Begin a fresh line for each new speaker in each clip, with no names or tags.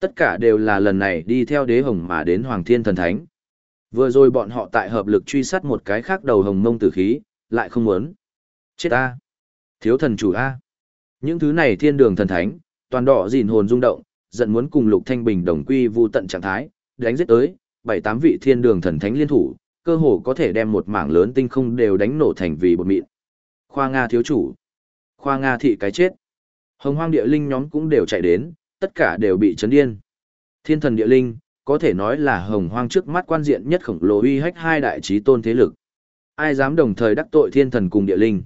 Tất cả đều là lần này đi theo đế hồng mà đến Hoàng Thiên Thần Thánh. Vừa rồi bọn họ tại hợp lực truy sát một cái khác đầu hồng mông tử khí, lại không muốn. Chết a Thiếu thần chủ a Những thứ này thiên đường thần thánh, toàn đỏ dìn hồn rung động, giận muốn cùng Lục Thanh Bình đồng quy vu tận trạng thái, đánh giết tới, bảy tám vị thiên đường thần thánh liên thủ, cơ hồ có thể đem một mảng lớn tinh không đều đánh nổ thành vì bột mịn. Khoa Nga thiếu chủ, Khoa Nga thị cái chết. Hồng hoang địa linh nhóm cũng đều chạy đến, tất cả đều bị chấn điên. Thiên thần địa linh, có thể nói là hồng hoang trước mắt quan diện nhất khổng lồ uy hách hai đại trí tôn thế lực. Ai dám đồng thời đắc tội thiên thần cùng địa linh.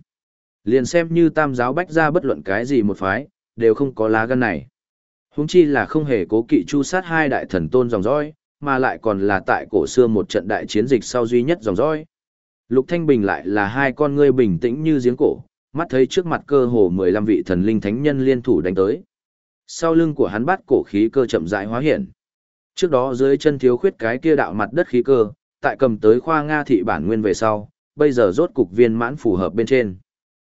Liền xem như tam giáo bách ra bất luận cái gì một phái, đều không có lá gan này. Húng chi là không hề cố kỵ chu sát hai đại thần tôn dòng dõi, mà lại còn là tại cổ xưa một trận đại chiến dịch sau duy nhất dòng dõi. Lục Thanh Bình lại là hai con ngươi bình tĩnh như giếng cổ, mắt thấy trước mặt cơ hồ 15 vị thần linh thánh nhân liên thủ đánh tới. Sau lưng của hắn bắt cổ khí cơ chậm rãi hóa hiện. Trước đó dưới chân thiếu khuyết cái kia đạo mặt đất khí cơ, tại cầm tới khoa Nga thị bản nguyên về sau, bây giờ rốt cục viên mãn phù hợp bên trên.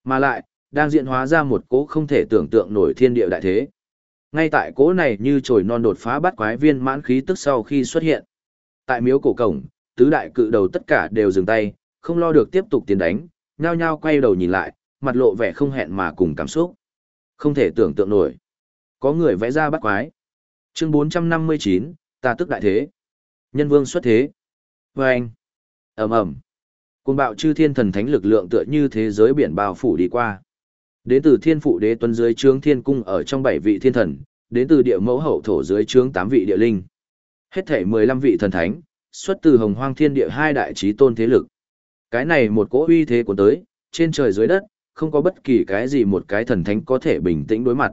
Mà lại, đang diễn hóa ra một cỗ không thể tưởng tượng nổi thiên địa đại thế. Ngay tại cỗ này như trồi non đột phá bắt quái viên mãn khí tức sau khi xuất hiện. Tại miếu cổ cổng, tứ đại cự đầu tất cả đều dừng tay, không lo được tiếp tục tiến đánh, nhao nhao quay đầu nhìn lại, mặt lộ vẻ không hẹn mà cùng cảm xúc. Không thể tưởng tượng nổi. Có người vẽ ra bắt quái. Chương 459, ta tức đại thế. Nhân vương xuất thế. Và anh. ầm ầm Cùng bạo chư thiên thần thánh lực lượng tựa như thế giới biển bao phủ đi qua. Đến từ thiên phụ đế tuân dưới trướng thiên cung ở trong bảy vị thiên thần, đến từ địa mẫu hậu thổ dưới trướng tám vị địa linh. Hết thể 15 vị thần thánh, xuất từ hồng hoang thiên địa hai đại trí tôn thế lực. Cái này một cỗ uy thế của tới, trên trời dưới đất, không có bất kỳ cái gì một cái thần thánh có thể bình tĩnh đối mặt.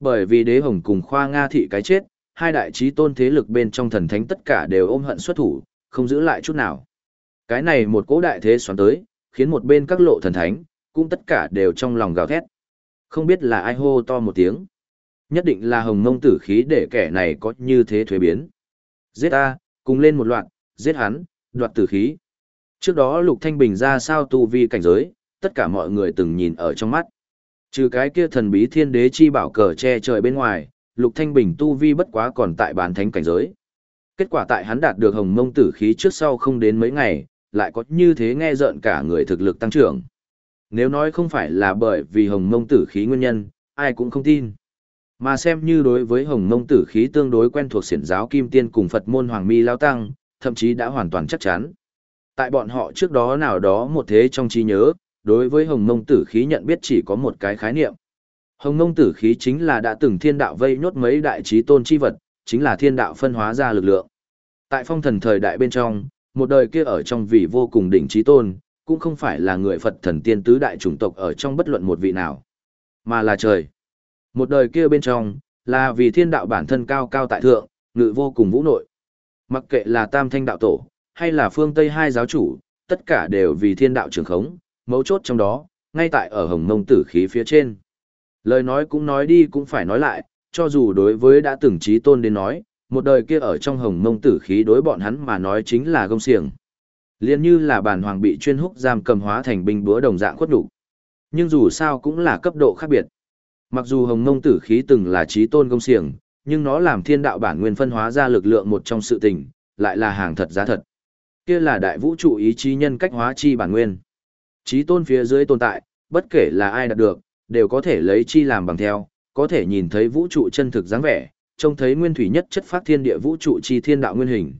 Bởi vì đế hồng cùng khoa Nga thị cái chết, hai đại trí tôn thế lực bên trong thần thánh tất cả đều ôm hận xuất thủ, không giữ lại chút nào. Cái này một cỗ đại thế xoắn tới, khiến một bên các lộ thần thánh, cũng tất cả đều trong lòng gào thét. Không biết là ai hô to một tiếng. Nhất định là hồng mông tử khí để kẻ này có như thế thuế biến. Giết ta, cùng lên một loạt, giết hắn, đoạt tử khí. Trước đó Lục Thanh Bình ra sao tu vi cảnh giới, tất cả mọi người từng nhìn ở trong mắt. Trừ cái kia thần bí thiên đế chi bảo cờ che trời bên ngoài, Lục Thanh Bình tu vi bất quá còn tại bán thánh cảnh giới. Kết quả tại hắn đạt được hồng mông tử khí trước sau không đến mấy ngày, lại có như thế nghe rợn cả người thực lực tăng trưởng. Nếu nói không phải là bởi vì hồng mông tử khí nguyên nhân, ai cũng không tin. Mà xem như đối với hồng mông tử khí tương đối quen thuộc siển giáo kim tiên cùng Phật môn Hoàng Mi Lao Tăng, thậm chí đã hoàn toàn chắc chắn. Tại bọn họ trước đó nào đó một thế trong trí nhớ, đối với hồng mông tử khí nhận biết chỉ có một cái khái niệm. Hồng mông tử khí chính là đã từng thiên đạo vây nhốt mấy đại trí tôn chi vật, chính là thiên đạo phân hóa ra lực lượng. Tại phong thần thời đại bên trong, một đời kia ở trong vị vô cùng đỉnh trí tôn, cũng không phải là người Phật thần tiên tứ đại chủng tộc ở trong bất luận một vị nào, mà là trời. Một đời kia bên trong, là vì thiên đạo bản thân cao cao tại thượng, ngự vô cùng vũ nội. Mặc kệ là tam thanh đạo tổ, hay là phương Tây hai giáo chủ, tất cả đều vì thiên đạo trường khống, mấu chốt trong đó, ngay tại ở hồng mông tử khí phía trên. Lời nói cũng nói đi cũng phải nói lại, cho dù đối với đã từng trí tôn đến nói, một đời kia ở trong hồng mông tử khí đối bọn hắn mà nói chính là gông xiềng. Liên như là bản hoàng bị chuyên húc giam cầm hóa thành binh búa đồng dạng khuất đủ. Nhưng dù sao cũng là cấp độ khác biệt. Mặc dù hồng mông tử khí từng là trí tôn công xiềng, nhưng nó làm thiên đạo bản nguyên phân hóa ra lực lượng một trong sự tình, lại là hàng thật giá thật. Kia là đại vũ trụ ý chí nhân cách hóa chi bản nguyên. Trí tôn phía dưới tồn tại, bất kể là ai đạt được, đều có thể lấy chi làm bằng theo, có thể nhìn thấy vũ trụ chân thực dáng vẻ, trông thấy nguyên thủy nhất chất phát thiên địa vũ trụ chi thiên đạo nguyên hình.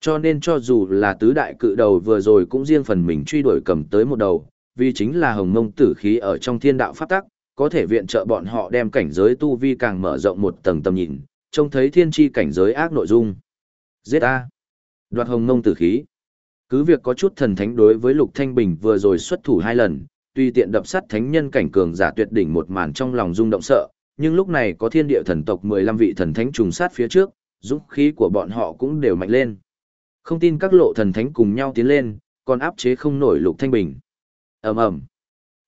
Cho nên cho dù là tứ đại cự đầu vừa rồi cũng riêng phần mình truy đuổi cầm tới một đầu, vì chính là hồng mông tử khí ở trong thiên đạo pháp tắc, có thể viện trợ bọn họ đem cảnh giới tu vi càng mở rộng một tầng tầm nhìn, trông thấy thiên chi cảnh giới ác nội dung. Giết A. Đoạt hồng mông tử khí. Cứ việc có chút thần thánh đối với Lục Thanh Bình vừa rồi xuất thủ hai lần, tuy tiện đập sắt thánh nhân cảnh cường giả tuyệt đỉnh một màn trong lòng rung động sợ, nhưng lúc này có thiên địa thần tộc 15 vị thần thánh trùng sát phía trước, dũng khí của bọn họ cũng đều mạnh lên. Không tin các lộ thần thánh cùng nhau tiến lên, còn áp chế không nổi Lục Thanh Bình. Ầm ầm.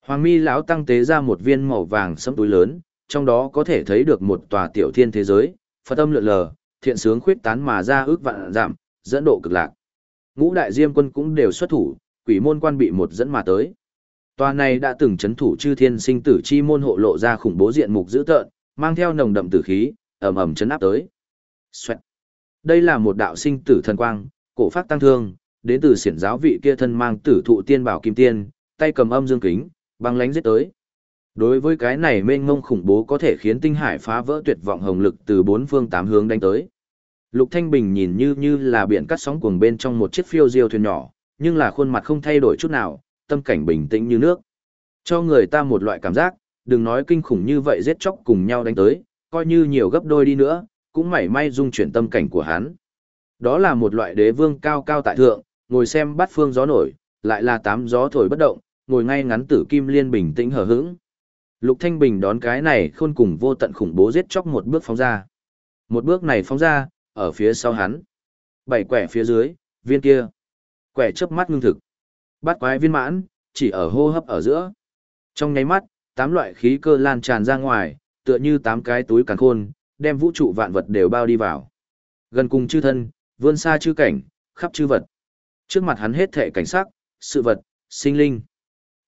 Hoàng Mi lão tăng tế ra một viên màu vàng sẫm túi lớn, trong đó có thể thấy được một tòa tiểu thiên thế giới, Phật âm lượn lờ, thiện sướng khuyết tán mà ra ước vạn giảm, dẫn độ cực lạc. Ngũ đại diêm quân cũng đều xuất thủ, quỷ môn quan bị một dẫn mà tới. Tòa này đã từng chấn thủ chư thiên sinh tử chi môn hộ lộ ra khủng bố diện mục dữ tợn, mang theo nồng đậm tử khí, ầm ầm chấn áp tới. Xoẹt. Đây là một đạo sinh tử thần quang, cổ phát tăng thương, đến từ xiển giáo vị kia thân mang tử thụ tiên bảo kim tiên, tay cầm âm dương kính, băng lánh giết tới. Đối với cái này mênh mông khủng bố có thể khiến tinh hải phá vỡ tuyệt vọng hồng lực từ bốn phương tám hướng đánh tới. Lục Thanh Bình nhìn như như là biển cắt sóng cuồng bên trong một chiếc phiêu diêu thuyền nhỏ, nhưng là khuôn mặt không thay đổi chút nào, tâm cảnh bình tĩnh như nước. Cho người ta một loại cảm giác, đừng nói kinh khủng như vậy giết chóc cùng nhau đánh tới, coi như nhiều gấp đôi đi nữa, cũng mảy may dung chuyển tâm cảnh của hắn. Đó là một loại đế vương cao cao tại thượng, ngồi xem bát phương gió nổi, lại là tám gió thổi bất động, ngồi ngay ngắn tử kim liên bình tĩnh hờ hững. Lục Thanh Bình đón cái này khôn cùng vô tận khủng bố giết chóc một bước phóng ra. Một bước này phóng ra, ở phía sau hắn. Bảy quẻ phía dưới, viên kia. Quẻ chớp mắt ngưng thực. Bát quái viên mãn, chỉ ở hô hấp ở giữa. Trong nháy mắt, tám loại khí cơ lan tràn ra ngoài, tựa như tám cái túi càn khôn, đem vũ trụ vạn vật đều bao đi vào. Gần cùng chư thân, vươn xa chư cảnh, khắp chư vật. Trước mặt hắn hết thể cảnh sắc, sự vật, sinh linh.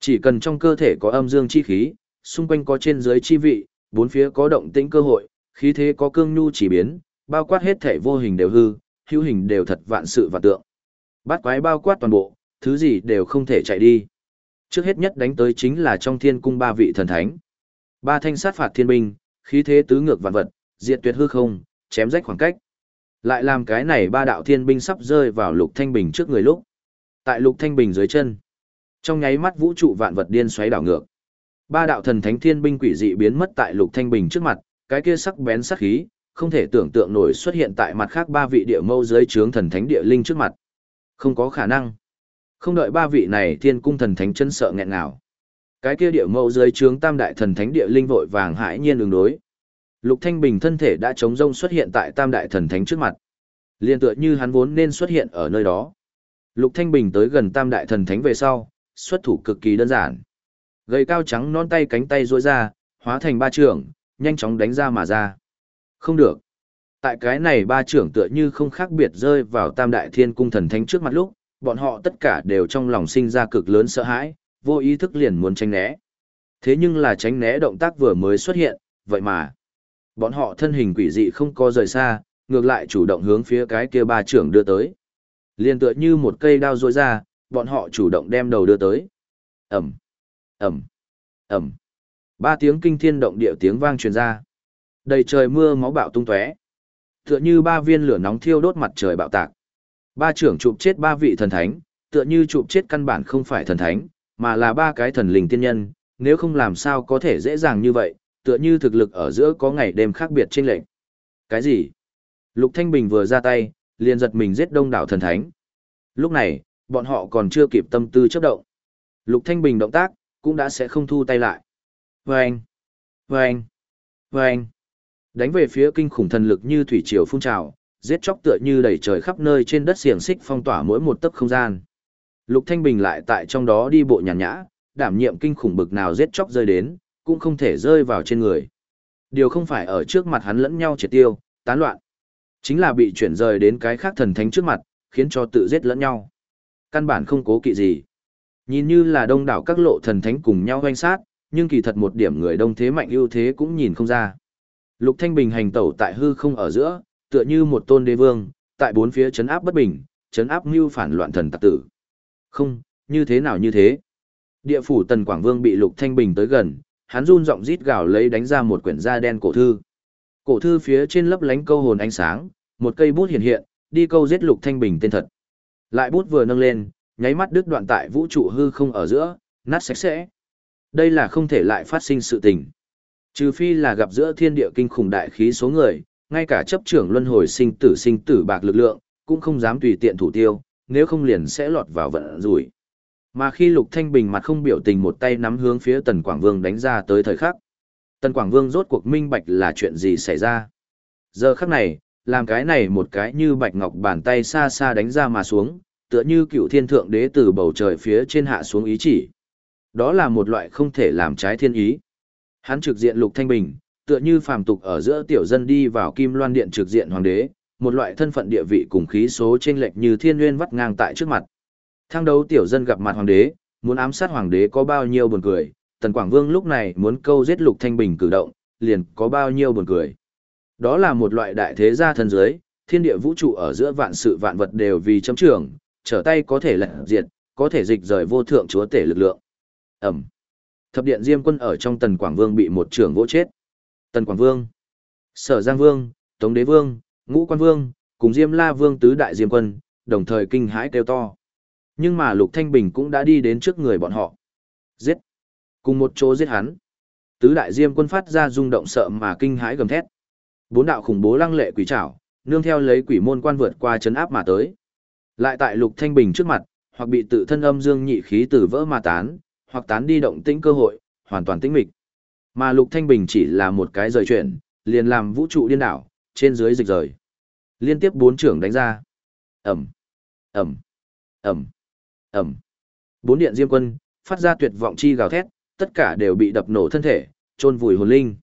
Chỉ cần trong cơ thể có âm dương chi khí, xung quanh có trên dưới chi vị, bốn phía có động tĩnh cơ hội, khí thế có cương nhu chỉ biến, bao quát hết thể vô hình đều hư, hữu hình đều thật vạn sự và tượng. Bát quái bao quát toàn bộ, thứ gì đều không thể chạy đi. Trước hết nhất đánh tới chính là trong thiên cung ba vị thần thánh. Ba thanh sát phạt thiên binh, khí thế tứ ngược vạn vật, diệt tuyệt hư không, chém rách khoảng cách. Lại làm cái này ba đạo thiên binh sắp rơi vào lục thanh bình trước người lúc. Tại lục thanh bình dưới chân. Trong nháy mắt vũ trụ vạn vật điên xoáy đảo ngược. Ba đạo thần thánh thiên binh quỷ dị biến mất tại lục thanh bình trước mặt, cái kia sắc bén sắc khí, không thể tưởng tượng nổi xuất hiện tại mặt khác ba vị địa mâu dưới trướng thần thánh địa linh trước mặt. Không có khả năng. Không đợi ba vị này thiên cung thần thánh chân sợ nghẹn nào. Cái kia địa mâu dưới trướng tam đại thần thánh địa linh vội vàng hãi nhiên ứng đối. Lục Thanh Bình thân thể đã chống rông xuất hiện tại tam đại thần thánh trước mặt. Liên tựa như hắn vốn nên xuất hiện ở nơi đó. Lục Thanh Bình tới gần tam đại thần thánh về sau, xuất thủ cực kỳ đơn giản. Gầy cao trắng non tay cánh tay duỗi ra, hóa thành ba trường nhanh chóng đánh ra mà ra. Không được. Tại cái này ba trưởng tựa như không khác biệt rơi vào tam đại thiên cung thần thánh trước mặt lúc, bọn họ tất cả đều trong lòng sinh ra cực lớn sợ hãi, vô ý thức liền muốn tránh né. Thế nhưng là tránh né động tác vừa mới xuất hiện, vậy mà, bọn họ thân hình quỷ dị không có rời xa, ngược lại chủ động hướng phía cái kia ba trưởng đưa tới. Liên tựa như một cây đao rôi ra, bọn họ chủ động đem đầu đưa tới. Ẩm, Ẩm, Ẩm. Ba tiếng kinh thiên động địa tiếng vang truyền ra. Đầy trời mưa máu bạo tung tóe. Tựa như ba viên lửa nóng thiêu đốt mặt trời bạo tạc. Ba trưởng chụp chết ba vị thần thánh, tựa như chụp chết căn bản không phải thần thánh, mà là ba cái thần linh tiên nhân, nếu không làm sao có thể dễ dàng như vậy, tựa như thực lực ở giữa có ngày đêm khác biệt trên lệnh. Cái gì? Lục Thanh Bình vừa ra tay, liền giật mình giết đông đảo thần thánh. Lúc này, bọn họ còn chưa kịp tâm tư chấp động. Lục Thanh Bình động tác, cũng đã sẽ không thu tay lại. Vâng! Vâng! Vâng! Đánh về phía kinh khủng thần lực như thủy triều phun trào, giết chóc tựa như đầy trời khắp nơi trên đất xiềng xích phong tỏa mỗi một tấc không gian. Lục Thanh Bình lại tại trong đó đi bộ nhàn nhã, đảm nhiệm kinh khủng bực nào giết chóc rơi đến, cũng không thể rơi vào trên người. Điều không phải ở trước mặt hắn lẫn nhau triệt tiêu, tán loạn. Chính là bị chuyển rời đến cái khác thần thánh trước mặt, khiến cho tự giết lẫn nhau. Căn bản không cố kỵ gì. Nhìn như là đông đảo các lộ thần thánh cùng nhau hoanh sát, nhưng kỳ thật một điểm người đông thế mạnh ưu thế cũng nhìn không ra. Lục Thanh Bình hành tẩu tại hư không ở giữa, tựa như một tôn đế vương, tại bốn phía chấn áp bất bình, chấn áp mưu phản loạn thần tặc tử. Không, như thế nào như thế? Địa phủ Tần Quảng Vương bị Lục Thanh Bình tới gần, hắn run giọng rít gào lấy đánh ra một quyển da đen cổ thư. Cổ thư phía trên lấp lánh câu hồn ánh sáng, một cây bút hiện hiện, đi câu giết Lục Thanh Bình tên thật. Lại bút vừa nâng lên, nháy mắt đứt đoạn tại vũ trụ hư không ở giữa, nát sạch sẽ. Đây là không thể lại phát sinh sự tình. Trừ phi là gặp giữa thiên địa kinh khủng đại khí số người, ngay cả chấp trưởng luân hồi sinh tử sinh tử bạc lực lượng, cũng không dám tùy tiện thủ tiêu, nếu không liền sẽ lọt vào vận rủi. Mà khi Lục Thanh Bình mặt không biểu tình một tay nắm hướng phía Tần Quảng Vương đánh ra tới thời khắc. Tần Quảng Vương rốt cuộc minh bạch là chuyện gì xảy ra. Giờ khắc này, làm cái này một cái như bạch ngọc bàn tay xa xa đánh ra mà xuống, tựa như cựu thiên thượng đế từ bầu trời phía trên hạ xuống ý chỉ. Đó là một loại không thể làm trái thiên ý. Hắn trực diện Lục Thanh Bình, tựa như phàm tục ở giữa tiểu dân đi vào Kim Loan Điện trực diện hoàng đế, một loại thân phận địa vị cùng khí số chênh lệch như thiên nguyên vắt ngang tại trước mặt. Thang đấu tiểu dân gặp mặt hoàng đế, muốn ám sát hoàng đế có bao nhiêu buồn cười, Tần Quảng Vương lúc này muốn câu giết Lục Thanh Bình cử động, liền có bao nhiêu buồn cười. Đó là một loại đại thế gia thân giới, thiên địa vũ trụ ở giữa vạn sự vạn vật đều vì chấm trưởng, trở tay có thể lật diệt, có thể dịch rời vô thượng chúa tể lực lượng. Ẩm. Thập điện Diêm quân ở trong Tần Quảng Vương bị một trưởng vỗ chết. Tần Quảng Vương, Sở Giang Vương, Tống Đế Vương, Ngũ Quan Vương, cùng Diêm La Vương tứ đại Diêm quân, đồng thời kinh hãi kêu to. Nhưng mà Lục Thanh Bình cũng đã đi đến trước người bọn họ. Giết! Cùng một chỗ giết hắn. Tứ đại Diêm quân phát ra rung động sợ mà kinh hãi gầm thét. Bốn đạo khủng bố lăng lệ quỷ trảo, nương theo lấy quỷ môn quan vượt qua chấn áp mà tới. Lại tại Lục Thanh Bình trước mặt, hoặc bị tự thân âm dương nhị khí tử vỡ mà tán, hoặc tán đi động tĩnh cơ hội, hoàn toàn tĩnh mịch. Mà Lục Thanh Bình chỉ là một cái rời chuyển, liền làm vũ trụ điên đảo, trên dưới dịch rời. Liên tiếp bốn trưởng đánh ra. ầm ầm ầm ầm Bốn điện diêm quân, phát ra tuyệt vọng chi gào thét, tất cả đều bị đập nổ thân thể, trôn vùi hồn linh.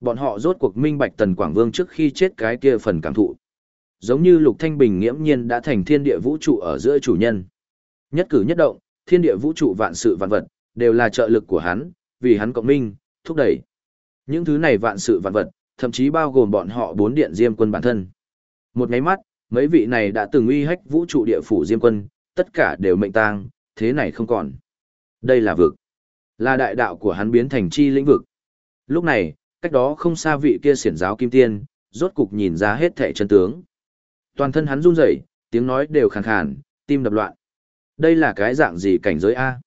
Bọn họ rốt cuộc minh bạch Tần Quảng Vương trước khi chết cái kia phần cảm thụ. Giống như Lục Thanh Bình nghiễm nhiên đã thành thiên địa vũ trụ ở giữa chủ nhân. Nhất cử nhất động, thiên địa vũ trụ vạn sự vạn vật, đều là trợ lực của hắn, vì hắn cộng minh, thúc đẩy. Những thứ này vạn sự vạn vật, thậm chí bao gồm bọn họ bốn điện diêm quân bản thân. Một ngáy mắt, mấy vị này đã từng uy hách vũ trụ địa phủ diêm quân, tất cả đều mệnh tang, thế này không còn. Đây là vực. Là đại đạo của hắn biến thành chi lĩnh vực. Lúc này, cách đó không xa vị kia xiển giáo kim tiên, rốt cục nhìn ra hết thẻ chân tướng. Toàn thân hắn run rẩy, tiếng nói đều khàn khàn, tim đập loạn. Đây là cái dạng gì cảnh giới A?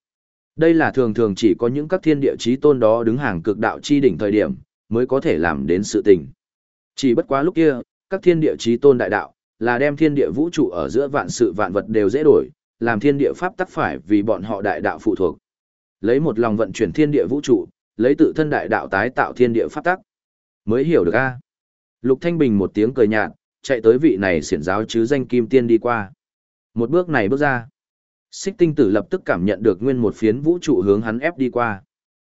Đây là thường thường chỉ có những các thiên địa chí tôn đó đứng hàng cực đạo chi đỉnh thời điểm, mới có thể làm đến sự tình. Chỉ bất quá lúc kia, các thiên địa chí tôn đại đạo, là đem thiên địa vũ trụ ở giữa vạn sự vạn vật đều dễ đổi, làm thiên địa pháp tắc phải vì bọn họ đại đạo phụ thuộc. Lấy một lòng vận chuyển thiên địa vũ trụ, lấy tự thân đại đạo tái tạo thiên địa pháp tắc. Mới hiểu được a. Lục Thanh Bình một tiếng cười nhạt, chạy tới vị này xiển giáo chứ danh kim tiên đi qua. Một bước này bước ra. Xích tinh tử lập tức cảm nhận được nguyên một phiến vũ trụ hướng hắn ép đi qua.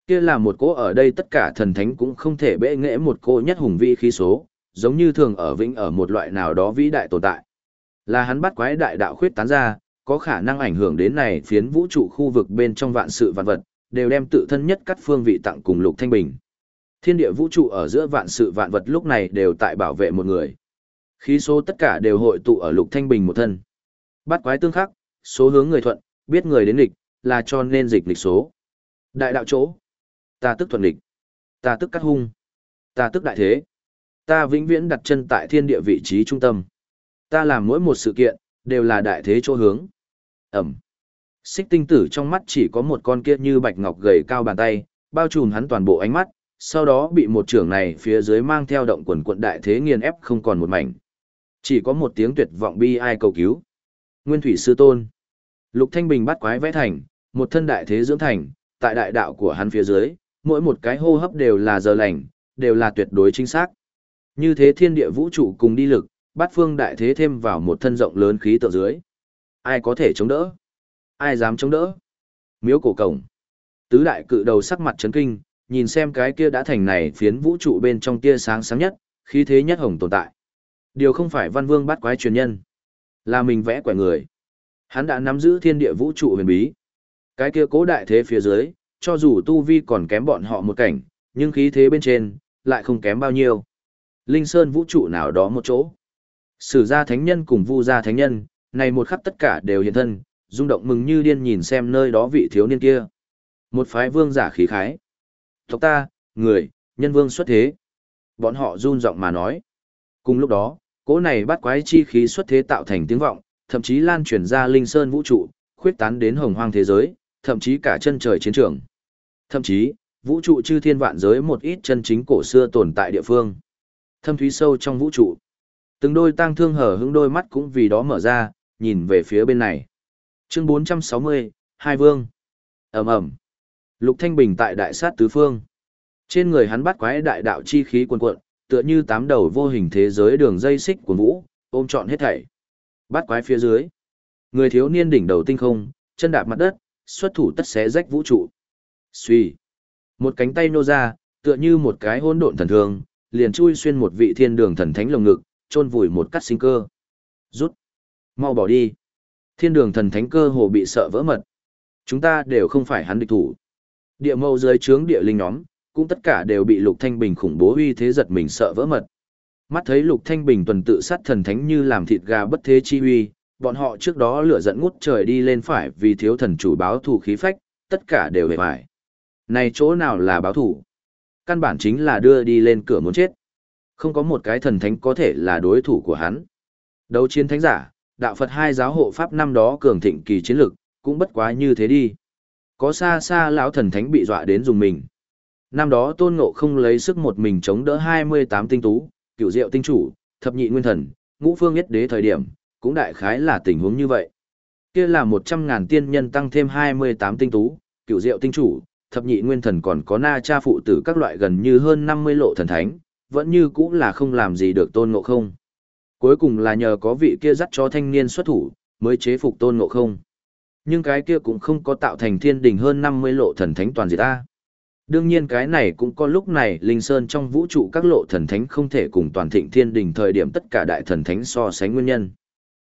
Kia là một cỗ ở đây tất cả thần thánh cũng không thể bệ nghệ một cỗ nhất hùng vĩ khí số, giống như thường ở vĩnh ở một loại nào đó vĩ đại tồn tại. Là hắn bắt quái đại đạo khuyết tán ra, có khả năng ảnh hưởng đến này phiến vũ trụ khu vực bên trong vạn sự vạn vật, đều đem tự thân nhất cắt phương vị tặng cùng Lục Thanh Bình. Thiên địa vũ trụ ở giữa vạn sự vạn vật lúc này đều tại bảo vệ một người. Khí số tất cả đều hội tụ ở Lục Thanh Bình một thân. Bắt quái tương khắc, số hướng người thuận, biết người đến lịch, là cho nên dịch lịch số. Đại đạo chỗ. Ta tức thuận lịch. Ta tức cắt hung. Ta tức đại thế. Ta vĩnh viễn đặt chân tại thiên địa vị trí trung tâm. Ta làm mỗi một sự kiện, đều là đại thế chỗ hướng. Ẩm. Xích tinh tử trong mắt chỉ có một con kia như bạch ngọc gầy cao bàn tay, bao trùm hắn toàn bộ ánh mắt, sau đó bị một trưởng này phía dưới mang theo động quần quận đại thế nghiền ép không còn một mảnh. Chỉ có một tiếng tuyệt vọng bi ai cầu cứu. Nguyên thủy sư tôn. Lục Thanh Bình bắt quái vẽ thành, một thân đại thế dưỡng thành, tại đại đạo của hắn phía dưới, mỗi một cái hô hấp đều là giờ lành, đều là tuyệt đối chính xác. Như thế thiên địa vũ trụ cùng đi lực, bát phương đại thế thêm vào một thân rộng lớn khí tượng dưới. Ai có thể chống đỡ? Ai dám chống đỡ? Miếu cổ cổng. Tứ đại cự đầu sắc mặt chấn kinh, nhìn xem cái kia đã thành này phiến vũ trụ bên trong tia sáng sáng nhất, khí thế nhất hồng tồn tại. Điều không phải văn vương bắt quái truyền nhân, là mình vẽ quẻ người. Hắn đã nắm giữ thiên địa vũ trụ huyền bí. Cái kia cố đại thế phía dưới, cho dù tu vi còn kém bọn họ một cảnh, nhưng khí thế bên trên, lại không kém bao nhiêu. Linh Sơn vũ trụ nào đó một chỗ. Sử gia thánh nhân cùng vu gia thánh nhân, này một khắc tất cả đều hiện thân, rung động mừng như điên nhìn xem nơi đó vị thiếu niên kia. Một phái vương giả khí khái. Tộc ta, người, nhân vương xuất thế. Bọn họ run giọng mà nói. Cùng lúc đó, cỗ này bắt quái chi khí xuất thế tạo thành tiếng vọng, thậm chí lan truyền ra linh sơn vũ trụ, khuyết tán đến hồng hoang thế giới, thậm chí cả chân trời chiến trường. Thậm chí, vũ trụ chư thiên vạn giới một ít chân chính cổ xưa tồn tại địa phương. Thâm thúy sâu trong vũ trụ. Từng đôi tang thương hở hững đôi mắt cũng vì đó mở ra, nhìn về phía bên này. Chương 460, Hai Vương. ầm ầm Lục Thanh Bình tại đại sát tứ phương. Trên người hắn bắt quái đại đạo chi khí cuồn cuộn, tựa như tám đầu vô hình thế giới đường dây xích của vũ, ôm trọn hết thảy. Bắt quái phía dưới. Người thiếu niên đỉnh đầu tinh không, chân đạp mặt đất, xuất thủ tất xé rách vũ trụ. Xuy. Một cánh tay nô ra, tựa như một cái hỗn độn thần thường, liền chui xuyên một vị thiên đường thần thánh lồng ngực, chôn vùi một cắt sinh cơ. Rút. Mau bỏ đi. Thiên đường thần thánh cơ hồ bị sợ vỡ mật. Chúng ta đều không phải hắn địch thủ. Địa mâu dưới trướng địa linh nhóm, cũng tất cả đều bị Lục Thanh Bình khủng bố uy thế giật mình sợ vỡ mật. Mắt thấy Lục Thanh Bình tuần tự sát thần thánh như làm thịt gà bất thế chi uy, bọn họ trước đó lửa giận ngút trời đi lên phải vì thiếu thần chủ báo thù khí phách, tất cả đều hề phải. Này chỗ nào là báo thù? Căn bản chính là đưa đi lên cửa muốn chết. Không có một cái thần thánh có thể là đối thủ của hắn. Đấu chiến thánh giả, đạo Phật hai giáo hộ pháp năm đó cường thịnh kỳ chiến lực, cũng bất quá như thế đi. Có xa xa lão thần thánh bị dọa đến dùng mình. Năm đó tôn ngộ không lấy sức một mình chống đỡ 28 tinh tú, cựu diệu tinh chủ, thập nhị nguyên thần, ngũ phương nhất đế thời điểm, cũng đại khái là tình huống như vậy. Kia là 100 ngàn tiên nhân tăng thêm 28 tinh tú, cựu diệu tinh chủ, thập nhị nguyên thần còn có na cha phụ tử các loại gần như hơn 50 lộ thần thánh, vẫn như cũng là không làm gì được tôn ngộ không. Cuối cùng là nhờ có vị kia dắt cho thanh niên xuất thủ, mới chế phục tôn ngộ không. Nhưng cái kia cũng không có tạo thành thiên đình hơn 50 lộ thần thánh toàn diệt ta. Đương nhiên cái này cũng có lúc này Linh Sơn trong vũ trụ các lộ thần thánh không thể cùng toàn thịnh thiên đình thời điểm tất cả đại thần thánh so sánh nguyên nhân.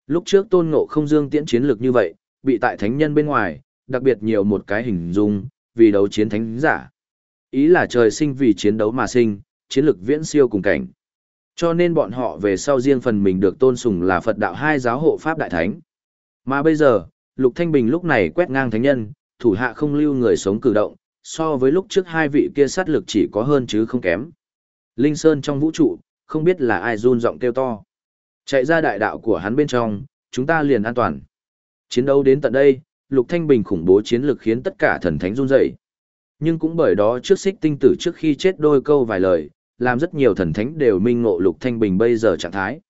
Lúc trước tôn ngộ không dương tiễn chiến lược như vậy, bị tại thánh nhân bên ngoài, đặc biệt nhiều một cái hình dung, vì đấu chiến thánh giả. Ý là trời sinh vì chiến đấu mà sinh, chiến lược viễn siêu cùng cảnh. Cho nên bọn họ về sau riêng phần mình được tôn sùng là Phật đạo hai giáo hộ Pháp Đại Thánh. Mà bây giờ, Lục Thanh Bình lúc này quét ngang thánh nhân, thủ hạ không lưu người sống cử động, so với lúc trước hai vị kia sát lực chỉ có hơn chứ không kém. Linh Sơn trong vũ trụ, không biết là ai run giọng kêu to. Chạy ra đại đạo của hắn bên trong, chúng ta liền an toàn. Chiến đấu đến tận đây, Lục Thanh Bình khủng bố chiến lực khiến tất cả thần thánh run rẩy. Nhưng cũng bởi đó trước xích tinh tử trước khi chết đôi câu vài lời, làm rất nhiều thần thánh đều minh ngộ Lục Thanh Bình bây giờ trạng thái.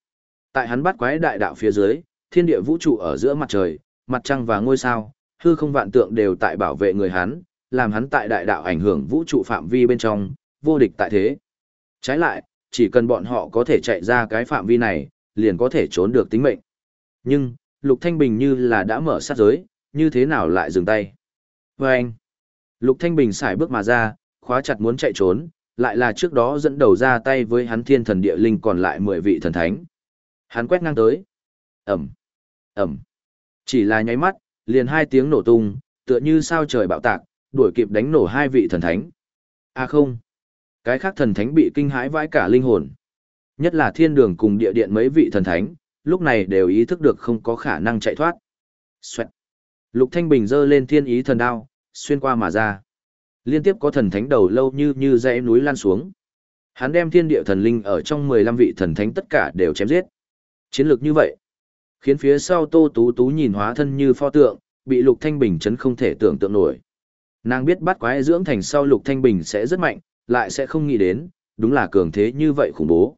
Tại hắn bắt quái đại đạo phía dưới, thiên địa vũ trụ ở giữa mặt trời, mặt trăng và ngôi sao, hư không vạn tượng đều tại bảo vệ người hắn, làm hắn tại đại đạo ảnh hưởng vũ trụ phạm vi bên trong, vô địch tại thế. Trái lại, chỉ cần bọn họ có thể chạy ra cái phạm vi này, liền có thể trốn được tính mệnh. Nhưng, Lục Thanh Bình như là đã mở sát giới, như thế nào lại dừng tay. Vâng! anh, Lục Thanh Bình xài bước mà ra, khóa chặt muốn chạy trốn, lại là trước đó dẫn đầu ra tay với hắn thiên thần địa linh còn lại 10 vị thần thánh. Hắn quét ngang tới. Ẩm, Ẩm. Chỉ là nháy mắt, liền hai tiếng nổ tung, tựa như sao trời bạo tạc, đuổi kịp đánh nổ hai vị thần thánh. À không. Cái khác thần thánh bị kinh hãi vãi cả linh hồn. Nhất là thiên đường cùng địa điện mấy vị thần thánh, lúc này đều ý thức được không có khả năng chạy thoát. Xoẹt. Lục Thanh Bình giơ lên thiên ý thần đao, xuyên qua mà ra. Liên tiếp có thần thánh đầu lâu như như dãy núi lan xuống. Hắn đem thiên địa thần linh ở trong 15 vị thần thánh tất cả đều chém giết. Chiến lược như vậy, khiến phía sau Tô Tú Tú nhìn hóa thân như pho tượng, bị Lục Thanh Bình chấn không thể tưởng tượng nổi. Nàng biết bắt quái dưỡng thành sau Lục Thanh Bình sẽ rất mạnh, lại sẽ không nghĩ đến, đúng là cường thế như vậy khủng bố.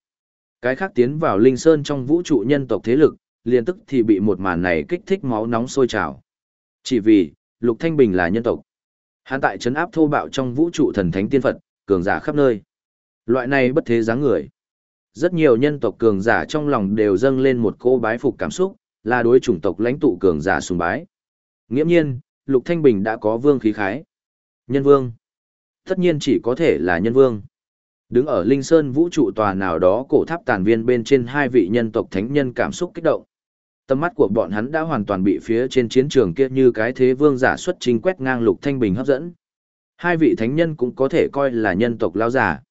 Cái khác tiến vào Linh Sơn trong vũ trụ nhân tộc thế lực, liền tức thì bị một màn này kích thích máu nóng sôi trào. Chỉ vì, Lục Thanh Bình là nhân tộc. Hắn tại chấn áp thô bạo trong vũ trụ thần thánh tiên Phật, cường giả khắp nơi. Loại này bất thế dáng người. Rất nhiều nhân tộc cường giả trong lòng đều dâng lên một cô bái phục cảm xúc, là đối chủng tộc lãnh tụ cường giả sùng bái. Nghiễm nhiên, Lục Thanh Bình đã có vương khí khái. Nhân vương. Tất nhiên chỉ có thể là nhân vương. Đứng ở Linh Sơn vũ trụ tòa nào đó cổ tháp tàn viên bên trên hai vị nhân tộc thánh nhân cảm xúc kích động. tâm mắt của bọn hắn đã hoàn toàn bị phía trên chiến trường kia như cái thế vương giả xuất trình quét ngang lục thanh bình hấp dẫn. Hai vị thánh nhân cũng có thể coi là nhân tộc lao giả.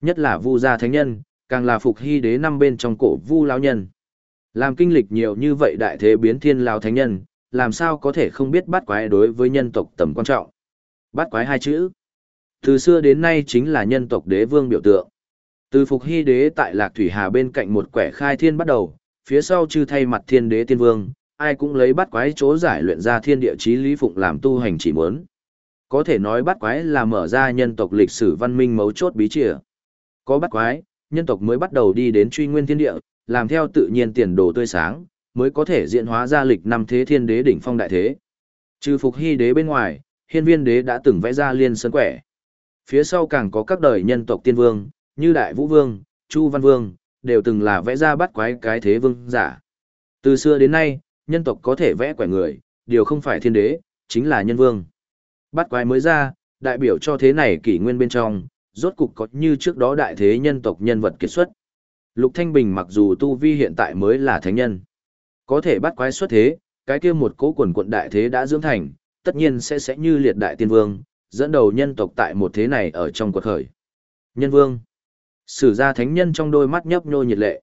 Nhất là vu gia thánh nhân, càng là phục hy đế năm bên trong cổ vu lao nhân. Làm kinh lịch nhiều như vậy đại thế biến thiên lao thánh nhân, làm sao có thể không biết bắt quái đối với nhân tộc tầm quan trọng. Bát quái hai chữ. Từ xưa đến nay chính là nhân tộc đế vương biểu tượng. Từ phục hy đế tại lạc thủy hà bên cạnh một quẻ khai thiên bắt đầu, phía sau chư thay mặt thiên đế tiên vương, ai cũng lấy bát quái chỗ giải luyện ra thiên địa chí lý phụng làm tu hành chỉ muốn. Có thể nói bát quái là mở ra nhân tộc lịch sử văn minh mấu chốt bí trìa. Có bát quái, nhân tộc mới bắt đầu đi đến truy nguyên thiên địa, làm theo tự nhiên tiền đồ tươi sáng, mới có thể diễn hóa ra lịch năm thế thiên đế đỉnh phong đại thế. Trừ phục hy đế bên ngoài, hiên viên đế đã từng vẽ ra liên sơn quẻ. Phía sau càng có các đời nhân tộc tiên vương, như đại vũ vương, chu văn vương, đều từng là vẽ ra bắt quái cái thế vương giả. Từ xưa đến nay, nhân tộc có thể vẽ quẻ người, điều không phải thiên đế, chính là nhân vương. Bắt quái mới ra, đại biểu cho thế này kỷ nguyên bên trong, rốt cục có như trước đó đại thế nhân tộc nhân vật kiệt xuất. Lục Thanh Bình mặc dù tu vi hiện tại mới là thánh nhân, có thể bắt quái xuất thế, cái kia một cố quần quận đại thế đã dưỡng thành, tất nhiên sẽ sẽ như liệt đại tiên vương, dẫn đầu nhân tộc tại một thế này ở trong cuộc khởi. Nhân vương. Sử gia thánh nhân trong đôi mắt nhấp nhô nhiệt lệ.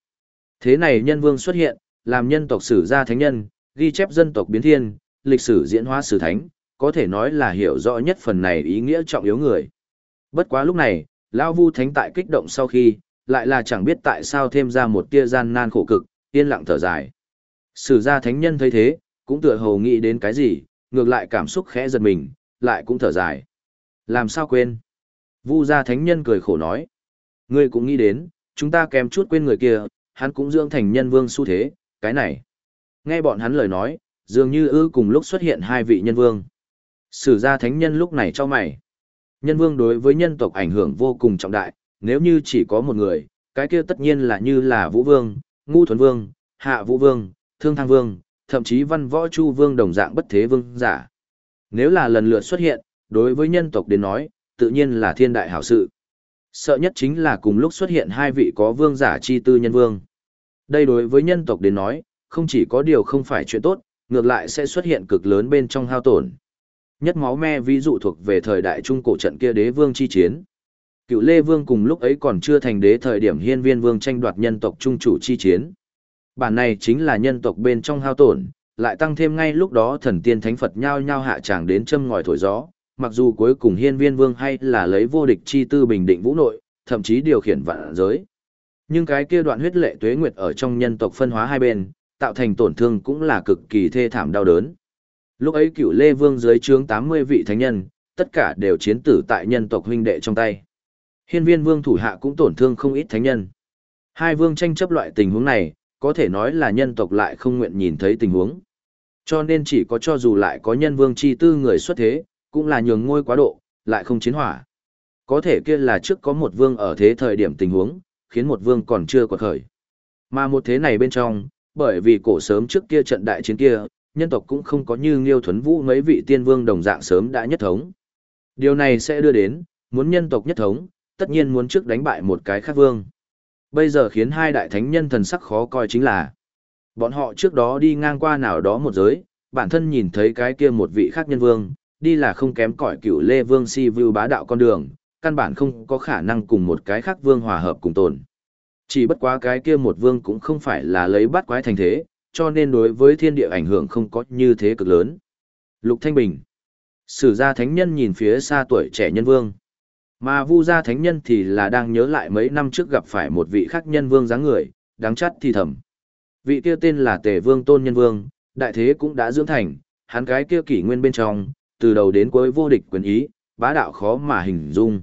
Thế này nhân vương xuất hiện, làm nhân tộc sử gia thánh nhân, ghi chép dân tộc biến thiên, lịch sử diễn hóa sử thánh, có thể nói là hiểu rõ nhất phần này ý nghĩa trọng yếu người. Bất quá lúc này, Lão Vu Thánh tại kích động sau khi, lại là chẳng biết tại sao thêm ra một tia gian nan khổ cực, yên lặng thở dài. Sử gia thánh nhân thấy thế, cũng tựa hồ nghĩ đến cái gì, ngược lại cảm xúc khẽ giật mình, lại cũng thở dài. Làm sao quên? Vu gia thánh nhân cười khổ nói. Ngươi cũng nghĩ đến, chúng ta kèm chút quên người kia, hắn cũng dưỡng thành nhân vương xu thế, cái này. Nghe bọn hắn lời nói, dường như ư cùng lúc xuất hiện hai vị nhân vương. Sử gia thánh nhân lúc này cho mày. Nhân vương đối với nhân tộc ảnh hưởng vô cùng trọng đại, nếu như chỉ có một người, cái kia tất nhiên là như là Vũ Vương, Ngu Thuần Vương, Hạ Vũ Vương, Thương Thang Vương, thậm chí Văn Võ Chu Vương đồng dạng bất thế vương giả. Nếu là lần lượt xuất hiện, đối với nhân tộc đến nói, tự nhiên là thiên đại hảo sự. Sợ nhất chính là cùng lúc xuất hiện hai vị có vương giả chi tư nhân vương. Đây đối với nhân tộc đến nói, không chỉ có điều không phải chuyện tốt, ngược lại sẽ xuất hiện cực lớn bên trong hao tổn. Nhất máu me ví dụ thuộc về thời đại trung cổ trận kia đế vương chi chiến. Cựu Lê Vương cùng lúc ấy còn chưa thành đế thời điểm hiên viên vương tranh đoạt nhân tộc trung chủ chi chiến. Bản này chính là nhân tộc bên trong hao tổn, lại tăng thêm ngay lúc đó thần tiên thánh Phật nhao nhao hạ tràng đến châm ngòi thổi gió, mặc dù cuối cùng hiên viên vương hay là lấy vô địch chi tư bình định vũ nội, thậm chí điều khiển vạn giới. Nhưng cái kia đoạn huyết lệ tuế nguyệt ở trong nhân tộc phân hóa hai bên, tạo thành tổn thương cũng là cực kỳ thê thảm đau đớn. Lúc ấy cựu Lê Vương dưới trướng 80 vị thánh nhân, tất cả đều chiến tử tại nhân tộc huynh đệ trong tay. Hiên viên vương thủ hạ cũng tổn thương không ít thánh nhân. Hai vương tranh chấp loại tình huống này, có thể nói là nhân tộc lại không nguyện nhìn thấy tình huống. Cho nên chỉ có cho dù lại có nhân vương chi tư người xuất thế, cũng là nhường ngôi quá độ, lại không chiến hỏa. Có thể kia là trước có một vương ở thế thời điểm tình huống, khiến một vương còn chưa quật khởi. Mà một thế này bên trong, bởi vì cổ sớm trước kia trận đại chiến kia, nhân tộc cũng không có như Nghiêu Thuấn Vũ mấy vị tiên vương đồng dạng sớm đã nhất thống. Điều này sẽ đưa đến, muốn nhân tộc nhất thống, tất nhiên muốn trước đánh bại một cái khác vương. Bây giờ khiến hai đại thánh nhân thần sắc khó coi chính là, bọn họ trước đó đi ngang qua nào đó một giới, bản thân nhìn thấy cái kia một vị khác nhân vương, đi là không kém cỏi cựu lê vương si Vưu bá đạo con đường, căn bản không có khả năng cùng một cái khác vương hòa hợp cùng tồn. Chỉ bất quá cái kia một vương cũng không phải là lấy bắt quái thành thế, cho nên đối với thiên địa ảnh hưởng không có như thế cực lớn. Lục Thanh Bình Sử gia thánh nhân nhìn phía xa tuổi trẻ nhân vương. Mà vu gia thánh nhân thì là đang nhớ lại mấy năm trước gặp phải một vị khác nhân vương dáng người, đáng chắt thì thầm. Vị kia tên là Tề Vương Tôn Nhân Vương, đại thế cũng đã dưỡng thành, hắn cái kia kỷ nguyên bên trong, từ đầu đến cuối vô địch quyền ý, bá đạo khó mà hình dung.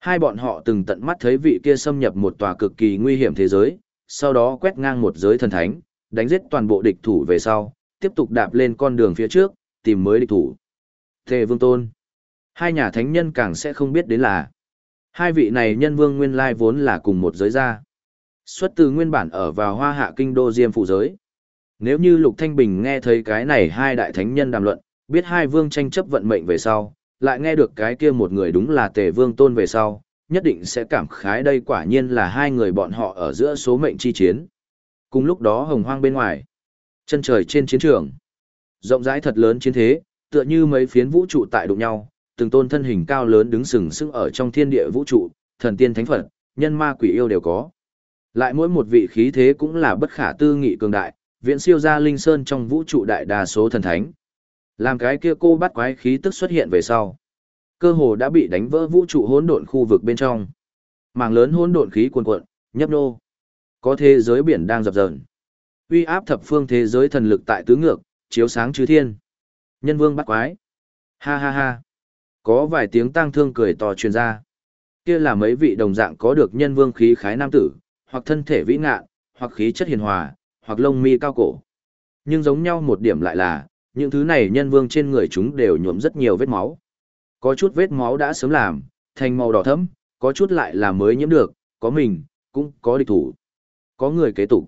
Hai bọn họ từng tận mắt thấy vị kia xâm nhập một tòa cực kỳ nguy hiểm thế giới, sau đó quét ngang một giới thần thánh, đánh giết toàn bộ địch thủ về sau, tiếp tục đạp lên con đường phía trước, tìm mới địch thủ. Tề Vương Tôn. Hai nhà thánh nhân càng sẽ không biết đến là hai vị này nhân vương nguyên lai vốn là cùng một giới gia. Xuất từ nguyên bản ở vào hoa hạ kinh đô diêm phụ giới. Nếu như Lục Thanh Bình nghe thấy cái này hai đại thánh nhân đàm luận, biết hai vương tranh chấp vận mệnh về sau, lại nghe được cái kia một người đúng là tề vương tôn về sau, nhất định sẽ cảm khái đây quả nhiên là hai người bọn họ ở giữa số mệnh chi chiến. Cùng lúc đó hồng hoang bên ngoài, chân trời trên chiến trường, rộng rãi thật lớn chiến thế, tựa như mấy phiến vũ trụ tại đụng nhau, từng tôn thân hình cao lớn đứng sừng sững ở trong thiên địa vũ trụ, thần tiên thánh phật, nhân ma quỷ yêu đều có. Lại mỗi một vị khí thế cũng là bất khả tư nghị cường đại, viễn siêu ra linh sơn trong vũ trụ đại đa số thần thánh. Làm cái kia cô bắt quái khí tức xuất hiện về sau. Cơ hồ đã bị đánh vỡ vũ trụ hỗn độn khu vực bên trong. Mảng lớn hỗn độn khí cuồn cuộn, nhấp nô. Có thế giới biển đang dập dờn. Uy áp thập phương thế giới thần lực tại tứ ngược, chiếu sáng chư thiên. Nhân vương bắt quái. Ha ha ha. Có vài tiếng tang thương cười to truyền ra. Kia là mấy vị đồng dạng có được nhân vương khí khái nam tử, hoặc thân thể vĩ ngạn, hoặc khí chất hiền hòa, hoặc lông mi cao cổ. Nhưng giống nhau một điểm lại là, những thứ này nhân vương trên người chúng đều nhuộm rất nhiều vết máu. Có chút vết máu đã sớm làm, thành màu đỏ thẫm, có chút lại là mới nhiễm được, có mình, cũng có địch thủ. Có người kế tục.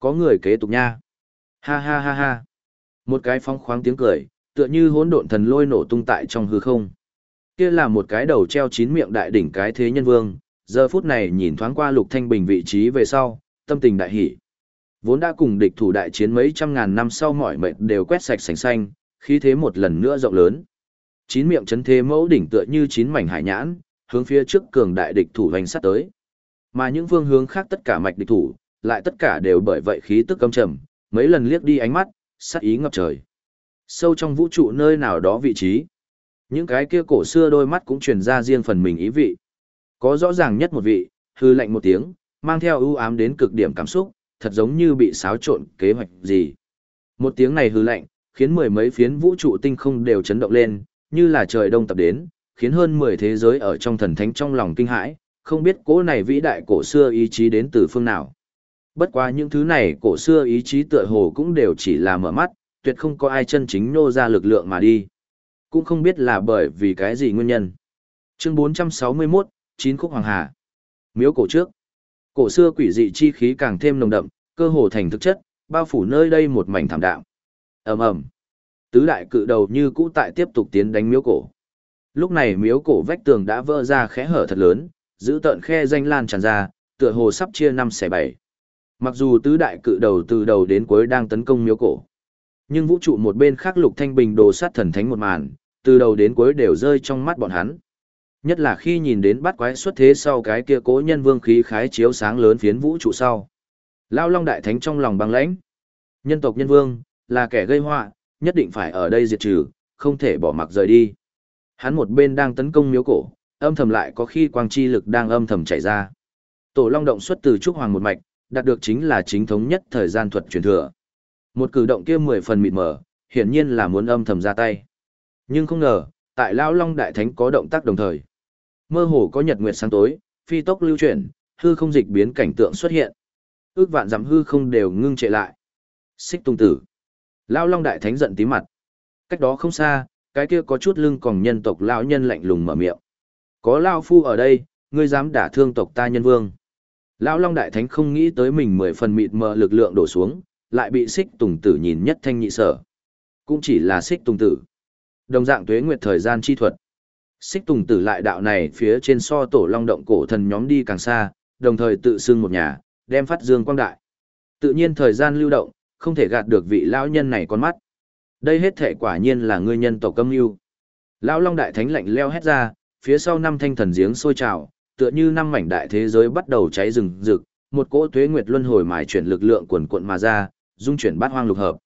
Có người kế tục nha. Ha ha ha ha. Một cái phong khoáng tiếng cười, tựa như hỗn độn thần lôi nổ tung tại trong hư không. Kia là một cái đầu treo chín miệng đại đỉnh cái thế nhân vương, giờ phút này nhìn thoáng qua Lục Thanh Bình vị trí về sau, tâm tình đại hỉ. Vốn đã cùng địch thủ đại chiến mấy trăm ngàn năm sau mọi mệt đều quét sạch sành xanh, khí thế một lần nữa rộng lớn. Chín miệng chấn thế mẫu đỉnh tựa như chín mảnh hải nhãn, hướng phía trước cường đại địch thủ hành sát tới. Mà những phương hướng khác tất cả mạch địch thủ, lại tất cả đều bởi vậy khí tức căm trầm, mấy lần liếc đi ánh mắt, sát ý ngập trời. Sâu trong vũ trụ nơi nào đó vị trí, những cái kia cổ xưa đôi mắt cũng truyền ra riêng phần mình ý vị. Có rõ ràng nhất một vị, hư lạnh một tiếng, mang theo ưu ám đến cực điểm cảm xúc, thật giống như bị xáo trộn kế hoạch gì. Một tiếng này hư lạnh, khiến mười mấy phiến vũ trụ tinh không đều chấn động lên, như là trời đông tập đến, khiến hơn 10 thế giới ở trong thần thánh trong lòng kinh hãi, không biết cỗ này vĩ đại cổ xưa ý chí đến từ phương nào. Bất quá những thứ này cổ xưa ý chí tựa hồ cũng đều chỉ là mở mắt, tuyệt không có ai chân chính nô ra lực lượng mà đi. Cũng không biết là bởi vì cái gì nguyên nhân. Chương 461, Chín Khúc Hoàng Hà. Miếu cổ trước. Cổ xưa quỷ dị chi khí càng thêm nồng đậm, cơ hồ thành thực chất, bao phủ nơi đây một mảnh thảm đạm. Ầm ầm. Tứ đại cự đầu như cũ tại tiếp tục tiến đánh miếu cổ. Lúc này miếu cổ vách tường đã vỡ ra khẽ hở thật lớn, giữ tợn khe danh lan tràn ra, tựa hồ sắp chia năm xẻ bảy. Mặc dù tứ đại cự đầu từ đầu đến cuối đang tấn công miếu cổ, nhưng vũ trụ một bên khác lục thanh bình đồ sát thần thánh một màn, từ đầu đến cuối đều rơi trong mắt bọn hắn. Nhất là khi nhìn đến bắt quái xuất thế sau cái kia cố nhân vương khí khái chiếu sáng lớn phiến vũ trụ sau. Lao Long Đại Thánh trong lòng băng lãnh. Nhân tộc nhân vương, là kẻ gây họa, nhất định phải ở đây diệt trừ, không thể bỏ mặc rời đi. Hắn một bên đang tấn công miếu cổ, âm thầm lại có khi quang chi lực đang âm thầm chảy ra. Tổ Long động xuất từ Trúc Hoàng một mạch, đạt được chính là chính thống nhất thời gian thuật truyền thừa. Một cử động kia mười phần mịt mờ, hiển nhiên là muốn âm thầm ra tay. Nhưng không ngờ, tại Lão Long Đại Thánh có động tác đồng thời. Mơ hồ có nhật nguyệt sáng tối, phi tốc lưu chuyển, hư không dịch biến cảnh tượng xuất hiện. Ước vạn giảm hư không đều ngưng trệ lại. Xích tung tử. Lão Long Đại Thánh giận tí mặt. Cách đó không xa, cái kia có chút lưng còn nhân tộc lão nhân lạnh lùng mở miệng. Có Lão Phu ở đây, ngươi dám đả thương tộc ta nhân vương. Lão Long Đại Thánh không nghĩ tới mình mười phần mịt mờ lực lượng đổ xuống, lại bị xích tùng tử nhìn nhất thanh nhị sở. Cũng chỉ là xích tùng tử. Đồng dạng tuế nguyệt thời gian chi thuật. Xích tùng tử lại đạo này phía trên so tổ long động cổ thần nhóm đi càng xa, đồng thời tự xưng một nhà, đem phát dương quang đại. Tự nhiên thời gian lưu động, không thể gạt được vị lão nhân này con mắt. Đây hết thể quả nhiên là ngươi nhân tổ câm yêu. Lão Long Đại Thánh lạnh leo hét ra, phía sau năm thanh thần giếng sôi trào, tựa như năm mảnh đại thế giới bắt đầu cháy rừng rực, một cỗ tuế nguyệt luân hồi mài chuyển lực lượng quần cuộn mà ra, dung chuyển bát hoang lục hợp.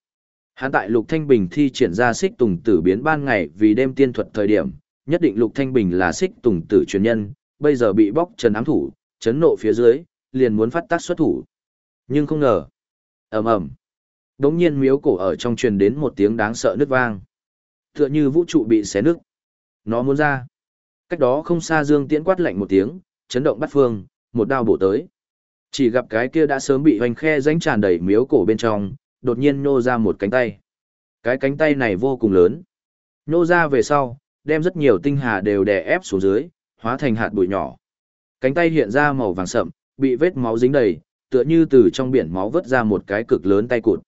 Hắn tại Lục Thanh Bình thi triển ra xích tùng tử biến ban ngày vì đêm tiên thuật thời điểm, nhất định Lục Thanh Bình là xích tùng tử truyền nhân, bây giờ bị bóc trần ám thủ, chấn nộ phía dưới, liền muốn phát tác xuất thủ. Nhưng không ngờ, ầm ầm, đống nhiên miếu cổ ở trong truyền đến một tiếng đáng sợ nứt vang. Tựa như vũ trụ bị xé nứt. Nó muốn ra. Cách đó không xa Dương Tiễn quát lạnh một tiếng, chấn động bắt phương, một đao bổ tới. Chỉ gặp cái kia đã sớm bị hoành khe rãnh tràn đầy miếu cổ bên trong, đột nhiên nô ra một cánh tay. Cái cánh tay này vô cùng lớn. Nô ra về sau, đem rất nhiều tinh hà đều đè ép xuống dưới, hóa thành hạt bụi nhỏ. Cánh tay hiện ra màu vàng sậm, bị vết máu dính đầy, tựa như từ trong biển máu vớt ra một cái cực lớn tay cụt.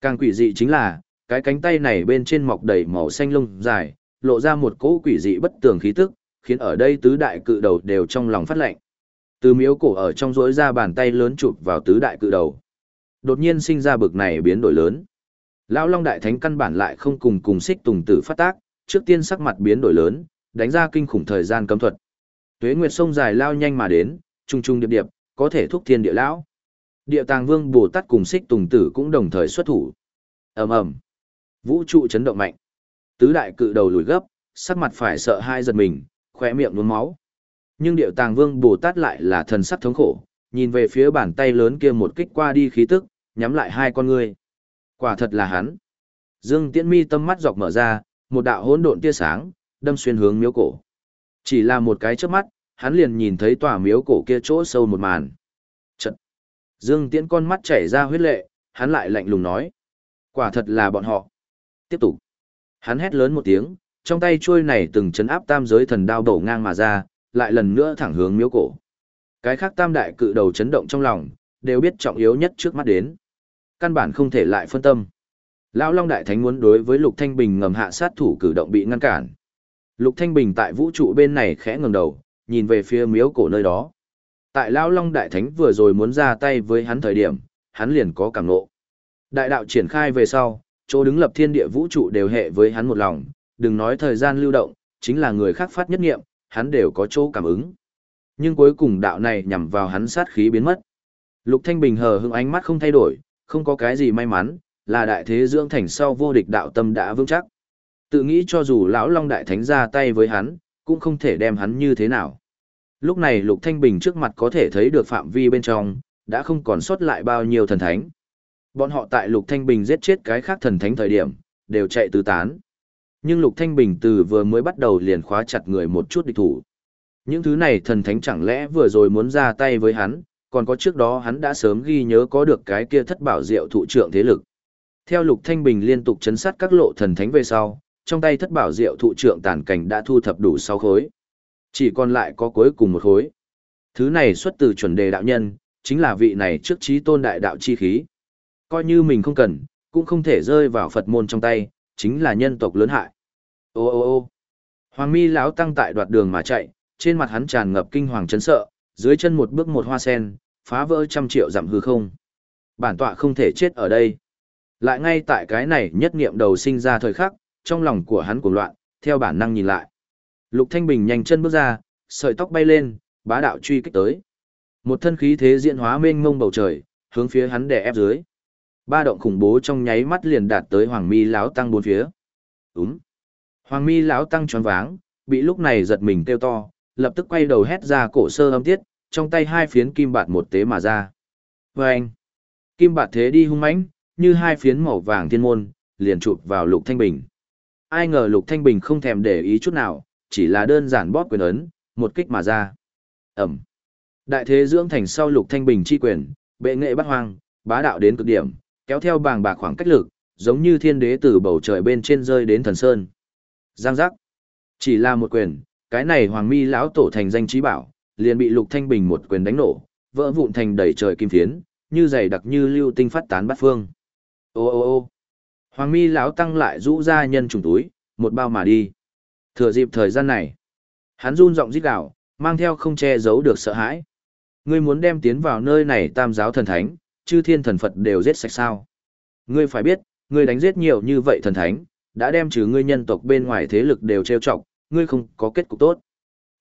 Càng quỷ dị chính là, cái cánh tay này bên trên mọc đầy màu xanh lông dài, lộ ra một cỗ quỷ dị bất tường khí tức, khiến ở đây tứ đại cự đầu đều trong lòng phát lạnh. Từ miếu cổ ở trong rỗi ra bàn tay lớn chụp vào tứ đại cự đầu. Đột nhiên sinh ra bực này biến đổi lớn. Lão Long Đại Thánh căn bản lại không cùng cùng xích tùng tử phát tác, trước tiên sắc mặt biến đổi lớn, đánh ra kinh khủng thời gian cấm thuật. Tuế Nguyệt sông dài lao nhanh mà đến, trung trung điệp điệp, có thể thúc thiên địa lão. Địa Tàng Vương Bồ Tát cùng xích tùng tử cũng đồng thời xuất thủ. Ầm ầm. Vũ trụ chấn động mạnh. Tứ đại cự đầu lùi gấp, sắc mặt phải sợ hai giật mình, khóe miệng nuốt máu. Nhưng điệu tàng vương Bồ Tát lại là thần sắc thống khổ, nhìn về phía bàn tay lớn kia một kích qua đi khí tức, nhắm lại hai con ngươi. Quả thật là hắn. Dương Tiễn Mi tâm mắt dọc mở ra, một đạo hỗn độn tia sáng, đâm xuyên hướng miếu cổ. Chỉ là một cái chớp mắt, hắn liền nhìn thấy tòa miếu cổ kia chỗ sâu một màn. Trận. Dương Tiễn con mắt chảy ra huyết lệ, hắn lại lạnh lùng nói. Quả thật là bọn họ. Tiếp tục. Hắn hét lớn một tiếng, trong tay chuôi này từng chấn áp tam giới thần đao đổ ngang mà ra, lại lần nữa thẳng hướng miếu cổ. Cái khác tam đại cự đầu chấn động trong lòng, đều biết trọng yếu nhất trước mắt đến. Căn bản không thể lại phân tâm. Lão Long Đại Thánh muốn đối với Lục Thanh Bình ngầm hạ sát thủ cử động bị ngăn cản. Lục Thanh Bình tại vũ trụ bên này khẽ ngẩng đầu, nhìn về phía miếu cổ nơi đó. Tại Lão Long Đại Thánh vừa rồi muốn ra tay với hắn thời điểm, hắn liền có cảm ngộ. Đại đạo triển khai về sau, chỗ đứng lập thiên địa vũ trụ đều hệ với hắn một lòng, đừng nói thời gian lưu động, chính là người khác phát nhất nghiệm, hắn đều có chỗ cảm ứng. Nhưng cuối cùng đạo này nhằm vào hắn sát khí biến mất. Lục Thanh Bình hờ hững ánh mắt không thay đổi, không có cái gì may mắn, là đại thế dưỡng thành sau vô địch đạo tâm đã vững chắc. Tự nghĩ cho dù lão Long Đại Thánh ra tay với hắn, cũng không thể đem hắn như thế nào. Lúc này Lục Thanh Bình trước mặt có thể thấy được phạm vi bên trong, đã không còn sót lại bao nhiêu thần thánh. Bọn họ tại Lục Thanh Bình giết chết cái khác thần thánh thời điểm, đều chạy tứ tán. Nhưng Lục Thanh Bình từ vừa mới bắt đầu liền khóa chặt người một chút địch thủ. Những thứ này thần thánh chẳng lẽ vừa rồi muốn ra tay với hắn, còn có trước đó hắn đã sớm ghi nhớ có được cái kia thất bảo diệu thụ trưởng thế lực. Theo Lục Thanh Bình liên tục chấn sát các lộ thần thánh về sau, trong tay thất bảo diệu thụ trưởng tàn cảnh đã thu thập đủ 6 khối. Chỉ còn lại có cuối cùng một khối. Thứ này xuất từ chuẩn đề đạo nhân, chính là vị này trước trí tôn đại đạo chi khí. Coi như mình không cần, cũng không thể rơi vào Phật môn trong tay, chính là nhân tộc lớn hại. Ô ô ô Hoàng mi lão tăng tại đoạt đường mà chạy, trên mặt hắn tràn ngập kinh hoàng chấn sợ, dưới chân một bước một hoa sen, phá vỡ trăm triệu giảm hư không. Bản tọa không thể chết ở đây. Lại ngay tại cái này nhất niệm đầu sinh ra thời khắc, trong lòng của hắn cuồng loạn, theo bản năng nhìn lại. Lục Thanh Bình nhanh chân bước ra, sợi tóc bay lên, bá đạo truy kích tới. Một thân khí thế diễn hóa mênh mông bầu trời, hướng phía hắn đè ép dưới. Ba động khủng bố trong nháy mắt liền đạt tới Hoàng Mi lão tăng bốn phía. Úm. Hoàng Mi lão tăng choáng váng, bị lúc này giật mình kêu to, lập tức quay đầu hét ra cổ sơ âm tiết, trong tay hai phiến kim bạt một tế mà ra. Vâng! Kim bạt thế đi hung mãnh, như hai phiến màu vàng thiên môn, liền chụp vào Lục Thanh Bình. Ai ngờ Lục Thanh Bình không thèm để ý chút nào, chỉ là đơn giản bóp quyền ấn, một kích mà ra. Ẩm! Đại thế dưỡng thành sau Lục Thanh Bình chi quyền, bệ nghệ bắt hoang, bá đạo đến cực điểm, kéo theo bàng bạc khoảng cách lực, giống như thiên đế từ bầu trời bên trên rơi đến thần sơn. Giang giác! Chỉ là một quyền, cái này hoàng mi lão tổ thành danh trí bảo, liền bị Lục Thanh Bình một quyền đánh nổ, vỡ vụn thành đầy trời kim phiến, như dày đặc như lưu tinh phát tán bát phương. Ô ô ô. Hoàng Mi lão tăng lại rũ ra nhân trùng túi, một bao mà đi. Thừa dịp thời gian này, hắn run giọng rít gào, mang theo không che giấu được sợ hãi. Ngươi muốn đem tiến vào nơi này tam giáo thần thánh, chư thiên thần Phật đều giết sạch sao? Ngươi phải biết, ngươi đánh giết nhiều như vậy thần thánh, đã đem trừ ngươi nhân tộc bên ngoài thế lực đều trêu chọc, ngươi không có kết cục tốt.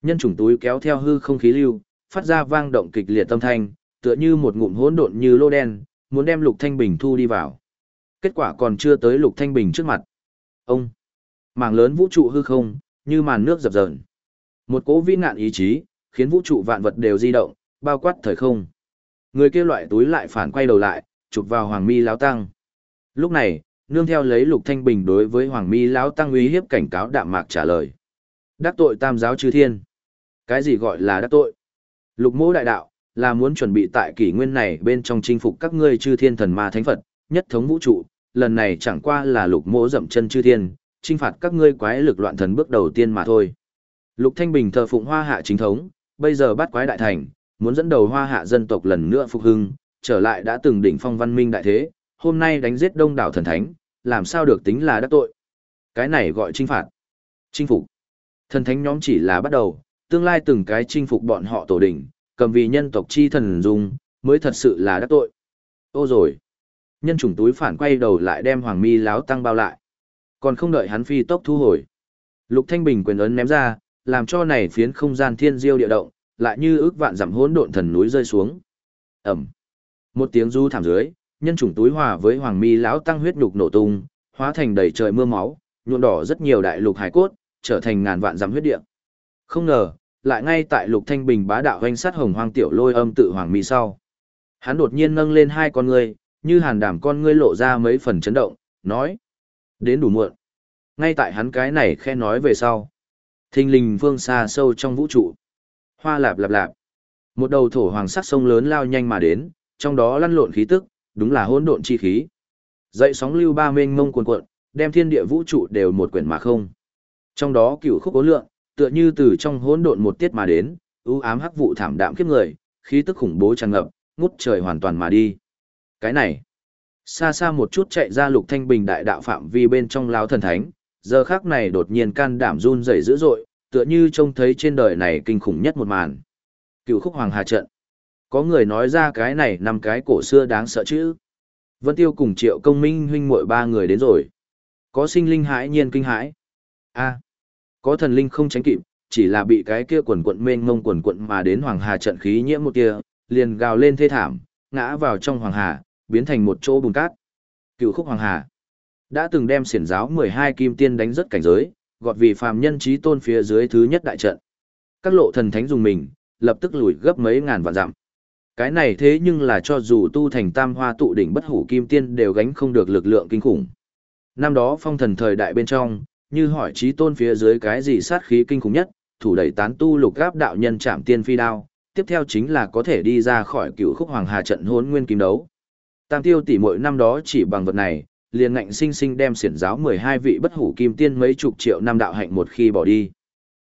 Nhân chủng túi kéo theo hư không khí lưu, phát ra vang động kịch liệt tâm thanh, tựa như một ngụm hỗn độn như lô đen, muốn đem Lục Thanh Bình thu đi vào. Kết quả còn chưa tới Lục Thanh Bình trước mặt. Ông, mảng lớn vũ trụ hư không, như màn nước dập dờn. Một cỗ vĩ nạn ý chí, khiến vũ trụ vạn vật đều di động, bao quát thời không. Người kia loại túi lại phản quay đầu lại, chụp vào Hoàng Mi lão tăng. Lúc này, nương theo lấy Lục Thanh Bình đối với Hoàng Mi lão tăng uy hiếp cảnh cáo đạm mạc trả lời. Đắc tội tam giáo chư thiên. Cái gì gọi là đắc tội? Lục mô đại đạo, là muốn chuẩn bị tại kỷ nguyên này bên trong chinh phục các ngươi chư thiên thần ma thánh Phật, nhất thống vũ trụ, lần này chẳng qua là lục mô dậm chân chư thiên, chinh phạt các ngươi quái lực loạn thần bước đầu tiên mà thôi. Lục Thanh Bình thờ phụng hoa hạ chính thống, bây giờ bắt quái đại thành, muốn dẫn đầu hoa hạ dân tộc lần nữa phục hưng, trở lại đã từng đỉnh phong văn minh đại thế, hôm nay đánh giết đông đảo thần thánh, làm sao được tính là đắc tội. Cái này gọi chinh phạt. Chinh phục. Thần thánh nhóm chỉ là bắt đầu, tương lai từng cái chinh phục bọn họ tổ đỉnh, cầm vì nhân tộc chi thần dung, mới thật sự là đắc tội. Ô rồi. Nhân chủng túi phản quay đầu lại đem Hoàng Mi láo tăng bao lại. Còn không đợi hắn phi tốc thu hồi. Lục Thanh Bình quyền ấn ném ra, làm cho này phiến không gian thiên diêu địa động, lại như ước vạn dặm hỗn độn thần núi rơi xuống. ầm, Một tiếng du thảm dưới, nhân chủng túi hòa với Hoàng Mi lão tăng huyết nhục nổ tung, hóa thành đầy trời mưa máu, nhuộm đỏ rất nhiều đại lục hải cốt, trở thành ngàn vạn dặm huyết địa. Không ngờ, lại ngay tại Lục Thanh Bình bá đạo hoành sát hồng hoang tiểu lôi âm tự hoàng mi sau. Hắn đột nhiên nâng lên hai con ngươi, như hàn đảm con ngươi lộ ra mấy phần chấn động, nói. Đến đủ muộn. Ngay tại hắn cái này khe nói về sau. Thinh linh phương xa sâu trong vũ trụ. Hoa lạp lạp lạp. Một đầu thổ hoàng sắc sông lớn lao nhanh mà đến, trong đó lăn lộn khí tức, đúng là hỗn độn chi khí. Dậy sóng lưu ba mênh mông cuồn cuộn, đem thiên địa vũ trụ đều một quyển mà không. Trong đó cửu khúc ốn lượng, tựa như từ trong hỗn độn một tiết mà đến, ưu ám hắc vụ thảm đạm kiếp người, khí tức khủng bố tràn ngập, ngút trời hoàn toàn mà đi. Cái này, xa xa một chút chạy ra lục thanh bình đại đạo phạm vi bên trong lão thần thánh, giờ khắc này đột nhiên can đảm run rẩy dữ dội, tựa như trông thấy trên đời này kinh khủng nhất một màn. Cửu khúc hoàng hà trận. Có người nói ra cái này năm cái cổ xưa đáng sợ chứ. Vân Tiêu cùng Triệu Công Minh huynh muội ba người đến rồi. Có sinh linh hãi nhiên kinh hãi. A có thần linh không tránh kịp, chỉ là bị cái kia quần quận mênh mông quần quận mà đến hoàng hà trận khí nhiễm một kia, liền gào lên thê thảm, ngã vào trong hoàng hà, biến thành một chỗ bùn cát. Cựu khúc hoàng hà đã từng đem xiển giáo 12 kim tiên đánh rất cảnh giới, gọt vì phàm nhân trí tôn phía dưới thứ nhất đại trận. Các lộ thần thánh dùng mình, lập tức lùi gấp mấy ngàn vạn dặm. Cái này thế nhưng là cho dù tu thành tam hoa tụ đỉnh bất hủ kim tiên đều gánh không được lực lượng kinh khủng. Năm đó phong thần thời đại bên trong, như hỏi trí tôn phía dưới cái gì sát khí kinh khủng nhất, thủ đẩy tán tu lục gáp đạo nhân chạm tiên phi đao, tiếp theo chính là có thể đi ra khỏi cựu khúc hoàng hà trận hốn nguyên kim đấu. Tam tiêu tỷ mỗi năm đó chỉ bằng vật này, liền ngạnh sinh sinh đem xiển giáo 12 vị bất hủ kim tiên mấy chục triệu năm đạo hạnh một khi bỏ đi.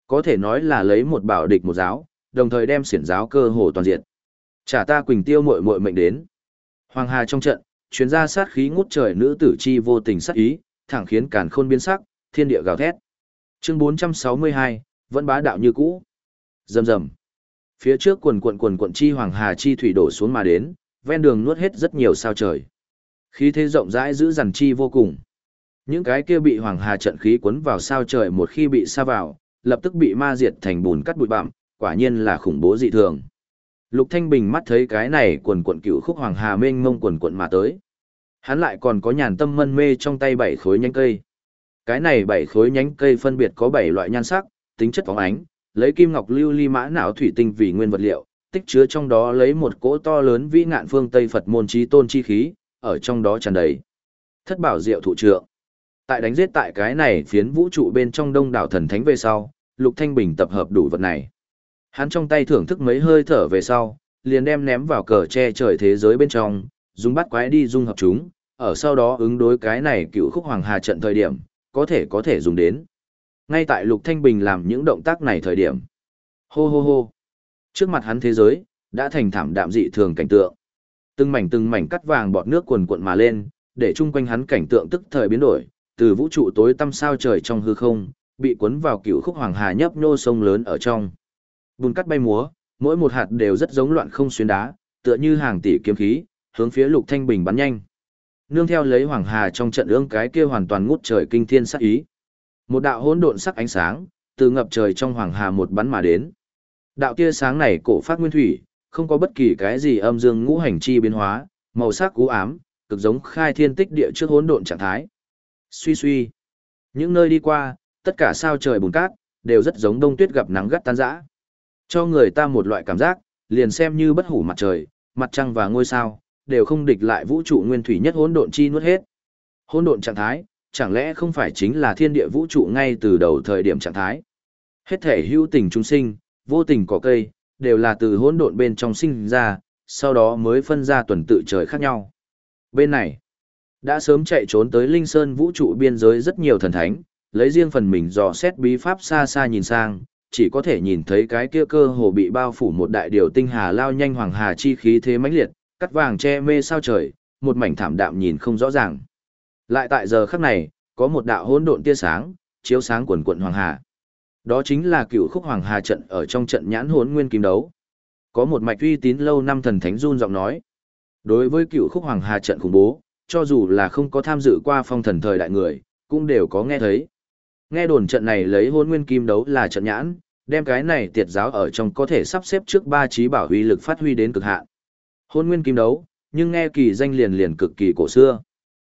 Có thể nói là lấy một bảo địch một giáo, đồng thời đem xiển giáo cơ hồ toàn diện. Trả ta Quỳnh Tiêu muội muội mệnh đến. Hoàng Hà trong trận, chuyến ra sát khí ngút trời nữ tử chi vô tình sát ý, thẳng khiến càn khôn biến sắc, thiên địa gào thét. Chương 462, vẫn bá đạo như cũ. Rầm rầm. Phía trước quần quần quần quần chi Hoàng Hà chi thủy đổ xuống mà đến, ven đường nuốt hết rất nhiều sao trời. Khí thế rộng rãi giữ dằn chi vô cùng. Những cái kia bị Hoàng Hà trận khí cuốn vào sao trời một khi bị sa vào, lập tức bị ma diệt thành bùn cắt bụi bặm, quả nhiên là khủng bố dị thường. Lục Thanh Bình mắt thấy cái này quần quần cựu khúc hoàng hà mênh mông quần quần mà tới. Hắn lại còn có nhàn tâm mân mê trong tay bảy khối nhánh cây. Cái này bảy khối nhánh cây phân biệt có bảy loại nhan sắc, tính chất phóng ánh, lấy kim ngọc lưu ly mã não thủy tinh vì nguyên vật liệu, tích chứa trong đó lấy một cỗ to lớn vĩ ngạn phương Tây Phật môn trí tôn chi khí, ở trong đó tràn đầy. Thất bảo diệu thụ trượng. Tại đánh giết tại cái này phiến vũ trụ bên trong đông đảo thần thánh về sau, Lục Thanh Bình tập hợp đủ vật này. Hắn trong tay thưởng thức mấy hơi thở về sau, liền đem ném vào cờ che trời thế giới bên trong, dùng bắt quái đi dung hợp chúng, ở sau đó ứng đối cái này cựu khúc hoàng hà trận thời điểm, có thể có thể dùng đến. Ngay tại Lục Thanh Bình làm những động tác này thời điểm. Hô hô hô. Trước mặt hắn thế giới, đã thành thảm đạm dị thường cảnh tượng. Từng mảnh từng mảnh cắt vàng bọt nước cuồn cuộn mà lên, để chung quanh hắn cảnh tượng tức thời biến đổi, từ vũ trụ tối tăm sao trời trong hư không, bị cuốn vào cựu khúc hoàng hà nhấp nhô sông lớn ở trong. Bùn cắt bay múa, mỗi một hạt đều rất giống loạn không xuyên đá, tựa như hàng tỷ kiếm khí, hướng phía Lục Thanh Bình bắn nhanh. Nương theo lấy Hoàng Hà trong trận ương cái kia hoàn toàn ngút trời kinh thiên sắc ý. Một đạo hỗn độn sắc ánh sáng, từ ngập trời trong Hoàng Hà một bắn mà đến. Đạo tia sáng này cổ phát nguyên thủy, không có bất kỳ cái gì âm dương ngũ hành chi biến hóa, màu sắc cú ám, cực giống khai thiên tích địa trước hỗn độn trạng thái. Suy suy. Những nơi đi qua, tất cả sao trời bùn cát, đều rất giống đông tuyết gặp nắng gắt tan rã. Cho người ta một loại cảm giác, liền xem như bất hủ mặt trời, mặt trăng và ngôi sao, đều không địch lại vũ trụ nguyên thủy nhất hỗn độn chi nuốt hết. Hỗn độn trạng thái, chẳng lẽ không phải chính là thiên địa vũ trụ ngay từ đầu thời điểm trạng thái? Hết thể hữu tình chúng sinh, vô tình có cây, đều là từ hỗn độn bên trong sinh ra, sau đó mới phân ra tuần tự trời khác nhau. Bên này, đã sớm chạy trốn tới Linh Sơn vũ trụ biên giới rất nhiều thần thánh, lấy riêng phần mình dò xét bí pháp xa xa nhìn sang, chỉ có thể nhìn thấy cái kia cơ hồ bị bao phủ một đại điều tinh hà lao nhanh hoàng hà chi khí thế mãnh liệt, cắt vàng che mê sao trời, một mảnh thảm đạm nhìn không rõ ràng. Lại tại giờ khắc này, có một đạo hỗn độn tia sáng, chiếu sáng quần quận hoàng hà. Đó chính là cựu khúc hoàng hà trận ở trong trận nhãn hỗn nguyên kim đấu. Có một mạch uy tín lâu năm thần thánh run giọng nói. Đối với cựu khúc hoàng hà trận khủng bố, cho dù là không có tham dự qua phong thần thời đại người, cũng đều có nghe thấy. Nghe đồn trận này lấy hôn nguyên kim đấu là trận nhãn, đem cái này tiệt giáo ở trong có thể sắp xếp trước ba trí bảo huy lực phát huy đến cực hạn. Hôn nguyên kim đấu, nhưng nghe kỳ danh liền liền cực kỳ cổ xưa.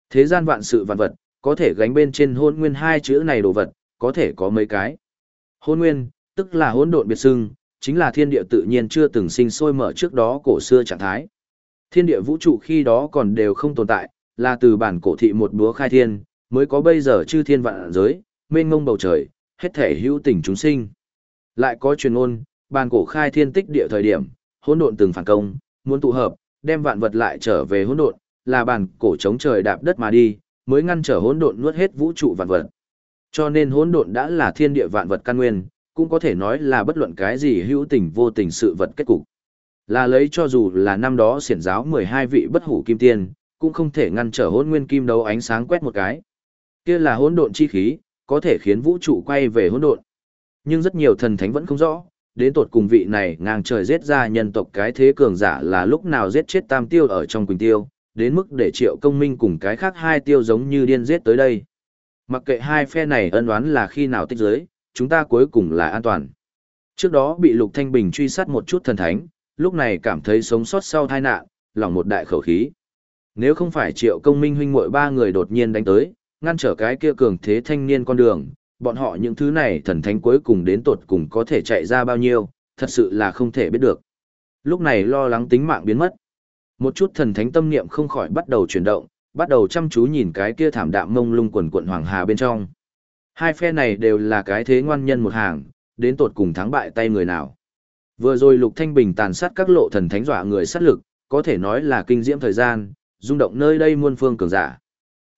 Thế gian vạn sự vạn vật, có thể gánh bên trên hôn nguyên hai chữ này đồ vật, có thể có mấy cái. Hôn nguyên, tức là hỗn độn biệt xưng, chính là thiên địa tự nhiên chưa từng sinh sôi mở trước đó cổ xưa trạng thái. Thiên địa vũ trụ khi đó còn đều không tồn tại, là từ bản cổ thị một búa khai thiên, mới có bây giờ chư thiên vạn giới, mênh ngông bầu trời, hết thể hữu tình chúng sinh. Lại có truyền ôn, bản cổ khai thiên tích địa thời điểm, hỗn độn từng phản công, muốn tụ hợp, đem vạn vật lại trở về hỗn độn, là bàn cổ chống trời đạp đất mà đi, mới ngăn trở hỗn độn nuốt hết vũ trụ vạn vật. Cho nên hỗn độn đã là thiên địa vạn vật căn nguyên, cũng có thể nói là bất luận cái gì hữu tình vô tình sự vật kết cục. Là lấy cho dù là năm đó xiển giáo 12 vị bất hủ kim tiên, cũng không thể ngăn trở hỗn nguyên kim đấu ánh sáng quét một cái. Kia là hỗn độn chi khí, có thể khiến vũ trụ quay về hỗn độn. Nhưng rất nhiều thần thánh vẫn không rõ, đến tột cùng vị này ngang trời giết ra nhân tộc cái thế cường giả là lúc nào giết chết tam tiêu ở trong quỳnh tiêu, đến mức để triệu công minh cùng cái khác hai tiêu giống như điên giết tới đây. Mặc kệ hai phe này ân oán là khi nào tích giới, chúng ta cuối cùng là an toàn. Trước đó bị Lục Thanh Bình truy sát một chút thần thánh, lúc này cảm thấy sống sót sau tai nạn, lòng một đại khẩu khí. Nếu không phải triệu công minh huynh muội ba người đột nhiên đánh tới, ngăn trở cái kia cường thế thanh niên con đường, bọn họ những thứ này thần thánh cuối cùng đến tột cùng có thể chạy ra bao nhiêu, thật sự là không thể biết được. Lúc này lo lắng tính mạng biến mất. Một chút thần thánh tâm niệm không khỏi bắt đầu chuyển động, bắt đầu chăm chú nhìn cái kia thảm đạm mông lung quần quận hoàng hà bên trong. Hai phe này đều là cái thế ngoan nhân một hàng, đến tột cùng thắng bại tay người nào. Vừa rồi Lục Thanh Bình tàn sát các lộ thần thánh dọa người sát lực, có thể nói là kinh diễm thời gian, rung động nơi đây muôn phương cường giả.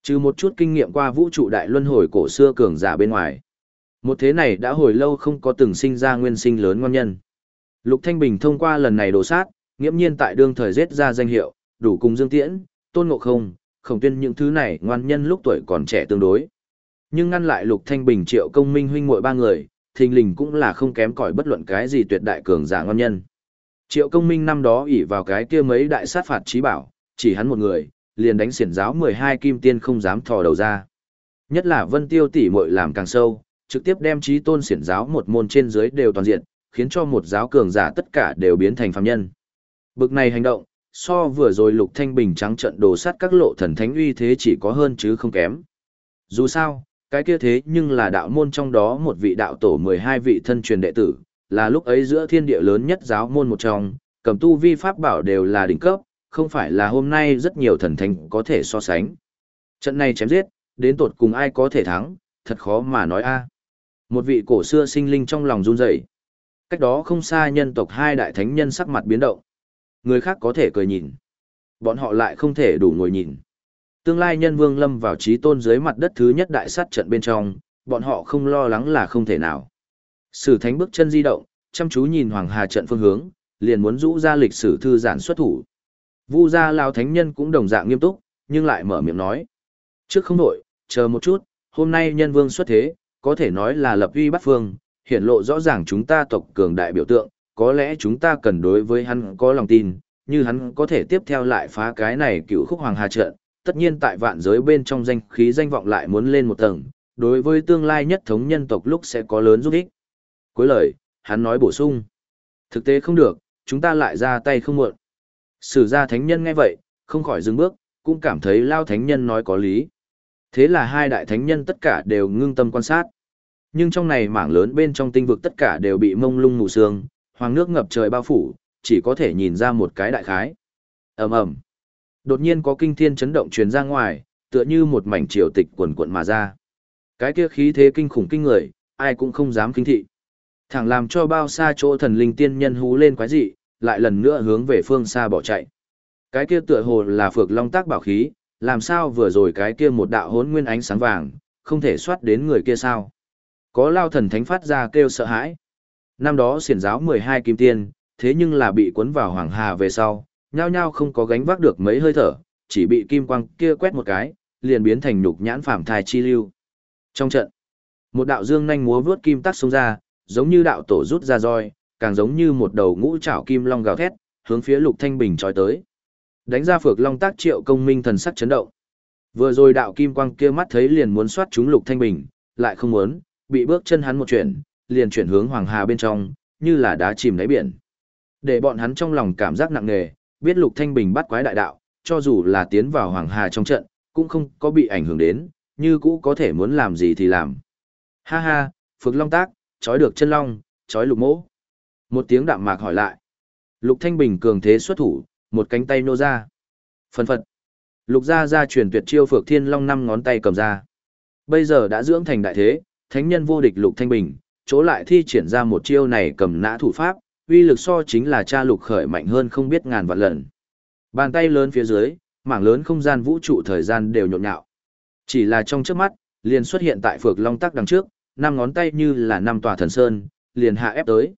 Trừ một chút kinh nghiệm qua vũ trụ đại luân hồi cổ xưa cường giả bên ngoài. Một thế này đã hồi lâu không có từng sinh ra nguyên sinh lớn ngon nhân. Lục Thanh Bình thông qua lần này đổ sát, nghiễm nhiên tại đương thời giết ra danh hiệu, đủ cùng Dương Tiễn, Tôn Ngộ Không, Khổng Tuyên những thứ này ngoan nhân lúc tuổi còn trẻ tương đối. Nhưng ngăn lại Lục Thanh Bình triệu công minh huynh muội ba người, thình lình cũng là không kém cỏi bất luận cái gì tuyệt đại cường giả ngon nhân. Triệu công minh năm đó ỷ vào cái kia mấy đại sát phạt trí bảo, chỉ hắn một người, liền đánh xiển giáo 12 kim tiên không dám thò đầu ra. Nhất là vân tiêu tỷ muội làm càng sâu, trực tiếp đem trí tôn xiển giáo một môn trên dưới đều toàn diện, khiến cho một giáo cường giả tất cả đều biến thành phàm nhân. Bực này hành động, so vừa rồi lục thanh bình trắng trận đồ sát các lộ thần thánh uy thế chỉ có hơn chứ không kém. Dù sao, cái kia thế nhưng là đạo môn trong đó một vị đạo tổ 12 vị thân truyền đệ tử, là lúc ấy giữa thiên địa lớn nhất giáo môn một trong, cầm tu vi pháp bảo đều là đỉnh cấp, không phải là hôm nay rất nhiều thần thánh có thể so sánh. Trận này chém giết, đến tột cùng ai có thể thắng, thật khó mà nói a. Một vị cổ xưa sinh linh trong lòng run rẩy. Cách đó không xa nhân tộc hai đại thánh nhân sắc mặt biến động. Người khác có thể cười nhìn. Bọn họ lại không thể đủ ngồi nhìn. Tương lai nhân vương lâm vào trí tôn dưới mặt đất thứ nhất đại sát trận bên trong, bọn họ không lo lắng là không thể nào. Sử thánh bước chân di động, chăm chú nhìn Hoàng Hà trận phương hướng, liền muốn rũ ra lịch sử thư giản xuất thủ. Vu gia Lão thánh nhân cũng đồng dạng nghiêm túc, nhưng lại mở miệng nói. Trước không đổi, chờ một chút, hôm nay nhân vương xuất thế, có thể nói là lập uy bắt phương, hiển lộ rõ ràng chúng ta tộc cường đại biểu tượng, có lẽ chúng ta cần đối với hắn có lòng tin, như hắn có thể tiếp theo lại phá cái này cựu khúc hoàng hà trận, tất nhiên tại vạn giới bên trong danh khí danh vọng lại muốn lên một tầng, đối với tương lai nhất thống nhân tộc lúc sẽ có lớn giúp ích. Cuối lời, hắn nói bổ sung. Thực tế không được, chúng ta lại ra tay không muộn. Sử gia thánh nhân nghe vậy, không khỏi dừng bước, cũng cảm thấy lao thánh nhân nói có lý. Thế là hai đại thánh nhân tất cả đều ngưng tâm quan sát. Nhưng trong này mảng lớn bên trong tinh vực tất cả đều bị mông lung mù sương, hoàng nước ngập trời bao phủ, chỉ có thể nhìn ra một cái đại khái. ầm ầm Đột nhiên có kinh thiên chấn động truyền ra ngoài, tựa như một mảnh triều tịch quần cuộn mà ra. Cái kia khí thế kinh khủng kinh người, ai cũng không dám kinh thị. Thẳng làm cho bao xa chỗ thần linh tiên nhân hú lên quái dị, lại lần nữa hướng về phương xa bỏ chạy. Cái kia tựa hồ là phược long tác bảo khí, làm sao vừa rồi cái kia một đạo hốn nguyên ánh sáng vàng, không thể soát đến người kia sao. Có lao thần thánh phát ra kêu sợ hãi. Năm đó xiển giáo 12 kim tiên, thế nhưng là bị cuốn vào hoàng hà về sau, nhao nhao không có gánh vác được mấy hơi thở, chỉ bị kim quang kia quét một cái, liền biến thành nhục nhãn phàm thai chi lưu. Trong trận, một đạo dương nhanh múa vướt kim tắc xông ra, giống như đạo tổ rút ra roi, càng giống như một đầu ngũ trảo kim long gào thét, hướng phía Lục Thanh Bình chói tới. Đánh ra phược long tác triệu công minh thần sắc chấn động. Vừa rồi đạo kim quang kia mắt thấy liền muốn xoát chúng Lục Thanh Bình, lại không muốn, bị bước chân hắn một chuyển, liền chuyển hướng Hoàng Hà bên trong, như là đá chìm đáy biển. Để bọn hắn trong lòng cảm giác nặng nề, biết Lục Thanh Bình bắt quái đại đạo, cho dù là tiến vào Hoàng Hà trong trận, cũng không có bị ảnh hưởng đến, như cũ có thể muốn làm gì thì làm. Ha ha, Phược Long tác, chói được chân long, chói lục mỗ. Một tiếng đạm mạc hỏi lại. Lục Thanh Bình cường thế xuất thủ, một cánh tay nô ra. phần phật. Lục gia gia truyền tuyệt chiêu Phược Thiên Long năm ngón tay cầm ra. Bây giờ đã dưỡng thành đại thế, thánh nhân vô địch Lục Thanh Bình, chỗ lại thi triển ra một chiêu này cầm nã thủ pháp, uy lực so chính là cha Lục khởi mạnh hơn không biết ngàn vạn lần. Bàn tay lớn phía dưới, mảng lớn không gian vũ trụ thời gian đều nhộn nhạo. Chỉ là trong trước mắt, liền xuất hiện tại Phược Long Tắc đằng trước, năm ngón tay như là năm tòa thần sơn, liền hạ ép tới.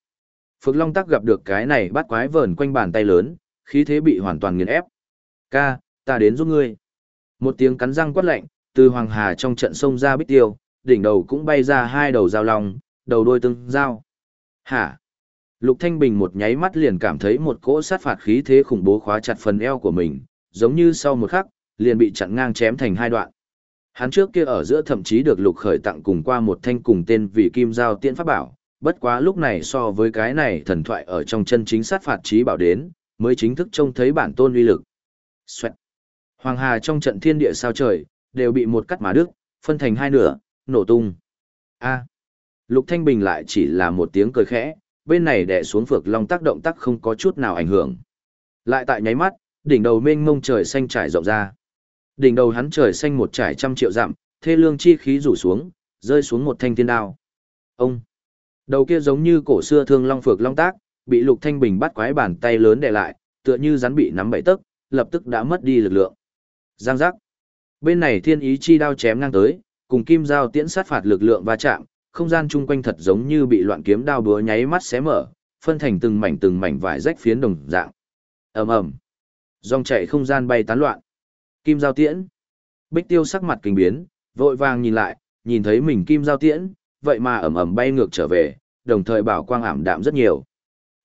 Phược Long Tắc gặp được cái này bắt quái vờn quanh bàn tay lớn, khí thế bị hoàn toàn nghiền ép. Ca, ta đến giúp ngươi. Một tiếng cắn răng quát lạnh, từ Hoàng Hà trong trận sông ra bích tiêu, đỉnh đầu cũng bay ra hai đầu dao long, đầu đôi tương dao. Hả? Lục Thanh Bình một nháy mắt liền cảm thấy một cỗ sát phạt khí thế khủng bố khóa chặt phần eo của mình, giống như sau một khắc, liền bị chặn ngang chém thành hai đoạn. Hắn trước kia ở giữa thậm chí được lục khởi tặng cùng qua một thanh cùng tên vì kim giao tiễn pháp bảo, bất quá lúc này so với cái này thần thoại ở trong chân chính sát phạt trí bảo đến, mới chính thức trông thấy bản tôn uy lực. Xoẹt. Hoàng hà trong trận thiên địa sao trời, đều bị một cắt mà đứt, phân thành hai nửa, nổ tung. A. Lục Thanh Bình lại chỉ là một tiếng cười khẽ, bên này đè xuống phược long tác động tác không có chút nào ảnh hưởng. Lại tại nháy mắt, đỉnh đầu mênh mông trời xanh trải rộng ra. Đỉnh đầu hắn trời xanh một trải trăm triệu dặm, thê lương chi khí rủ xuống, rơi xuống một thanh thiên đao. Ông. Đầu kia giống như cổ xưa thương long phược long tác, bị Lục Thanh Bình bắt quái bàn tay lớn đè lại, tựa như rắn bị nắm bẫy tấc, lập tức đã mất đi lực lượng. Giang giác. Bên này thiên ý chi đao chém ngang tới, cùng kim dao tiễn sát phạt lực lượng va chạm, không gian chung quanh thật giống như bị loạn kiếm đao búa nháy mắt xé mở, phân thành từng mảnh từng mảnh vải rách phiến đồng dạng. Ầm ầm. Dòng chảy không gian bay tán loạn. Kim giao tiễn. Bích Tiêu sắc mặt kinh biến, vội vàng nhìn lại, nhìn thấy mình kim giao tiễn, vậy mà ầm ầm bay ngược trở về, đồng thời bảo quang ảm đạm rất nhiều.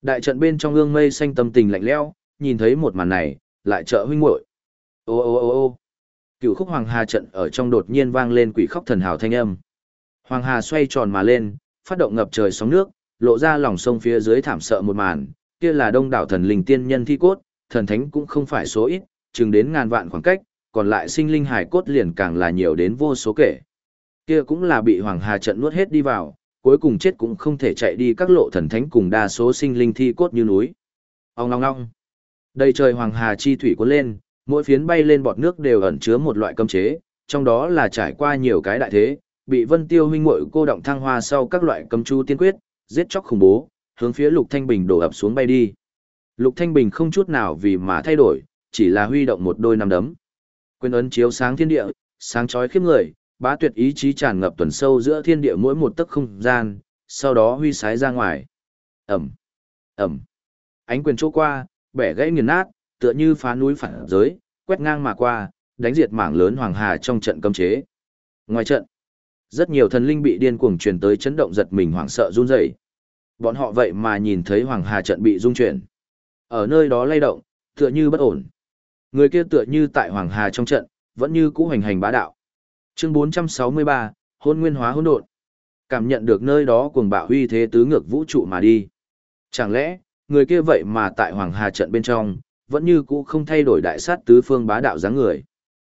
Đại trận bên trong ương mây xanh tâm tình lạnh lẽo, nhìn thấy một màn này, lại trợ huynh muội. Ô ô ô ô. cửu khúc hoàng hà trận ở trong đột nhiên vang lên quỷ khóc thần hào thanh âm. Hoàng hà xoay tròn mà lên, phát động ngập trời sóng nước, lộ ra lòng sông phía dưới thảm sợ một màn, kia là đông đảo thần linh tiên nhân thi cốt, thần thánh cũng không phải số ít, chừng đến ngàn vạn khoảng cách, còn lại sinh linh hải cốt liền càng là nhiều đến vô số kể. Kia cũng là bị Hoàng Hà trận nuốt hết đi vào, cuối cùng chết cũng không thể chạy đi các lộ thần thánh cùng đa số sinh linh thi cốt như núi. Ông ngong ngong. Đây trời Hoàng Hà chi thủy cuốn lên, mỗi phiến bay lên bọt nước đều ẩn chứa một loại cấm chế, trong đó là trải qua nhiều cái đại thế, bị Vân Tiêu huynh muội cô động thăng hoa sau các loại cấm chu tiên quyết, giết chóc khủng bố, hướng phía Lục Thanh Bình đổ ập xuống bay đi. Lục Thanh Bình không chút nào vì mà thay đổi, chỉ là huy động một đôi nắm đấm. Quyền ấn chiếu sáng thiên địa, sáng chói khiếp người, bá tuyệt ý chí tràn ngập tuần sâu giữa thiên địa mỗi một tấc không gian, sau đó huy sái ra ngoài. Ẩm, Ẩm. Ánh quyền chỗ qua, bẻ gãy nghiền nát, tựa như phá núi phản giới, quét ngang mà qua, đánh diệt mảng lớn hoàng hà trong trận cấm chế. Ngoài trận, rất nhiều thần linh bị điên cuồng truyền tới chấn động giật mình hoảng sợ run rẩy. Bọn họ vậy mà nhìn thấy hoàng hà trận bị rung chuyển. Ở nơi đó lay động, tựa như bất ổn. Người kia tựa như tại hoàng hà trong trận, vẫn như cũ hành hành bá đạo. Chương 463, hôn nguyên hóa hỗn độn. Cảm nhận được nơi đó cuồng bạo huy thế tứ ngược vũ trụ mà đi. Chẳng lẽ, người kia vậy mà tại hoàng hà trận bên trong, vẫn như cũ không thay đổi đại sát tứ phương bá đạo dáng người.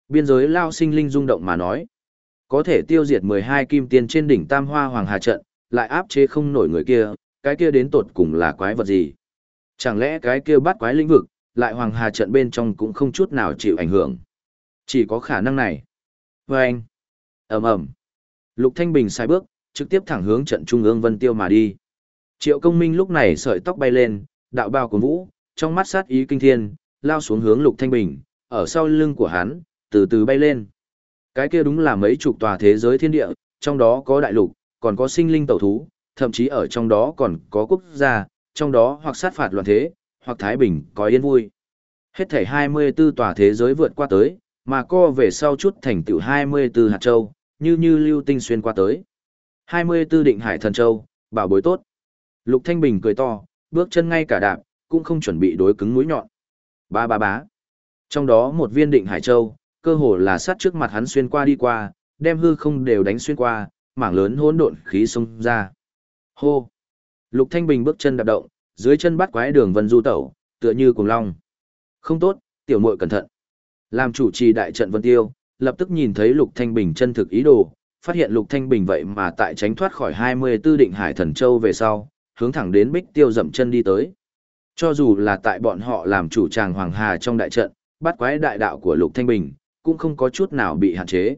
Biên giới lao sinh linh rung động mà nói. Có thể tiêu diệt 12 kim tiền trên đỉnh tam hoa hoàng hà trận, lại áp chế không nổi người kia, cái kia đến tột cùng là quái vật gì. Chẳng lẽ cái kia bắt quái lĩnh vực, lại hoàng hà trận bên trong cũng không chút nào chịu ảnh hưởng. Chỉ có khả năng này. Và anh, ầm ầm Lục Thanh Bình sai bước, trực tiếp thẳng hướng trận trung ương Vân Tiêu mà đi. Triệu công minh lúc này sợi tóc bay lên, đạo bào của vũ, trong mắt sát ý kinh thiên, lao xuống hướng Lục Thanh Bình, ở sau lưng của hắn, từ từ bay lên. Cái kia đúng là mấy chục tòa thế giới thiên địa, trong đó có đại lục, còn có sinh linh tẩu thú, thậm chí ở trong đó còn có quốc gia, trong đó hoặc sát phạt loạn thế, hoặc thái bình, có yên vui. Hết thảy 24 tòa thế giới vượt qua tới, mà co về sau chút thành tựu 24 hạt châu, như như lưu tinh xuyên qua tới. 24 định hải thần châu, bảo bối tốt. Lục Thanh Bình cười to, bước chân ngay cả đạp, cũng không chuẩn bị đối cứng mũi nhọn. Ba ba bá. Trong đó một viên định hải châu, cơ hồ là sát trước mặt hắn xuyên qua đi qua, đem hư không đều đánh xuyên qua, mảng lớn hỗn độn khí xông ra. Hô. Lục Thanh Bình bước chân đạp động, dưới chân bắt quái đường vân du tẩu, tựa như cuồng long. Không tốt, tiểu muội cẩn thận. Làm chủ trì đại trận Vân Tiêu, lập tức nhìn thấy Lục Thanh Bình chân thực ý đồ, phát hiện Lục Thanh Bình vậy mà tại tránh thoát khỏi 24 định hải thần châu về sau, hướng thẳng đến Bích Tiêu dậm chân đi tới. Cho dù là tại bọn họ làm chủ tràng Hoàng Hà trong đại trận, bắt quái đại đạo của Lục Thanh Bình, cũng không có chút nào bị hạn chế.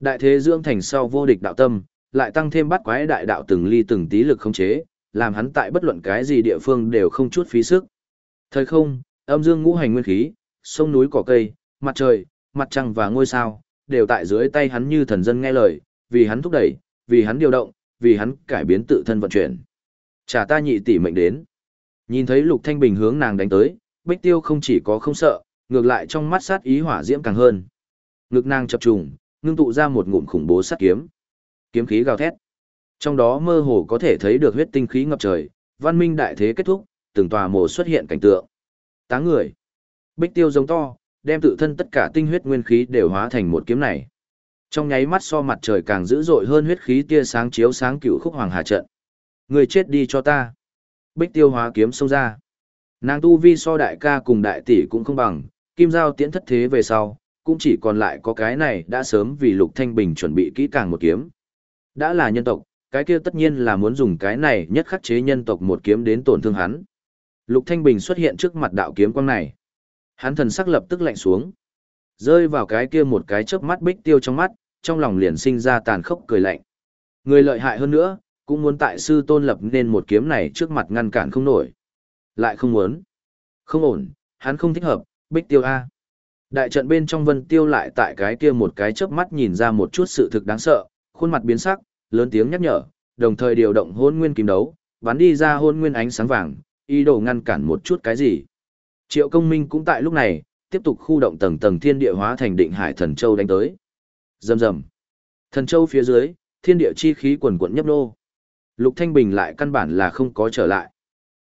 Đại thế dưỡng thành sau vô địch đạo tâm, lại tăng thêm bắt quái đại đạo từng ly từng tí lực không chế, làm hắn tại bất luận cái gì địa phương đều không chút phí sức. Thời không, âm dương ngũ hành nguyên khí, sông núi cỏ cây, mặt trời, mặt trăng và ngôi sao, đều tại dưới tay hắn như thần dân nghe lời, vì hắn thúc đẩy, vì hắn điều động, vì hắn cải biến tự thân vận chuyển. Trả ta nhị tỷ mệnh đến. Nhìn thấy Lục Thanh Bình hướng nàng đánh tới, Bích Tiêu không chỉ có không sợ, ngược lại trong mắt sát ý hỏa diễm càng hơn. Ngực nàng chập trùng, ngưng tụ ra một ngụm khủng bố sát kiếm. Kiếm khí gào thét. Trong đó mơ hồ có thể thấy được huyết tinh khí ngập trời, văn minh đại thế kết thúc, từng tòa mộ xuất hiện cảnh tượng. tá người. Bích Tiêu giống to, đem tự thân tất cả tinh huyết nguyên khí đều hóa thành một kiếm này. Trong nháy mắt so mặt trời càng dữ dội hơn huyết khí tia sáng chiếu sáng cựu khúc hoàng hà trận. Người chết đi cho ta. Bích tiêu hóa kiếm xông ra. Nàng tu vi so đại ca cùng đại tỷ cũng không bằng, kim giao tiễn thất thế về sau, cũng chỉ còn lại có cái này đã sớm vì Lục Thanh Bình chuẩn bị kỹ càng một kiếm. Đã là nhân tộc, cái kia tất nhiên là muốn dùng cái này nhất khắc chế nhân tộc một kiếm đến tổn thương hắn. Lục Thanh Bình xuất hiện trước mặt đạo kiếm quang này. Hắn thần sắc lập tức lạnh xuống. Rơi vào cái kia một cái chớp mắt bích tiêu trong mắt, trong lòng liền sinh ra tàn khốc cười lạnh. Người lợi hại hơn nữa, cũng muốn tại sư tôn lập nên một kiếm này trước mặt ngăn cản không nổi. Lại không muốn. Không ổn, hắn không thích hợp, bích tiêu A. Đại trận bên trong vân tiêu lại tại cái kia một cái chớp mắt nhìn ra một chút sự thực đáng sợ, khuôn mặt biến sắc, lớn tiếng nhắc nhở, đồng thời điều động hôn nguyên kim đấu, bắn đi ra hôn nguyên ánh sáng vàng, ý đồ ngăn cản một chút cái gì. Triệu công minh cũng tại lúc này, tiếp tục khu động tầng tầng thiên địa hóa thành định hải thần châu đánh tới. Rầm rầm. Thần châu phía dưới, thiên địa chi khí quần quận nhấp nô. Lục Thanh Bình lại căn bản là không có trở lại.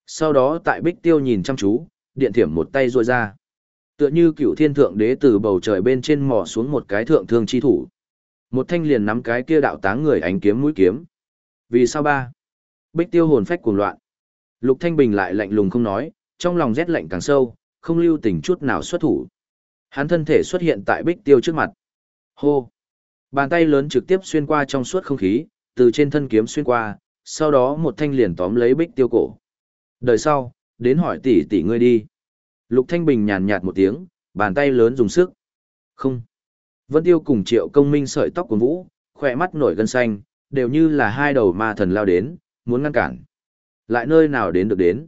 Sau đó tại Bích Tiêu nhìn chăm chú, điện thiểm một tay ruôi ra. Tựa như cựu thiên thượng đế từ bầu trời bên trên mò xuống một cái thượng thương chi thủ. Một thanh liền nắm cái kia đạo táng người ánh kiếm mũi kiếm. Vì sao ba? Bích Tiêu hồn phách cuồng loạn. Lục Thanh Bình lại lạnh lùng không nói, trong lòng rét lạnh càng sâu, không lưu tình chút nào xuất thủ. Hắn thân thể xuất hiện tại Bích Tiêu trước mặt. Hô! Bàn tay lớn trực tiếp xuyên qua trong suốt không khí, từ trên thân kiếm xuyên qua, sau đó một thanh liền tóm lấy Bích Tiêu cổ. Đời sau, đến hỏi tỷ tỷ ngươi đi. Lục Thanh Bình nhàn nhạt một tiếng, bàn tay lớn dùng sức. Không. Vân Tiêu cùng Triệu Công Minh sợi tóc của Vũ, khỏe mắt nổi gân xanh, đều như là hai đầu ma thần lao đến, muốn ngăn cản. Lại nơi nào đến được đến.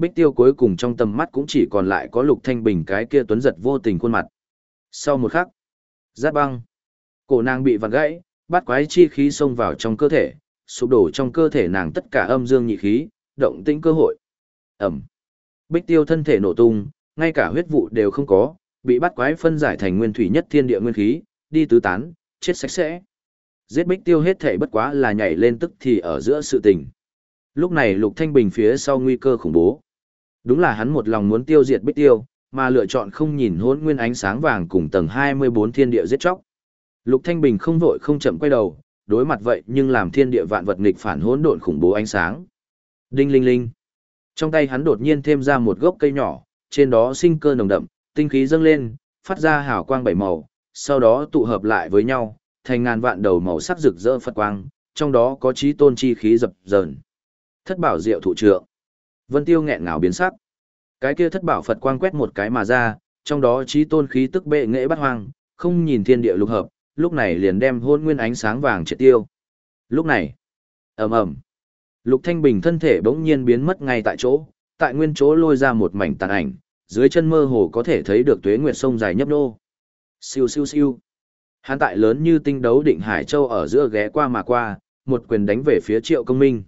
Bích Tiêu cuối cùng trong tầm mắt cũng chỉ còn lại có Lục Thanh Bình cái kia tuấn giật vô tình khuôn mặt. Sau một khắc, giáp băng, cổ nàng bị vặn gãy, bắt quái chi khí xông vào trong cơ thể, sụp đổ trong cơ thể nàng tất cả âm dương nhị khí, động tĩnh cơ hội. Ẩm. Bích Tiêu thân thể nổ tung, ngay cả huyết vụ đều không có, bị bắt quái phân giải thành nguyên thủy nhất thiên địa nguyên khí, đi tứ tán, chết sạch sẽ. Giết Bích Tiêu hết thể bất quá là nhảy lên tức thì ở giữa sự tình. Lúc này Lục Thanh Bình phía sau nguy cơ khủng bố. Đúng là hắn một lòng muốn tiêu diệt Bích Tiêu, mà lựa chọn không nhìn hỗn nguyên ánh sáng vàng cùng tầng 24 thiên địa giết chóc. Lục Thanh Bình không vội không chậm quay đầu, đối mặt vậy nhưng làm thiên địa vạn vật nghịch phản hỗn độn khủng bố ánh sáng. Đinh linh linh. Trong tay hắn đột nhiên thêm ra một gốc cây nhỏ, trên đó sinh cơ nồng đậm, tinh khí dâng lên, phát ra hào quang bảy màu, sau đó tụ hợp lại với nhau, thành ngàn vạn đầu màu sắc rực rỡ phật quang, trong đó có trí tôn chi khí dập dờn. Thất bảo diệu thụ trượng. Vân Tiêu nghẹn ngào biến sắc. Cái kia thất bảo Phật quang quét một cái mà ra, trong đó trí tôn khí tức bệ nghệ bắt hoang, không nhìn thiên địa lục hợp, lúc này liền đem hôn nguyên ánh sáng vàng triệt tiêu. Lúc này, ầm ầm, Lục Thanh Bình thân thể bỗng nhiên biến mất ngay tại chỗ, tại nguyên chỗ lôi ra một mảnh tàn ảnh, dưới chân mơ hồ có thể thấy được tuế nguyệt sông dài nhấp nô. Siêu siêu siêu. Hắn tại lớn như tinh đấu định Hải Châu ở giữa ghé qua mà qua, một quyền đánh về phía Triệu Công Minh.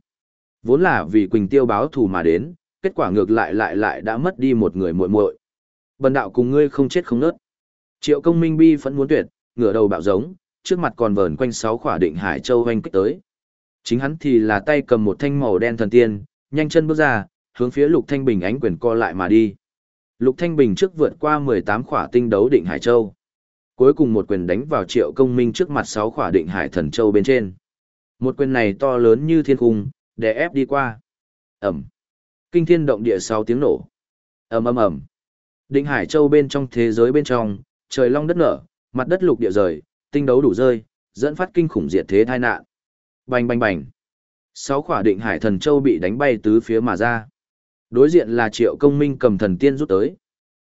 Vốn là vì Quỳnh Tiêu báo thù mà đến, kết quả ngược lại lại lại đã mất đi một người muội muội. Bần đạo cùng ngươi không chết không nớt. Triệu Công Minh bi vẫn muốn tuyệt, ngửa đầu bạo giống, trước mặt còn vờn quanh sáu khỏa định Hải Châu hoanh kích tới. Chính hắn thì là tay cầm một thanh màu đen thần tiên, nhanh chân bước ra, hướng phía Lục Thanh Bình ánh quyền co lại mà đi. Lục Thanh Bình trước vượt qua 18 khỏa tinh đấu định Hải Châu. Cuối cùng một quyền đánh vào Triệu Công Minh trước mặt 6 khỏa định Hải Thần Châu bên trên. Một quyền này to lớn như thiên cung, để ép đi qua. Ẩm. Kinh thiên động địa sau tiếng nổ. Ầm ầm ầm. Định Hải Châu bên trong thế giới bên trong, trời long đất nở, mặt đất lục địa rời, tinh đấu đủ rơi, dẫn phát kinh khủng diệt thế tai nạn. Bành bành bành. Sáu khỏa định hải thần châu bị đánh bay tứ phía mà ra. Đối diện là triệu công minh cầm thần tiên rút tới.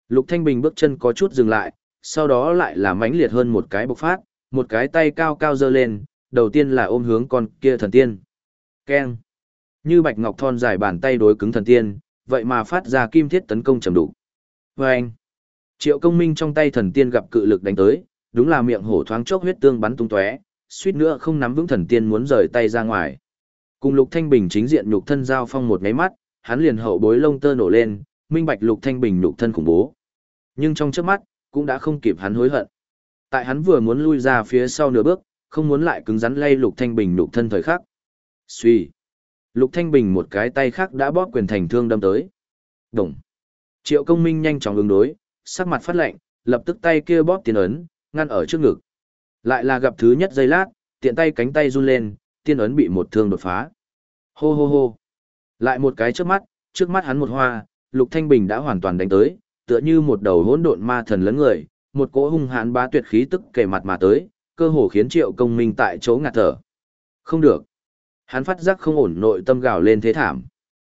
Lục Thanh Bình bước chân có chút dừng lại, sau đó lại là mãnh liệt hơn một cái bộc phát, một cái tay cao cao giơ lên, đầu tiên là ôm hướng con kia thần tiên. Keng. Như bạch ngọc thon dài bàn tay đối cứng thần tiên, vậy mà phát ra kim thiết tấn công trầm đủ. Vâng. Triệu công minh trong tay thần tiên gặp cự lực đánh tới, đúng là miệng hổ thoáng chốc huyết tương bắn tung tóe, suýt nữa không nắm vững thần tiên muốn rời tay ra ngoài. Cùng Lục Thanh Bình chính diện nhục thân giao phong một máy mắt, hắn liền hậu bối lông tơ nổ lên, minh bạch Lục Thanh Bình nhục thân khủng bố. Nhưng trong chớp mắt, cũng đã không kịp hắn hối hận. Tại hắn vừa muốn lui ra phía sau nửa bước, không muốn lại cứng rắn lay Lục Thanh Bình nhục thân thời khắc. Suy. Lục Thanh Bình một cái tay khác đã bóp quyền thành thương đâm tới. Đồng. Triệu công minh nhanh chóng ứng đối, sắc mặt phát lạnh, lập tức tay kia bóp tiền ấn, ngăn ở trước ngực. Lại là gặp thứ nhất giây lát, tiện tay cánh tay run lên, tiên ấn bị một thương đột phá. Hô hô hô. Lại một cái trước mắt, trước mắt hắn một hoa, Lục Thanh Bình đã hoàn toàn đánh tới, tựa như một đầu hỗn độn ma thần lớn người, một cỗ hung hãn bá tuyệt khí tức kề mặt mà tới, cơ hồ khiến Triệu Công Minh tại chỗ ngạt thở. Không được. Hắn phát giác không ổn nội tâm gào lên thế thảm.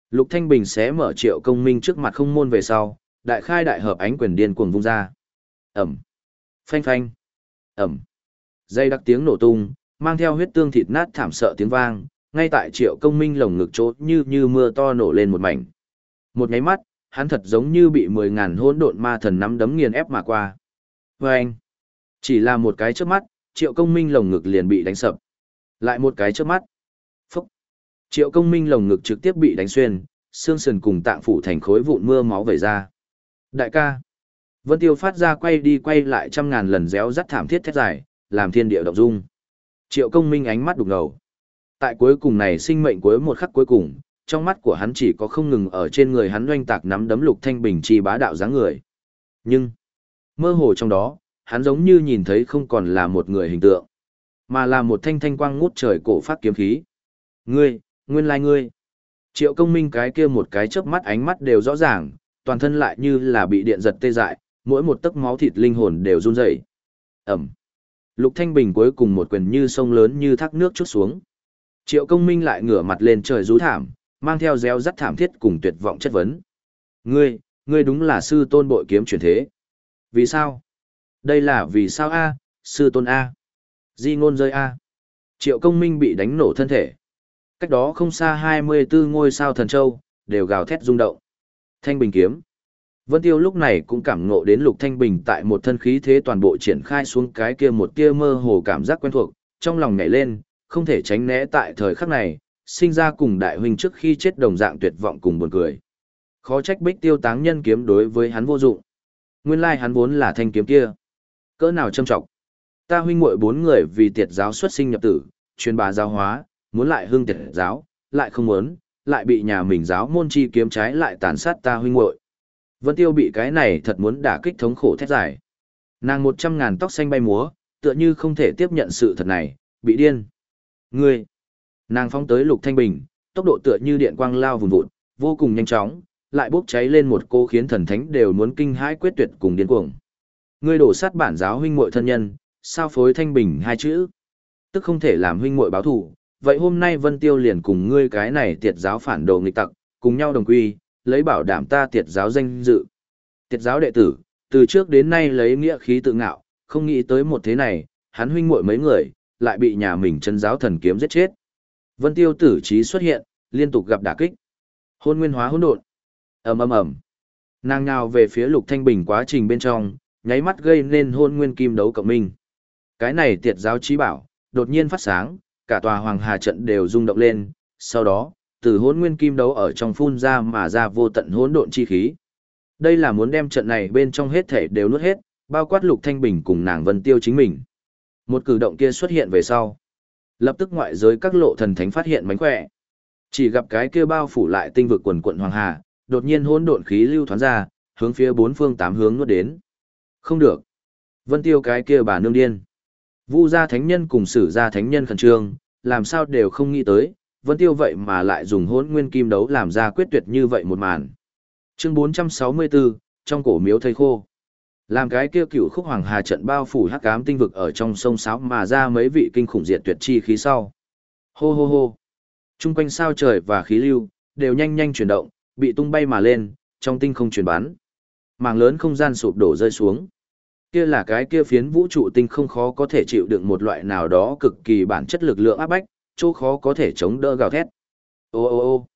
Lục Thanh Bình xé mở Triệu Công Minh trước mặt không môn về sau, đại khai đại hợp ánh quyền điên cuồng vung ra. Ẩm. Phanh phanh. Ẩm. Dây đặc tiếng nổ tung, mang theo huyết tương thịt nát thảm sợ tiếng vang, ngay tại Triệu Công Minh lồng ngực chỗ như như mưa to nổ lên một mảnh. Một nháy mắt, hắn thật giống như bị mười ngàn hỗn độn ma thần nắm đấm nghiền ép mà qua. Vâng! Chỉ là một cái trước mắt, triệu công minh lồng ngực liền bị đánh sập. Lại một cái trước mắt. Triệu công minh lồng ngực trực tiếp bị đánh xuyên, xương sườn cùng tạng phủ thành khối vụn mưa máu vẩy ra. Đại ca! Vân Tiêu phát ra quay đi quay lại trăm ngàn lần réo rắt thảm thiết thét dài, làm thiên địa động dung. Triệu công minh ánh mắt đục ngầu. Tại cuối cùng này sinh mệnh cuối một khắc cuối cùng, trong mắt của hắn chỉ có không ngừng ở trên người hắn doanh tạc nắm đấm lục thanh bình chi bá đạo dáng người. Nhưng, mơ hồ trong đó, hắn giống như nhìn thấy không còn là một người hình tượng, mà là một thanh thanh quang ngút trời cổ phát kiếm khí. Ngươi, nguyên lai ngươi. Triệu công minh cái kia một cái chớp mắt ánh mắt đều rõ ràng, toàn thân lại như là bị điện giật tê dại, mỗi một tấc máu thịt linh hồn đều run rẩy. Ẩm. Lục Thanh Bình cuối cùng một quyền như sông lớn như thác nước chút xuống. Triệu công minh lại ngửa mặt lên trời rú thảm, mang theo gieo rắt thảm thiết cùng tuyệt vọng chất vấn. Ngươi, ngươi đúng là sư tôn bội kiếm chuyển thế. Vì sao? Đây là vì sao A, sư tôn A. Di ngôn rơi A. Triệu công minh bị đánh nổ thân thể. Cách đó không xa 24 ngôi sao thần châu, đều gào thét rung động. Thanh bình kiếm. Vân Tiêu lúc này cũng cảm ngộ đến Lục Thanh Bình tại một thân khí thế toàn bộ triển khai xuống cái kia một tia mơ hồ cảm giác quen thuộc, trong lòng nhảy lên, không thể tránh né tại thời khắc này, sinh ra cùng đại huynh trước khi chết đồng dạng tuyệt vọng cùng buồn cười. Khó trách bích tiêu táng nhân kiếm đối với hắn vô dụng. Nguyên lai hắn vốn là thanh kiếm kia. Cỡ nào trâm trọng. Ta huynh muội bốn người vì tiệt giáo xuất sinh nhập tử, truyền bá giáo hóa, muốn lại hương tiệt giáo, lại không muốn, lại bị nhà mình giáo môn chi kiếm trái lại tàn sát ta huynh muội. Vân Tiêu bị cái này thật muốn đả kích thống khổ thét dài. Nàng một trăm ngàn tóc xanh bay múa, tựa như không thể tiếp nhận sự thật này, bị điên. Ngươi, Nàng phóng tới Lục Thanh Bình, tốc độ tựa như điện quang lao vùn vụt, vô cùng nhanh chóng, lại bốc cháy lên một cô khiến thần thánh đều muốn kinh hãi quyết tuyệt cùng điên cuồng. Ngươi đổ sát bản giáo huynh muội thân nhân, sao phối Thanh Bình hai chữ? Tức không thể làm huynh muội báo thù, vậy hôm nay Vân Tiêu liền cùng ngươi cái này tiệt giáo phản đồ nghịch tặc, cùng nhau đồng quy, lấy bảo đảm ta tiệt giáo danh dự. Tiệt giáo đệ tử, từ trước đến nay lấy nghĩa khí tự ngạo, không nghĩ tới một thế này, hắn huynh muội mấy người, lại bị nhà mình chân giáo thần kiếm giết chết. Vân Tiêu tử trí xuất hiện, liên tục gặp đả kích. Hôn nguyên hóa hỗn độn. Ầm ầm ầm. Nàng nhào về phía Lục Thanh Bình quá trình bên trong, nháy mắt gây nên hôn nguyên kim đấu cộng minh. Cái này tiệt giáo trí bảo, đột nhiên phát sáng, cả tòa hoàng hà trận đều rung động lên, sau đó, từ hôn nguyên kim đấu ở trong phun ra mà ra vô tận hỗn độn chi khí. Đây là muốn đem trận này bên trong hết thể đều nuốt hết, bao quát Lục Thanh Bình cùng nàng Vân Tiêu chính mình. Một cử động kia xuất hiện về sau. Lập tức ngoại giới các lộ thần thánh phát hiện mánh khỏe. Chỉ gặp cái kia bao phủ lại tinh vực quần quận Hoàng Hà, đột nhiên hỗn độn khí lưu thoáng ra, hướng phía bốn phương tám hướng nuốt đến. Không được. Vân tiêu cái kia bà nương điên. Vu gia thánh nhân cùng sử gia thánh nhân khẩn trương, làm sao đều không nghĩ tới, Vân tiêu vậy mà lại dùng hỗn nguyên kim đấu làm ra quyết tuyệt như vậy một màn. Chương 464, trong cổ miếu thây khô. Làm cái kia cựu khúc hoàng hà trận bao phủ hắc ám tinh vực ở trong sông sáo mà ra mấy vị kinh khủng diệt tuyệt chi khí sau. Hô hô hô. Trung quanh sao trời và khí lưu, đều nhanh nhanh chuyển động, bị tung bay mà lên, trong tinh không chuyển bán, Màng lớn không gian sụp đổ rơi xuống. Kia là cái kia phiến vũ trụ tinh không khó có thể chịu đựng một loại nào đó cực kỳ bản chất lực lượng áp bách, chỗ khó có thể chống đỡ gào thét. Ô ô ô.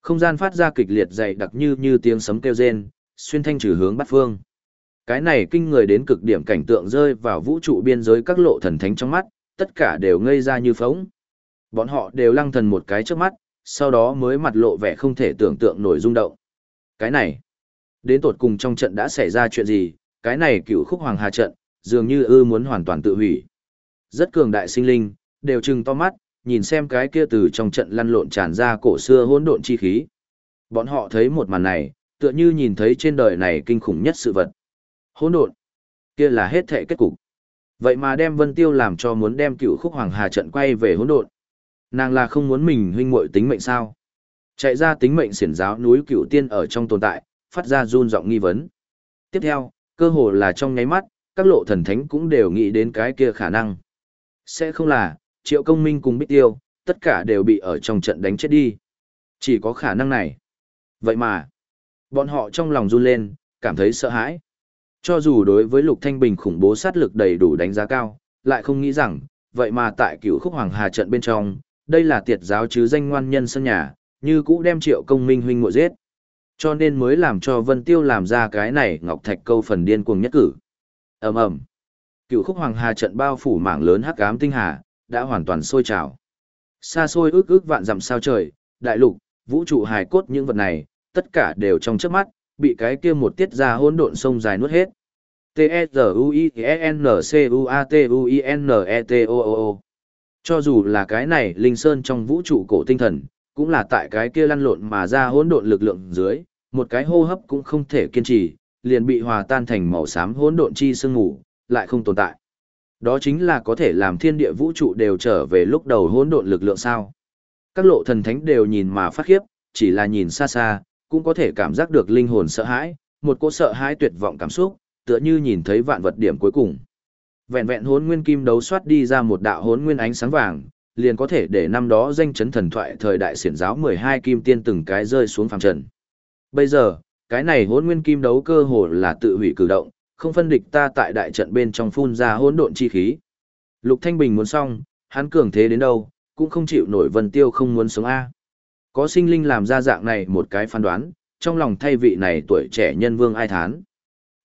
Không gian phát ra kịch liệt dày đặc như như tiếng sấm kêu rên, xuyên thanh trừ hướng bắt phương. Cái này kinh người đến cực điểm cảnh tượng rơi vào vũ trụ biên giới các lộ thần thánh trong mắt, tất cả đều ngây ra như phóng. Bọn họ đều lăng thần một cái trước mắt, sau đó mới mặt lộ vẻ không thể tưởng tượng nổi rung động. Cái này, đến tột cùng trong trận đã xảy ra chuyện gì, cái này cựu khúc hoàng hà trận, dường như ư muốn hoàn toàn tự hủy. Rất cường đại sinh linh, đều trừng to mắt, nhìn xem cái kia từ trong trận lăn lộn tràn ra cổ xưa hỗn độn chi khí. Bọn họ thấy một màn này, tựa như nhìn thấy trên đời này kinh khủng nhất sự vật. Hỗn độn. Kia là hết thệ kết cục. Vậy mà đem Vân Tiêu làm cho muốn đem cựu khúc hoàng hà trận quay về hỗn độn. Nàng là không muốn mình huynh muội tính mệnh sao? Chạy ra tính mệnh xiển giáo núi cựu tiên ở trong tồn tại, phát ra run giọng nghi vấn. Tiếp theo, cơ hồ là trong nháy mắt, các lộ thần thánh cũng đều nghĩ đến cái kia khả năng. Sẽ không là, triệu công minh cùng bích tiêu, tất cả đều bị ở trong trận đánh chết đi. Chỉ có khả năng này. Vậy mà, bọn họ trong lòng run lên, cảm thấy sợ hãi. Cho dù đối với Lục Thanh Bình khủng bố sát lực đầy đủ đánh giá cao, lại không nghĩ rằng, vậy mà tại cửu khúc hoàng hà trận bên trong, đây là tiệt giáo chứ danh ngoan nhân sân nhà, như cũ đem triệu công minh huynh muội giết. Cho nên mới làm cho Vân Tiêu làm ra cái này Ngọc Thạch câu phần điên cuồng nhất cử. ầm ầm Cựu khúc hoàng hà trận bao phủ mảng lớn hắc ám tinh hà, đã hoàn toàn sôi trào. Xa xôi ước ước vạn dặm sao trời, đại lục, vũ trụ hài cốt những vật này, tất cả đều trong trước mắt, bị cái kia một tiết ra hỗn độn sông dài nuốt hết. T-E-Z-U-I-E-N-C-U-A-T-U-I-N-E-T-O-O-O. Cho dù là cái này linh sơn trong vũ trụ cổ tinh thần, cũng là tại cái kia lăn lộn mà ra hỗn độn lực lượng dưới, một cái hô hấp cũng không thể kiên trì, liền bị hòa tan thành màu xám hỗn độn chi sương ngủ, lại không tồn tại. Đó chính là có thể làm thiên địa vũ trụ đều trở về lúc đầu hỗn độn lực lượng sao. Các lộ thần thánh đều nhìn mà phát khiếp, chỉ là nhìn xa xa, cũng có thể cảm giác được linh hồn sợ hãi, một cỗ sợ hãi tuyệt vọng cảm xúc, tựa như nhìn thấy vạn vật điểm cuối cùng. Vẹn vẹn hốn nguyên kim đấu soát đi ra một đạo hốn nguyên ánh sáng vàng, liền có thể để năm đó danh chấn thần thoại thời đại xiển giáo 12 kim tiên từng cái rơi xuống phàm trần. Bây giờ, cái này hốn nguyên kim đấu cơ hồ là tự hủy cử động, không phân địch ta tại đại trận bên trong phun ra hỗn độn chi khí. Lục Thanh Bình muốn xong, hắn cường thế đến đâu, cũng không chịu nổi Vân Tiêu không muốn sống a. Có sinh linh làm ra dạng này một cái phán đoán, trong lòng thay vị này tuổi trẻ nhân vương ai thán.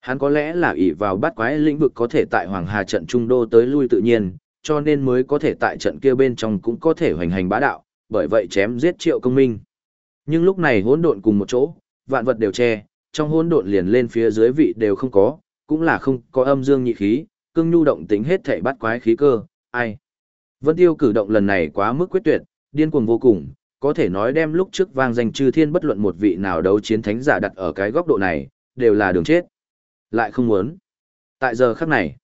Hắn có lẽ là ỷ vào bắt quái lĩnh vực có thể tại Hoàng Hà trận trung đô tới lui tự nhiên, cho nên mới có thể tại trận kia bên trong cũng có thể hoành hành bá đạo, bởi vậy chém giết triệu công minh. Nhưng lúc này hỗn độn cùng một chỗ, vạn vật đều che, trong hỗn độn liền lên phía dưới vị đều không có, cũng là không có âm dương nhị khí, cương nhu động tính hết thảy bắt quái khí cơ, ai. Vân Tiêu cử động lần này quá mức quyết tuyệt, điên cuồng vô cùng, có thể nói đem lúc trước vang danh chư thiên bất luận một vị nào đấu chiến thánh giả đặt ở cái góc độ này, đều là đường chết. Lại không muốn. Tại giờ khắc này,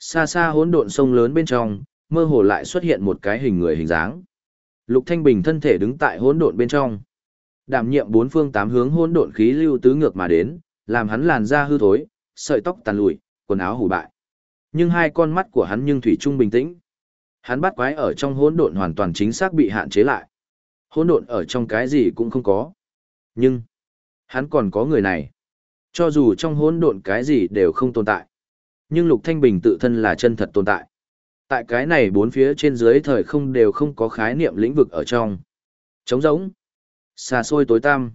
xa xa hỗn độn sông lớn bên trong, mơ hồ lại xuất hiện một cái hình người hình dáng. Lục Thanh Bình thân thể đứng tại hỗn độn bên trong. Đảm nhiệm bốn phương tám hướng hỗn độn khí lưu tứ ngược mà đến, làm hắn làn da hư thối, sợi tóc tàn lụi, quần áo hủ bại. Nhưng hai con mắt của hắn nhưng thủy chung bình tĩnh. Hắn bắt quái ở trong hỗn độn hoàn toàn chính xác bị hạn chế lại. Hỗn độn ở trong cái gì cũng không có. Nhưng, hắn còn có người này. Cho dù trong hỗn độn cái gì đều không tồn tại. Nhưng Lục Thanh Bình tự thân là chân thật tồn tại. Tại cái này bốn phía trên dưới thời không đều không có khái niệm lĩnh vực ở trong. Trống rỗng. Xa xôi tối tăm.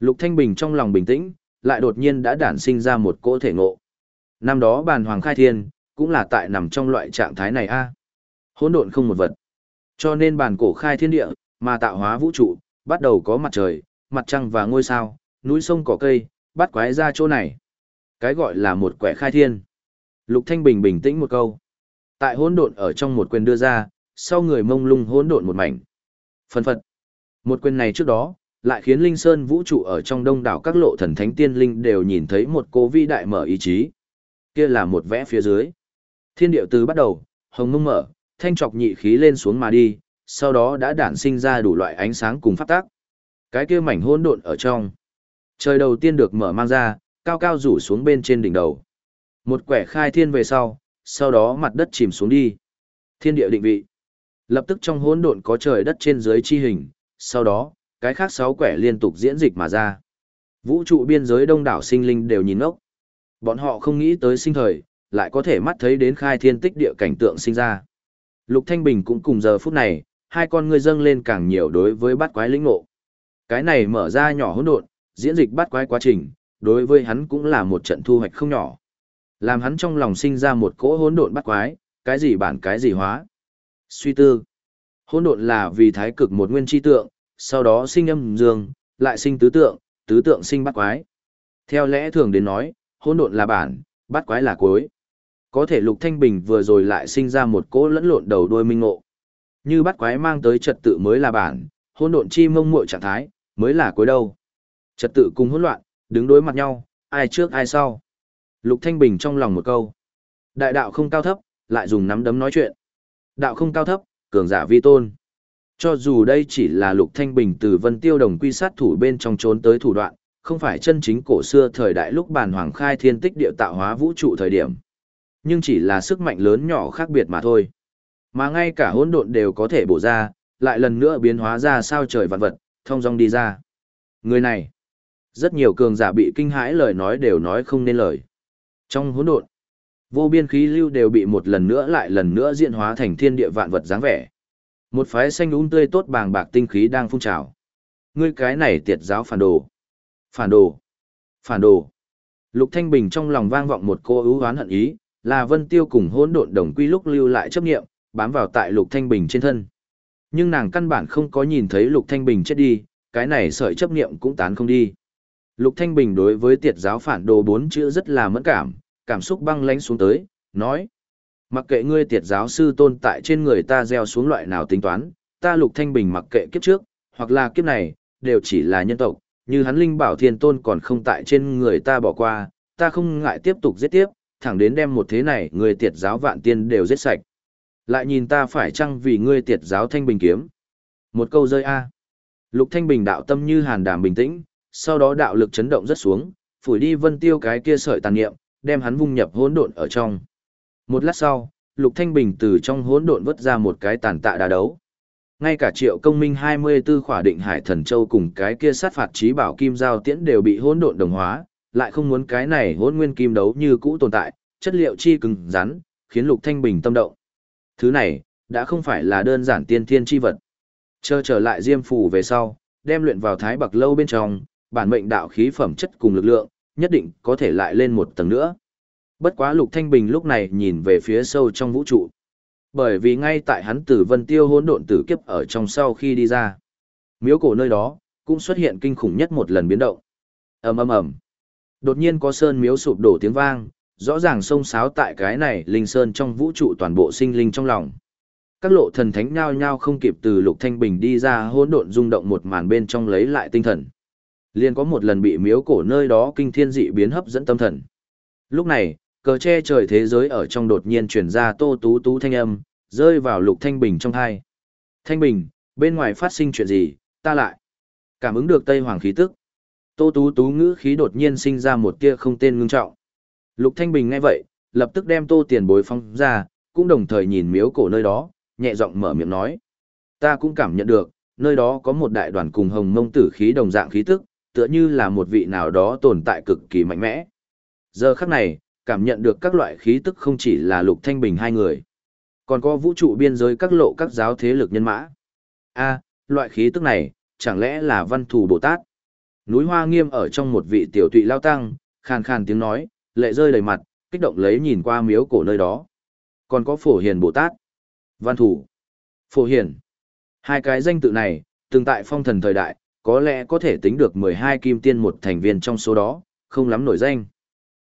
Lục Thanh Bình trong lòng bình tĩnh, lại đột nhiên đã đản sinh ra một cỗ thể ngộ. Năm đó bàn hoàng khai thiên, cũng là tại nằm trong loại trạng thái này a. Hỗn độn không một vật. Cho nên bàn cổ khai thiên địa, mà tạo hóa vũ trụ, bắt đầu có mặt trời, mặt trăng và ngôi sao, núi sông cỏ cây, bắt quái ra chỗ này. Cái gọi là một quẻ khai thiên. Lục Thanh Bình bình tĩnh một câu. Tại hỗn độn ở trong một quyền đưa ra, sau người mông lung hỗn độn một mảnh. Phần phật. Một quyền này trước đó, lại khiến Linh Sơn vũ trụ ở trong đông đảo các lộ thần thánh tiên linh đều nhìn thấy một cố vi đại mở ý chí. Kia là một vẽ phía dưới. Thiên điệu từ bắt đầu, hồng mông mở, thanh trọc nhị khí lên xuống mà đi, sau đó đã đản sinh ra đủ loại ánh sáng cùng pháp tác. Cái kia mảnh hỗn độn ở trong. Trời đầu tiên được mở mang ra, cao cao rủ xuống bên trên đỉnh đầu. Một quẻ khai thiên về sau, sau đó mặt đất chìm xuống đi. Thiên địa định vị. Lập tức trong hỗn độn có trời đất trên dưới chi hình, sau đó, cái khác sáu quẻ liên tục diễn dịch mà ra. Vũ trụ biên giới đông đảo sinh linh đều nhìn ngốc. Bọn họ không nghĩ tới sinh thời, lại có thể mắt thấy đến khai thiên tích địa cảnh tượng sinh ra. Lục Thanh Bình cũng cùng giờ phút này, hai con ngươi dâng lên càng nhiều đối với bát quái lĩnh ngộ. Cái này mở ra nhỏ hỗn độn, diễn dịch bát quái quá trình, đối với hắn cũng là một trận thu hoạch không nhỏ. Làm hắn trong lòng sinh ra một cỗ hỗn độn bắt quái, cái gì bản cái gì hóa. Suy tư. Hỗn độn là vì thái cực một nguyên chi tượng, sau đó sinh âm dương, lại sinh tứ tượng, tứ tượng sinh bắt quái. Theo lẽ thường đến nói, hỗn độn là bản, bắt quái là cuối. Có thể Lục Thanh Bình vừa rồi lại sinh ra một cỗ lẫn lộn đầu đuôi minh ngộ. Như bắt quái mang tới trật tự mới là bản, hỗn độn chi mông muội trạng thái, mới là cuối đâu. Trật tự cùng hỗn loạn, đứng đối mặt nhau, ai trước ai sau. Lục Thanh Bình trong lòng một câu. Đại đạo không cao thấp, lại dùng nắm đấm nói chuyện. Đạo không cao thấp, cường giả vi tôn. Cho dù đây chỉ là Lục Thanh Bình từ Vân Tiêu Đồng quy sát thủ bên trong trốn tới thủ đoạn, không phải chân chính cổ xưa thời đại lúc bàn hoàng khai thiên tích địa tạo hóa vũ trụ thời điểm. Nhưng chỉ là sức mạnh lớn nhỏ khác biệt mà thôi. Mà ngay cả hỗn độn đều có thể bổ ra, lại lần nữa biến hóa ra sao trời vạn vật, thông dong đi ra. Người này, rất nhiều cường giả bị kinh hãi lời nói đều nói không nên lời. Trong hỗn độn, vô biên khí lưu đều bị một lần nữa lại lần nữa diễn hóa thành thiên địa vạn vật dáng vẻ. Một phái xanh úng tươi tốt bàng bạc tinh khí đang phun trào. Ngươi cái này tiệt giáo phản đồ. Phản đồ. Phản đồ. Lục Thanh Bình trong lòng vang vọng một cô ưu hoán hận ý, là Vân Tiêu cùng hỗn độn đồng quy lúc lưu lại chấp niệm, bám vào tại Lục Thanh Bình trên thân. Nhưng nàng căn bản không có nhìn thấy Lục Thanh Bình chết đi, cái này sợi chấp niệm cũng tán không đi. Lục Thanh Bình đối với tiệt giáo phản đồ bốn chữ rất là mẫn cảm, cảm xúc băng lãnh xuống tới, nói. Mặc kệ ngươi tiệt giáo sư tôn tại trên người ta gieo xuống loại nào tính toán, ta Lục Thanh Bình mặc kệ kiếp trước, hoặc là kiếp này, đều chỉ là nhân tộc, như hắn linh bảo thiên tôn còn không tại trên người ta bỏ qua, ta không ngại tiếp tục giết tiếp, thẳng đến đem một thế này người tiệt giáo vạn tiên đều giết sạch. Lại nhìn ta phải chăng vì ngươi tiệt giáo thanh bình kiếm. Một câu rơi A. Lục thanh bình đạo tâm như hàn đàm bình tĩnh, sau đó đạo lực chấn động rất xuống, phủi đi vân tiêu cái kia sợi tàn niệm, đem hắn vung nhập hỗn độn ở trong. Một lát sau, Lục Thanh Bình từ trong hỗn độn vứt ra một cái tàn tạ đá đấu. Ngay cả Triệu Công Minh 24 khỏa định Hải Thần Châu cùng cái kia sát phạt trí bảo kim giao tiễn đều bị hỗn độn đồng hóa, lại không muốn cái này hỗn nguyên kim đấu như cũ tồn tại, chất liệu chi cứng rắn, khiến Lục Thanh Bình tâm động. Thứ này, đã không phải là đơn giản tiên thiên chi vật. Chờ trở lại Diêm Phù về sau, đem luyện vào Thái Bạc lâu bên trong, bản mệnh đạo khí phẩm chất cùng lực lượng, nhất định có thể lại lên một tầng nữa. Bất quá Lục Thanh Bình lúc này nhìn về phía sâu trong vũ trụ. Bởi vì ngay tại hắn tử vân tiêu hỗn độn tử kiếp ở trong sau khi đi ra. Miếu cổ nơi đó, cũng xuất hiện kinh khủng nhất một lần biến động. ầm ầm ầm Đột nhiên có sơn miếu sụp đổ tiếng vang, rõ ràng sông sáo tại cái này linh sơn trong vũ trụ toàn bộ sinh linh trong lòng. Các lộ thần thánh nhao nhao không kịp từ Lục Thanh Bình đi ra hỗn độn rung động một màn bên trong lấy lại tinh thần. Liên có một lần bị miếu cổ nơi đó kinh thiên dị biến hấp dẫn tâm thần. Lúc này, cờ che trời thế giới ở trong đột nhiên truyền ra tô tú tú thanh âm, rơi vào lục thanh bình trong thai. Thanh bình, bên ngoài phát sinh chuyện gì, ta lại. Cảm ứng được Tây Hoàng khí tức. Tô tú tú ngữ khí đột nhiên sinh ra một tia không tên ngưng trọng. Lục thanh bình nghe vậy, lập tức đem tô tiền bối phong ra, cũng đồng thời nhìn miếu cổ nơi đó, nhẹ giọng mở miệng nói. Ta cũng cảm nhận được, nơi đó có một đại đoàn cùng hồng mông tử khí đồng dạng khí tức, tựa như là một vị nào đó tồn tại cực kỳ mạnh mẽ. Giờ khắc này, cảm nhận được các loại khí tức không chỉ là Lục Thanh Bình hai người, còn có vũ trụ biên giới các lộ các giáo thế lực nhân mã. A, loại khí tức này, chẳng lẽ là văn thù Bồ Tát? Núi Hoa Nghiêm ở trong một vị tiểu tụy lao tăng, khàn khàn tiếng nói, lệ rơi đầy mặt, kích động lấy nhìn qua miếu cổ nơi đó. Còn có Phổ Hiền Bồ Tát, Văn Thủ, Phổ Hiền. Hai cái danh tự này, từng tại phong thần thời đại, có lẽ có thể tính được 12 kim tiên một thành viên trong số đó, không lắm nổi danh.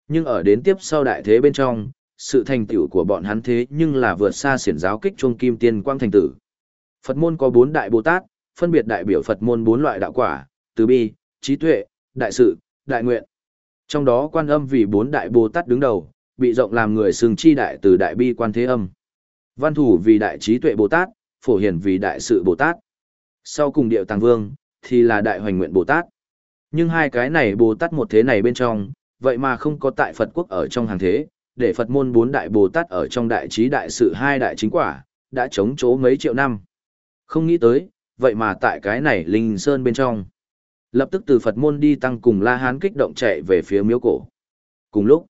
Nhưng ở đến tiếp sau đại thế bên trong, sự thành tựu của bọn hắn thế nhưng là vượt xa xiển giáo kích chuông kim tiên quang thành tử. Phật môn có bốn đại Bồ Tát, phân biệt đại biểu Phật môn bốn loại đạo quả, từ bi, trí tuệ, đại sự, đại nguyện. Trong đó quan âm vì bốn đại Bồ Tát đứng đầu, bị rộng làm người xưng chi đại từ đại bi quan thế âm. Văn thủ vì đại trí tuệ Bồ Tát, phổ hiển vì đại sự Bồ Tát. Sau cùng điệu tàng vương, thì là đại hoành nguyện Bồ Tát. Nhưng hai cái này Bồ Tát một thế này bên trong, vậy mà không có tại Phật quốc ở trong hàng thế, để Phật môn bốn đại Bồ Tát ở trong đại trí đại sự hai đại chính quả, đã chống chố mấy triệu năm. Không nghĩ tới, vậy mà tại cái này Linh Sơn bên trong. Lập tức từ Phật môn đi tăng cùng La Hán kích động chạy về phía miếu cổ. Cùng lúc,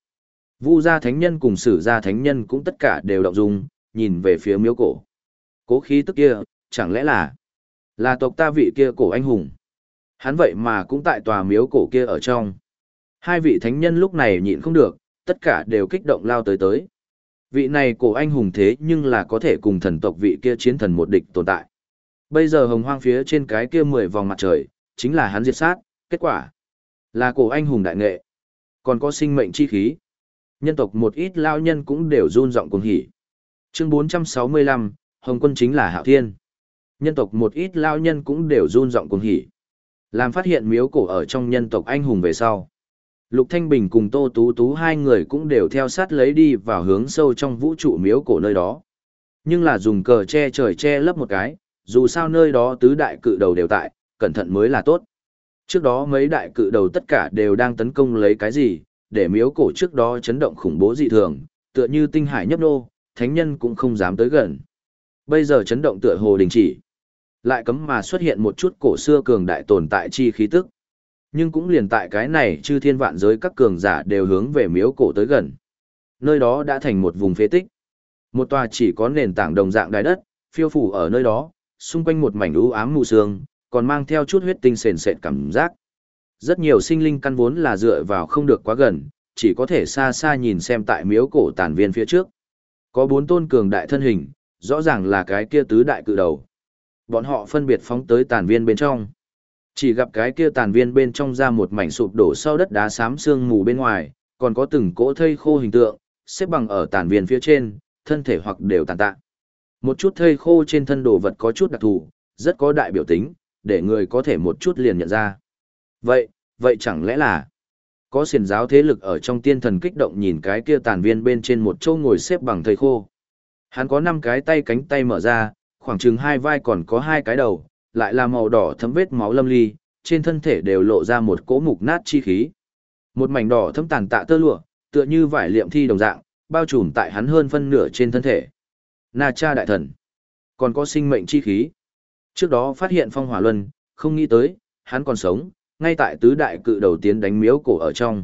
Vu gia thánh nhân cùng Sử gia thánh nhân cũng tất cả đều động dung, nhìn về phía miếu cổ. Cố khí tức kia, chẳng lẽ là là tộc ta vị kia cổ anh hùng. Hắn vậy mà cũng tại tòa miếu cổ kia ở trong. Hai vị thánh nhân lúc này nhịn không được, tất cả đều kích động lao tới tới. Vị này cổ anh hùng thế nhưng là có thể cùng thần tộc vị kia chiến thần một địch tồn tại. Bây giờ hồng hoang phía trên cái kia mười vòng mặt trời, chính là hắn diệt sát, kết quả là cổ anh hùng đại nghệ. Còn có sinh mệnh chi khí. Nhân tộc một ít lao nhân cũng đều run giọng cùng hỉ. Chương 465, Hồng quân chính là Hạo Thiên. Nhân tộc một ít lao nhân cũng đều run giọng cùng hỉ. Làm phát hiện miếu cổ ở trong nhân tộc anh hùng về sau. Lục Thanh Bình cùng Tô Tú Tú hai người cũng đều theo sát lấy đi vào hướng sâu trong vũ trụ miếu cổ nơi đó. Nhưng là dùng cờ che trời che lấp một cái, dù sao nơi đó tứ đại cự đầu đều tại, cẩn thận mới là tốt. Trước đó mấy đại cự đầu tất cả đều đang tấn công lấy cái gì, để miếu cổ trước đó chấn động khủng bố dị thường, tựa như tinh hải nhấp nô, thánh nhân cũng không dám tới gần. Bây giờ chấn động tựa hồ đình chỉ. Lại cấm mà xuất hiện một chút cổ xưa cường đại tồn tại chi khí tức. Nhưng cũng liền tại cái này chư thiên vạn giới các cường giả đều hướng về miếu cổ tới gần. Nơi đó đã thành một vùng phế tích. Một tòa chỉ có nền tảng đồng dạng đáy đất, phiêu phủ ở nơi đó, xung quanh một mảnh u ám mù sương, còn mang theo chút huyết tinh sền sệt cảm giác. Rất nhiều sinh linh căn vốn là dựa vào không được quá gần, chỉ có thể xa xa nhìn xem tại miếu cổ tàn viên phía trước. Có bốn tôn cường đại thân hình, rõ ràng là cái kia tứ đại cự đầu. Bọn họ phân biệt phóng tới tàn viên bên trong. Chỉ gặp cái kia tàn viên bên trong ra một mảnh sụp đổ sau đất đá xám xương mù bên ngoài, còn có từng cỗ thây khô hình tượng, xếp bằng ở tàn viên phía trên, thân thể hoặc đều tàn tạ. Một chút thây khô trên thân đồ vật có chút đặc thù, rất có đại biểu tính, để người có thể một chút liền nhận ra. Vậy, vậy chẳng lẽ là có xiền giáo thế lực ở trong tiên thần kích động nhìn cái kia tàn viên bên trên một châu ngồi xếp bằng thây khô. Hắn có năm cái tay cánh tay mở ra, khoảng chừng hai vai còn có hai cái đầu, lại là màu đỏ thấm vết máu lâm ly, trên thân thể đều lộ ra một cỗ mục nát chi khí. Một mảnh đỏ thấm tàn tạ tơ lụa, tựa như vải liệm thi đồng dạng, bao trùm tại hắn hơn phân nửa trên thân thể. Na cha đại thần, còn có sinh mệnh chi khí. Trước đó phát hiện phong hỏa luân, không nghĩ tới, hắn còn sống, ngay tại tứ đại cự đầu tiến đánh miếu cổ ở trong.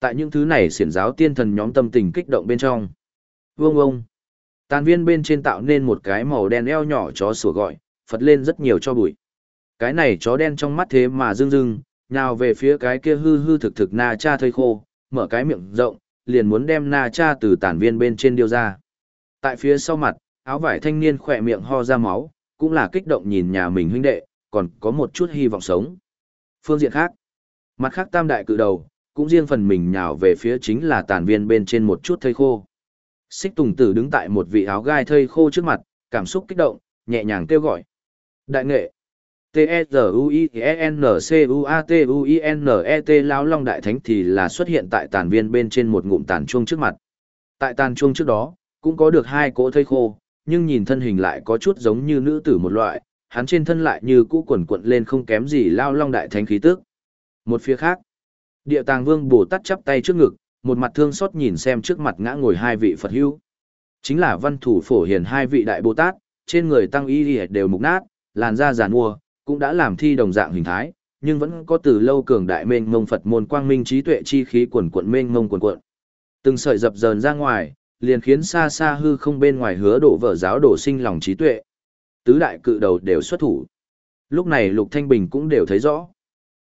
Tại những thứ này xiển giáo tiên thần nhóm tâm tình kích động bên trong. Vương ông. Tàn viên bên trên tạo nên một cái màu đen eo nhỏ chó sủa gọi, phật lên rất nhiều cho bụi. Cái này chó đen trong mắt thế mà rưng rưng, nhào về phía cái kia hư hư thực thực na cha thơi khô, mở cái miệng rộng, liền muốn đem na cha từ tàn viên bên trên điêu ra. Tại phía sau mặt, áo vải thanh niên khỏe miệng ho ra máu, cũng là kích động nhìn nhà mình huynh đệ, còn có một chút hy vọng sống. Phương diện khác, mặt khác tam đại cự đầu, cũng riêng phần mình nhào về phía chính là tàn viên bên trên một chút thây khô. Xích Tùng Tử đứng tại một vị áo gai thây khô trước mặt, cảm xúc kích động, nhẹ nhàng kêu gọi. Đại nghệ. T-E-Z-U-I-N-C-U-A-T-U-I-N-E-T Lão Long Đại Thánh thì là xuất hiện tại tàn viên bên trên một ngụm tàn chuông trước mặt. Tại tàn chuông trước đó, cũng có được hai cỗ thây khô, nhưng nhìn thân hình lại có chút giống như nữ tử một loại, hắn trên thân lại như cũ quần quận lên không kém gì Lão Long Đại Thánh khí tức. Một phía khác, Địa Tàng Vương Bồ Tát chắp tay trước ngực, một mặt thương xót nhìn xem trước mặt ngã ngồi hai vị Phật hữu. Chính là văn thủ phổ hiền hai vị đại Bồ Tát, trên người tăng y đều mục nát, làn da giàn mua, cũng đã làm thi đồng dạng hình thái, nhưng vẫn có từ lâu cường đại mênh mông Phật môn quang minh trí tuệ chi khí quần quận mênh mông quần quận. Từng sợi dập dờn ra ngoài, liền khiến xa xa hư không bên ngoài hứa đổ vợ giáo đổ sinh lòng trí tuệ. Tứ đại cự đầu đều xuất thủ. Lúc này Lục Thanh Bình cũng đều thấy rõ.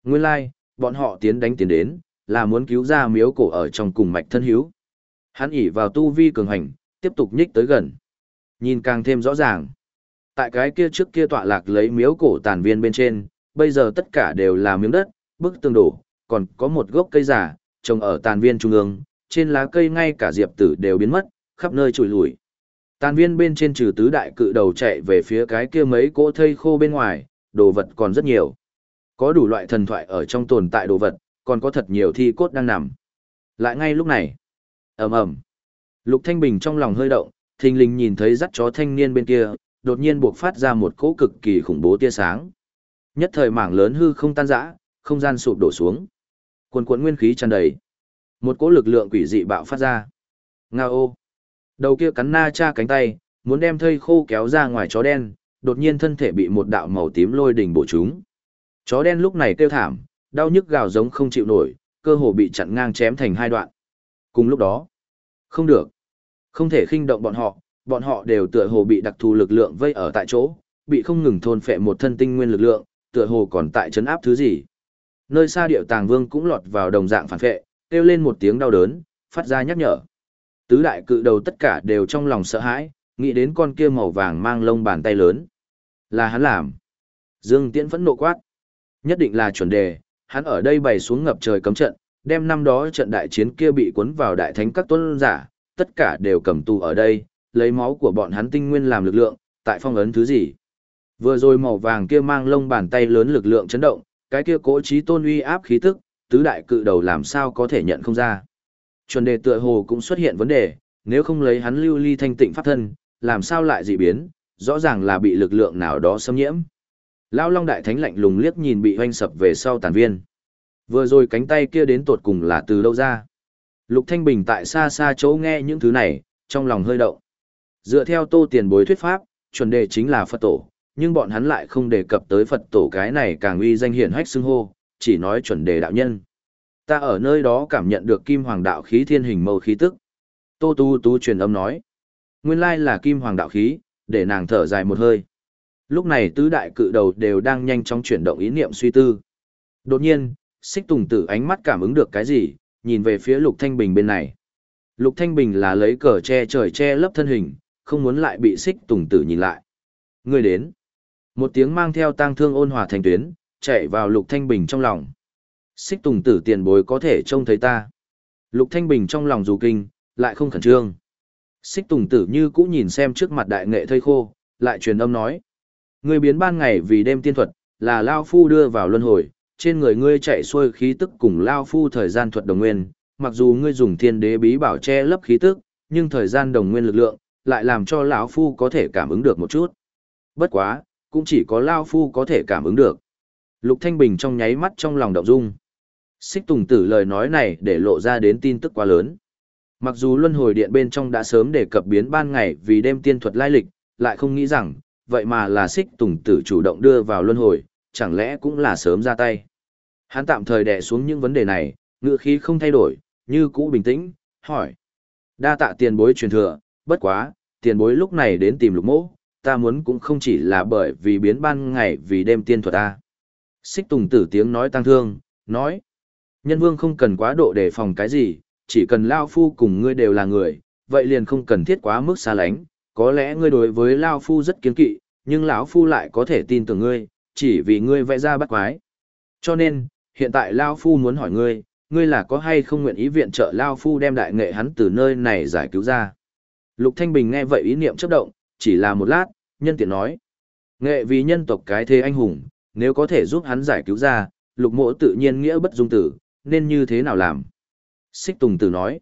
Nguyên lai, like, bọn họ tiến đánh tiến đến, là muốn cứu ra miếu cổ ở trong cùng mạch thân hiếu. Hắn ỉ vào tu vi cường hành, tiếp tục nhích tới gần. Nhìn càng thêm rõ ràng. Tại cái kia trước kia tọa lạc lấy miếu cổ tàn viên bên trên, bây giờ tất cả đều là miếng đất, bức tường đổ, còn có một gốc cây giả, trồng ở tàn viên trung ương, trên lá cây ngay cả diệp tử đều biến mất, khắp nơi trùi lùi. Tàn viên bên trên trừ tứ đại cự đầu chạy về phía cái kia mấy cỗ thây khô bên ngoài, đồ vật còn rất nhiều. Có đủ loại thần thoại ở trong tồn tại đồ vật, còn có thật nhiều thi cốt đang nằm. Lại ngay lúc này, ầm ầm, Lục Thanh Bình trong lòng hơi động, thình lình nhìn thấy dắt chó thanh niên bên kia, đột nhiên buộc phát ra một cỗ cực kỳ khủng bố tia sáng. Nhất thời mảng lớn hư không tan rã, không gian sụp đổ xuống. cuồn cuộn nguyên khí tràn đầy. Một cỗ lực lượng quỷ dị bạo phát ra. Ngao ô. Đầu kia cắn na cha cánh tay, muốn đem thây khô kéo ra ngoài chó đen, đột nhiên thân thể bị một đạo màu tím lôi đỉnh bổ trúng. Chó đen lúc này kêu thảm, đau nhức gào giống không chịu nổi, cơ hồ bị chặn ngang chém thành hai đoạn. Cùng lúc đó, không được, không thể khinh động bọn họ, bọn họ đều tựa hồ bị đặc thù lực lượng vây ở tại chỗ, bị không ngừng thôn phệ một thân tinh nguyên lực lượng, tựa hồ còn tại chấn áp thứ gì. Nơi xa điệu tàng vương cũng lọt vào đồng dạng phản phệ, kêu lên một tiếng đau đớn, phát ra nhắc nhở. Tứ đại cự đầu tất cả đều trong lòng sợ hãi, nghĩ đến con kia màu vàng mang lông bàn tay lớn. Là hắn làm. Dương Tiễn phẫn nộ quát. Nhất định là chuẩn đề, hắn ở đây bày xuống ngập trời cấm trận, đem năm đó trận đại chiến kia bị cuốn vào đại thánh các tuân giả, tất cả đều cầm tù ở đây, lấy máu của bọn hắn tinh nguyên làm lực lượng, tại phong ấn thứ gì. Vừa rồi màu vàng kia mang lông bàn tay lớn lực lượng chấn động, cái kia cố trí tôn uy áp khí tức, tứ đại cự đầu làm sao có thể nhận không ra. Chuẩn đề tựa hồ cũng xuất hiện vấn đề, nếu không lấy hắn lưu ly thanh tịnh pháp thân, làm sao lại dị biến, rõ ràng là bị lực lượng nào đó xâm nhiễm. Lão Long Đại Thánh lạnh lùng liếc nhìn bị hoanh sập về sau tàn viên. Vừa rồi cánh tay kia đến tột cùng là từ đâu ra. Lục Thanh Bình tại xa xa chỗ nghe những thứ này, trong lòng hơi động. Dựa theo tô tiền bối thuyết pháp, chuẩn đề chính là Phật tổ, nhưng bọn hắn lại không đề cập tới Phật tổ cái này càng uy danh hiển hách xưng hô, chỉ nói chuẩn đề đạo nhân. Ta ở nơi đó cảm nhận được kim hoàng đạo khí thiên hình mâu khí tức. Tô Tu Tu truyền âm nói. Nguyên lai là kim hoàng đạo khí, để nàng thở dài một hơi. Lúc này tứ đại cự đầu đều đang nhanh chóng chuyển động ý niệm suy tư. Đột nhiên, xích tùng tử ánh mắt cảm ứng được cái gì, nhìn về phía lục thanh bình bên này. Lục thanh bình là lấy cờ che trời che lấp thân hình, không muốn lại bị xích tùng tử nhìn lại. Người đến. Một tiếng mang theo tang thương ôn hòa thành tuyến, chạy vào lục thanh bình trong lòng. Xích tùng tử tiền bối có thể trông thấy ta. Lục thanh bình trong lòng dù kinh, lại không khẩn trương. Xích tùng tử như cũ nhìn xem trước mặt đại nghệ thây khô, lại truyền âm nói. Ngươi biến ban ngày vì đêm tiên thuật, là Lao Phu đưa vào luân hồi, trên người ngươi chạy xuôi khí tức cùng Lao Phu thời gian thuật đồng nguyên, mặc dù ngươi dùng thiên đế bí bảo che lấp khí tức, nhưng thời gian đồng nguyên lực lượng, lại làm cho lão Phu có thể cảm ứng được một chút. Bất quá, cũng chỉ có Lao Phu có thể cảm ứng được. Lục Thanh Bình trong nháy mắt trong lòng động dung. Xích Tùng Tử lời nói này để lộ ra đến tin tức quá lớn. Mặc dù luân hồi điện bên trong đã sớm đề cập biến ban ngày vì đêm tiên thuật lai lịch, lại không nghĩ rằng, vậy mà là xích tùng tử chủ động đưa vào luân hồi, chẳng lẽ cũng là sớm ra tay. Hắn tạm thời đè xuống những vấn đề này, ngựa khí không thay đổi, như cũ bình tĩnh, hỏi. Đa tạ tiền bối truyền thừa, bất quá, tiền bối lúc này đến tìm lục mỗ, ta muốn cũng không chỉ là bởi vì biến ban ngày vì đêm tiên thuật ta. Xích tùng tử tiếng nói tăng thương, nói. Nhân vương không cần quá độ đề phòng cái gì, chỉ cần Lao Phu cùng ngươi đều là người, vậy liền không cần thiết quá mức xa lánh, có lẽ ngươi đối với Lao Phu rất kiến kỵ, nhưng lão Phu lại có thể tin tưởng ngươi, chỉ vì ngươi vẽ ra bắt quái. Cho nên, hiện tại Lao Phu muốn hỏi ngươi, ngươi là có hay không nguyện ý viện trợ Lao Phu đem đại nghệ hắn từ nơi này giải cứu ra. Lục Thanh Bình nghe vậy ý niệm chớp động, chỉ là một lát, nhân tiện nói. Nghệ vì nhân tộc cái thế anh hùng, nếu có thể giúp hắn giải cứu ra, lục mộ tự nhiên nghĩa bất dung tử, nên như thế nào làm? Xích Tùng Tử nói,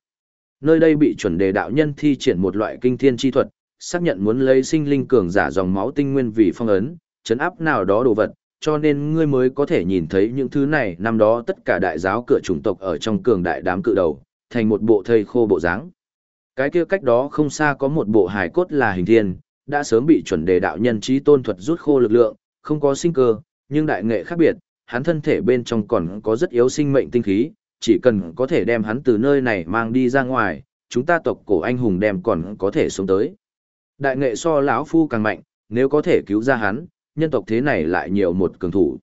nơi đây bị chuẩn đề đạo nhân thi triển một loại kinh thiên chi thuật, xác nhận muốn lấy sinh linh cường giả dòng máu tinh nguyên vì phong ấn, chấn áp nào đó đồ vật, cho nên ngươi mới có thể nhìn thấy những thứ này năm đó tất cả đại giáo cửa chủng tộc ở trong cường đại đám cự đầu, thành một bộ thây khô bộ dáng. Cái kia cách đó không xa có một bộ hài cốt là hình thiên, đã sớm bị chuẩn đề đạo nhân trí tôn thuật rút khô lực lượng, không có sinh cơ, nhưng đại nghệ khác biệt, hắn thân thể bên trong còn có rất yếu sinh mệnh tinh khí, chỉ cần có thể đem hắn từ nơi này mang đi ra ngoài, chúng ta tộc cổ anh hùng đem còn có thể sống tới. Đại nghệ so lão phu càng mạnh, nếu có thể cứu ra hắn, nhân tộc thế này lại nhiều một cường thủ.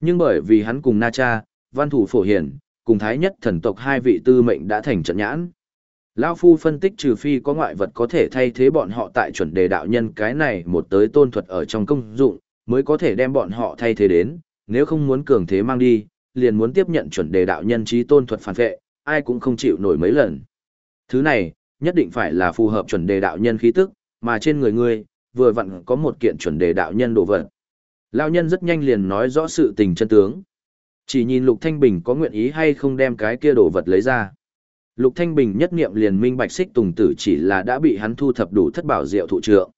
Nhưng bởi vì hắn cùng Na Cha, văn thủ phổ hiển, cùng thái nhất thần tộc hai vị tư mệnh đã thành trận nhãn. Lão phu phân tích trừ phi có ngoại vật có thể thay thế bọn họ tại chuẩn đề đạo nhân cái này một tới tôn thuật ở trong công dụng, mới có thể đem bọn họ thay thế đến, nếu không muốn cường thế mang đi, liền muốn tiếp nhận chuẩn đề đạo nhân trí tôn thuật phản vệ, ai cũng không chịu nổi mấy lần. Thứ này, nhất định phải là phù hợp chuẩn đề đạo nhân khí tức, mà trên người ngươi, vừa vặn có một kiện chuẩn đề đạo nhân đồ vật. Lão nhân rất nhanh liền nói rõ sự tình chân tướng. Chỉ nhìn Lục Thanh Bình có nguyện ý hay không đem cái kia đồ vật lấy ra. Lục Thanh Bình nhất niệm liền minh bạch xích tùng tử chỉ là đã bị hắn thu thập đủ thất bảo diệu thụ trượng.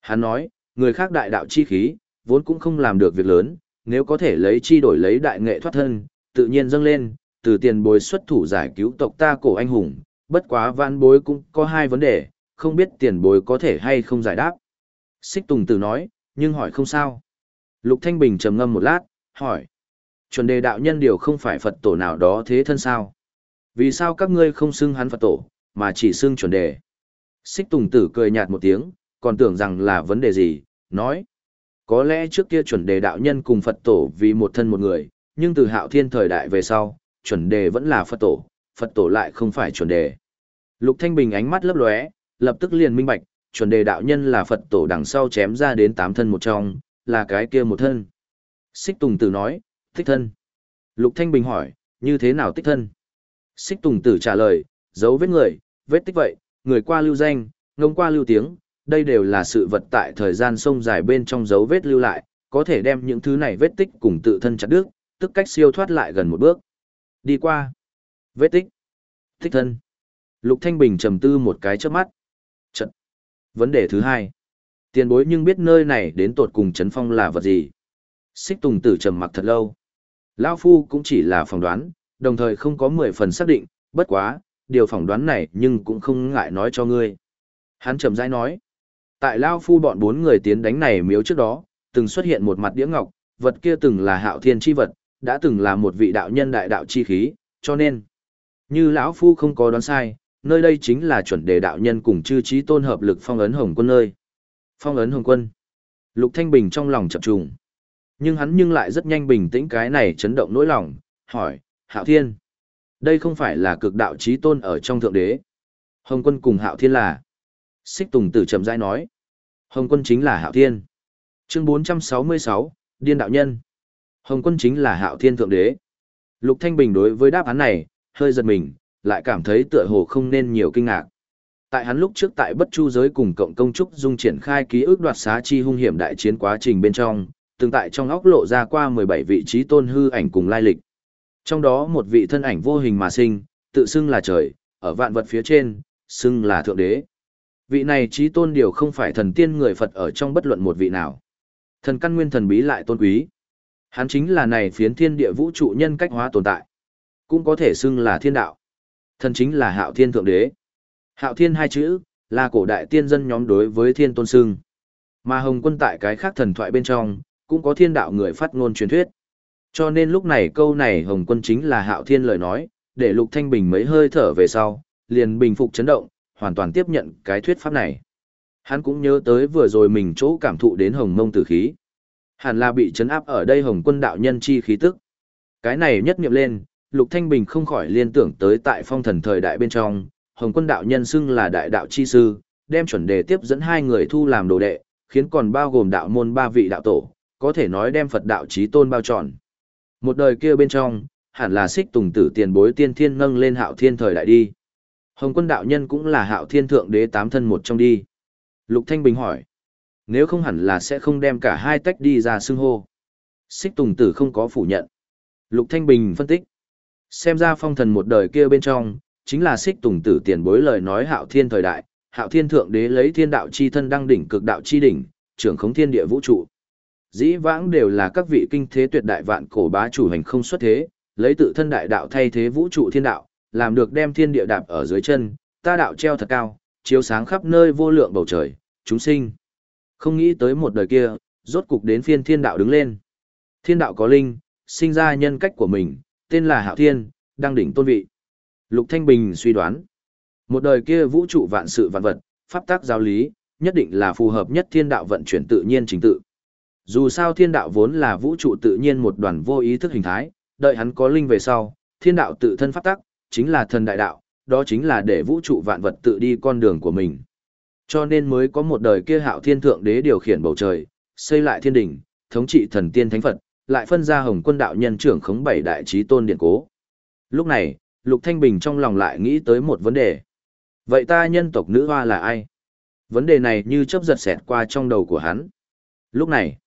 Hắn nói, người khác đại đạo chi khí, vốn cũng không làm được việc lớn, nếu có thể lấy chi đổi lấy đại nghệ thoát thân, tự nhiên dâng lên, từ tiền bối xuất thủ giải cứu tộc ta cổ anh hùng, bất quá vãn bối cũng có hai vấn đề, không biết tiền bối có thể hay không giải đáp. Xích Tùng Tử nói, nhưng hỏi không sao. Lục Thanh Bình trầm ngâm một lát, hỏi. Chuẩn đề đạo nhân điều không phải Phật tổ nào đó thế thân sao? Vì sao các ngươi không xưng hắn Phật tổ, mà chỉ xưng chuẩn đề? Xích Tùng Tử cười nhạt một tiếng, còn tưởng rằng là vấn đề gì, nói. Có lẽ trước kia chuẩn đề đạo nhân cùng Phật tổ vì một thân một người, nhưng từ hạo thiên thời đại về sau, chuẩn đề vẫn là Phật tổ, Phật tổ lại không phải chuẩn đề. Lục Thanh Bình ánh mắt lấp lóe, lập tức liền minh bạch, chuẩn đề đạo nhân là Phật tổ đằng sau chém ra đến tám thân một trong, là cái kia một thân. Xích Tùng Tử nói, tích thân. Lục Thanh Bình hỏi, như thế nào tích thân? Xích Tùng Tử trả lời, dấu vết người, vết tích vậy, người qua lưu danh, ngông qua lưu tiếng, đây đều là sự vật tại thời gian sông dài bên trong dấu vết lưu lại, có thể đem những thứ này vết tích cùng tự thân chặt đứt, tức cách siêu thoát lại gần một bước. Đi qua. Vết tích. Thích thân. Lục Thanh Bình trầm tư một cái chớp mắt. Vấn đề thứ hai. Tiền bối nhưng biết nơi này đến tột cùng chấn phong là vật gì. Xích Tùng Tử trầm mặc thật lâu. Lão Phu cũng chỉ là phỏng đoán, đồng thời không có mười phần xác định, bất quá, điều phỏng đoán này nhưng cũng không ngại nói cho ngươi. Hắn trầm rãi nói. Tại Lao Phu bọn bốn người tiến đánh này miếu trước đó, từng xuất hiện một mặt đĩa ngọc, vật kia từng là hạo thiên chi vật, đã từng là một vị đạo nhân đại đạo chi khí, cho nên, như lão Phu không có đoán sai, nơi đây chính là chuẩn đề đạo nhân cùng chư trí tôn hợp lực phong ấn hồng quân nơi. Phong ấn hồng quân. Lục Thanh Bình trong lòng chập trùng. Nhưng hắn nhưng lại rất nhanh bình tĩnh cái này chấn động nỗi lòng, hỏi, Hạo Thiên. Đây không phải là cực đạo trí tôn ở trong thượng đế. Hồng quân cùng Hạo Thiên là. Xích Tùng Tử chậm rãi nói. Hồng quân chính là Hạo Thiên. Chương 466, Điên đạo nhân. Hồng quân chính là Hạo Thiên thượng đế. Lục Thanh Bình đối với đáp án này, hơi giật mình, lại cảm thấy tựa hồ không nên nhiều kinh ngạc. Tại hắn lúc trước tại Bất Chu giới cùng cộng công trúc dung triển khai ký ức đoạt xá chi hung hiểm đại chiến quá trình bên trong, từng tại trong óc lộ ra qua 17 vị trí tôn hư ảnh cùng lai lịch. Trong đó một vị thân ảnh vô hình mà sinh, tự xưng là trời, ở vạn vật phía trên, xưng là thượng đế. Vị này trí tôn điều không phải thần tiên người Phật ở trong bất luận một vị nào. Thần căn nguyên thần bí lại tôn quý. Hắn chính là này phiến thiên địa vũ trụ nhân cách hóa tồn tại. Cũng có thể xưng là thiên đạo. Thần chính là hạo thiên thượng đế. Hạo thiên hai chữ, là cổ đại tiên dân nhóm đối với thiên tôn sưng. Mà hồng quân tại cái khác thần thoại bên trong, cũng có thiên đạo người phát ngôn truyền thuyết. Cho nên lúc này câu này Hồng Quân chính là Hạo Thiên lời nói, để Lục Thanh Bình mấy hơi thở về sau, liền bình phục chấn động, hoàn toàn tiếp nhận cái thuyết pháp này. Hắn cũng nhớ tới vừa rồi mình chỗ cảm thụ đến Hồng Mông tử khí. Hẳn là bị chấn áp ở đây Hồng Quân đạo nhân chi khí tức. Cái này nhất niệm lên, Lục Thanh Bình không khỏi liên tưởng tới tại phong thần thời đại bên trong, Hồng Quân đạo nhân xưng là đại đạo chi sư, đem chuẩn đề tiếp dẫn hai người thu làm đồ đệ, khiến còn bao gồm đạo môn ba vị đạo tổ, có thể nói đem Phật đạo chí tôn bao trọn. Một đời kia bên trong, hẳn là xích tùng tử tiền bối tiên thiên nâng lên hạo thiên thời đại đi. Hồng quân đạo nhân cũng là hạo thiên thượng đế tám thân một trong đi. Lục Thanh Bình hỏi. Nếu không hẳn là sẽ không đem cả hai tách đi ra xưng hô. Xích tùng tử không có phủ nhận. Lục Thanh Bình phân tích. Xem ra phong thần một đời kia bên trong, chính là xích tùng tử tiền bối lời nói hạo thiên thời đại. Hạo thiên thượng đế lấy thiên đạo chi thân đăng đỉnh cực đạo chi đỉnh, trưởng khống thiên địa vũ trụ dĩ vãng đều là các vị kinh thế tuyệt đại vạn cổ bá chủ hành không xuất thế, lấy tự thân đại đạo thay thế vũ trụ thiên đạo, làm được đem thiên địa đạp ở dưới chân, ta đạo treo thật cao, chiếu sáng khắp nơi vô lượng bầu trời, chúng sinh. Không nghĩ tới một đời kia, rốt cục đến phiên thiên đạo đứng lên. Thiên đạo có linh, sinh ra nhân cách của mình, tên là Hạo Thiên, đang đỉnh tôn vị. Lục Thanh Bình suy đoán, một đời kia vũ trụ vạn sự vạn vật, pháp tác giáo lý, nhất định là phù hợp nhất thiên đạo vận chuyển tự nhiên chính tự. Dù sao thiên đạo vốn là vũ trụ tự nhiên một đoàn vô ý thức hình thái, đợi hắn có linh về sau, thiên đạo tự thân pháp tắc, chính là thần đại đạo, đó chính là để vũ trụ vạn vật tự đi con đường của mình. Cho nên mới có một đời kia hạo thiên thượng đế điều khiển bầu trời, xây lại thiên đình, thống trị thần tiên thánh Phật, lại phân ra hồng quân đạo nhân trưởng khống bảy đại trí tôn điện cố. Lúc này, Lục Thanh Bình trong lòng lại nghĩ tới một vấn đề. Vậy ta nhân tộc nữ hoa là ai? Vấn đề này như chớp giật xẹt qua trong đầu của hắn. Lúc này,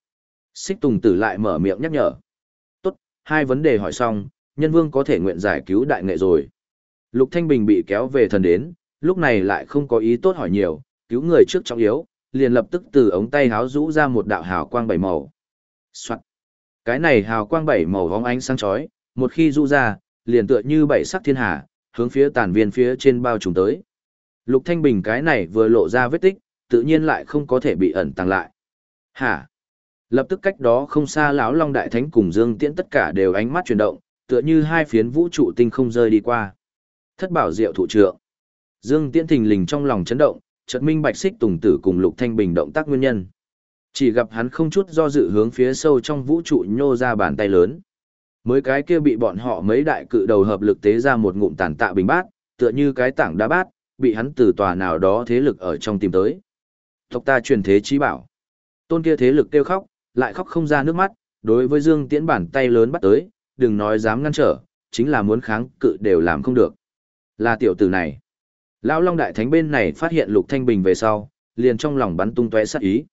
Xích Tùng Tử lại mở miệng nhắc nhở. Tốt, hai vấn đề hỏi xong, nhân vương có thể nguyện giải cứu đại nghệ rồi. Lục Thanh Bình bị kéo về thần đến, lúc này lại không có ý tốt hỏi nhiều, cứu người trước trọng yếu, liền lập tức từ ống tay háo rũ ra một đạo hào quang bảy màu. Soạn. Cái này hào quang bảy màu vóng ánh sáng chói, một khi du ra, liền tựa như bảy sắc thiên hà, hướng phía tàn viên phía trên bao trùm tới. Lục Thanh Bình cái này vừa lộ ra vết tích, tự nhiên lại không có thể bị ẩn tàng lại. Hả? Lập tức cách đó không xa lão Long Đại Thánh cùng Dương Tiễn tất cả đều ánh mắt chuyển động, tựa như hai phiến vũ trụ tinh không rơi đi qua. Thất bảo diệu thủ trượng. Dương Tiễn thình lình trong lòng chấn động, chợt minh bạch xích tùng tử cùng Lục Thanh Bình động tác nguyên nhân. Chỉ gặp hắn không chút do dự hướng phía sâu trong vũ trụ nhô ra bàn tay lớn. Mới cái kia bị bọn họ mấy đại cự đầu hợp lực tế ra một ngụm tàn tạ bình bát, tựa như cái tảng đá bát, bị hắn từ tòa nào đó thế lực ở trong tìm tới. Tộc ta truyền thế trí bảo. Tôn kia thế lực kêu khóc, lại khóc không ra nước mắt, đối với Dương Tiễn bàn tay lớn bắt tới, đừng nói dám ngăn trở, chính là muốn kháng cự đều làm không được. Là tiểu tử này. Lão Long Đại Thánh bên này phát hiện Lục Thanh Bình về sau, liền trong lòng bắn tung tóe sát ý.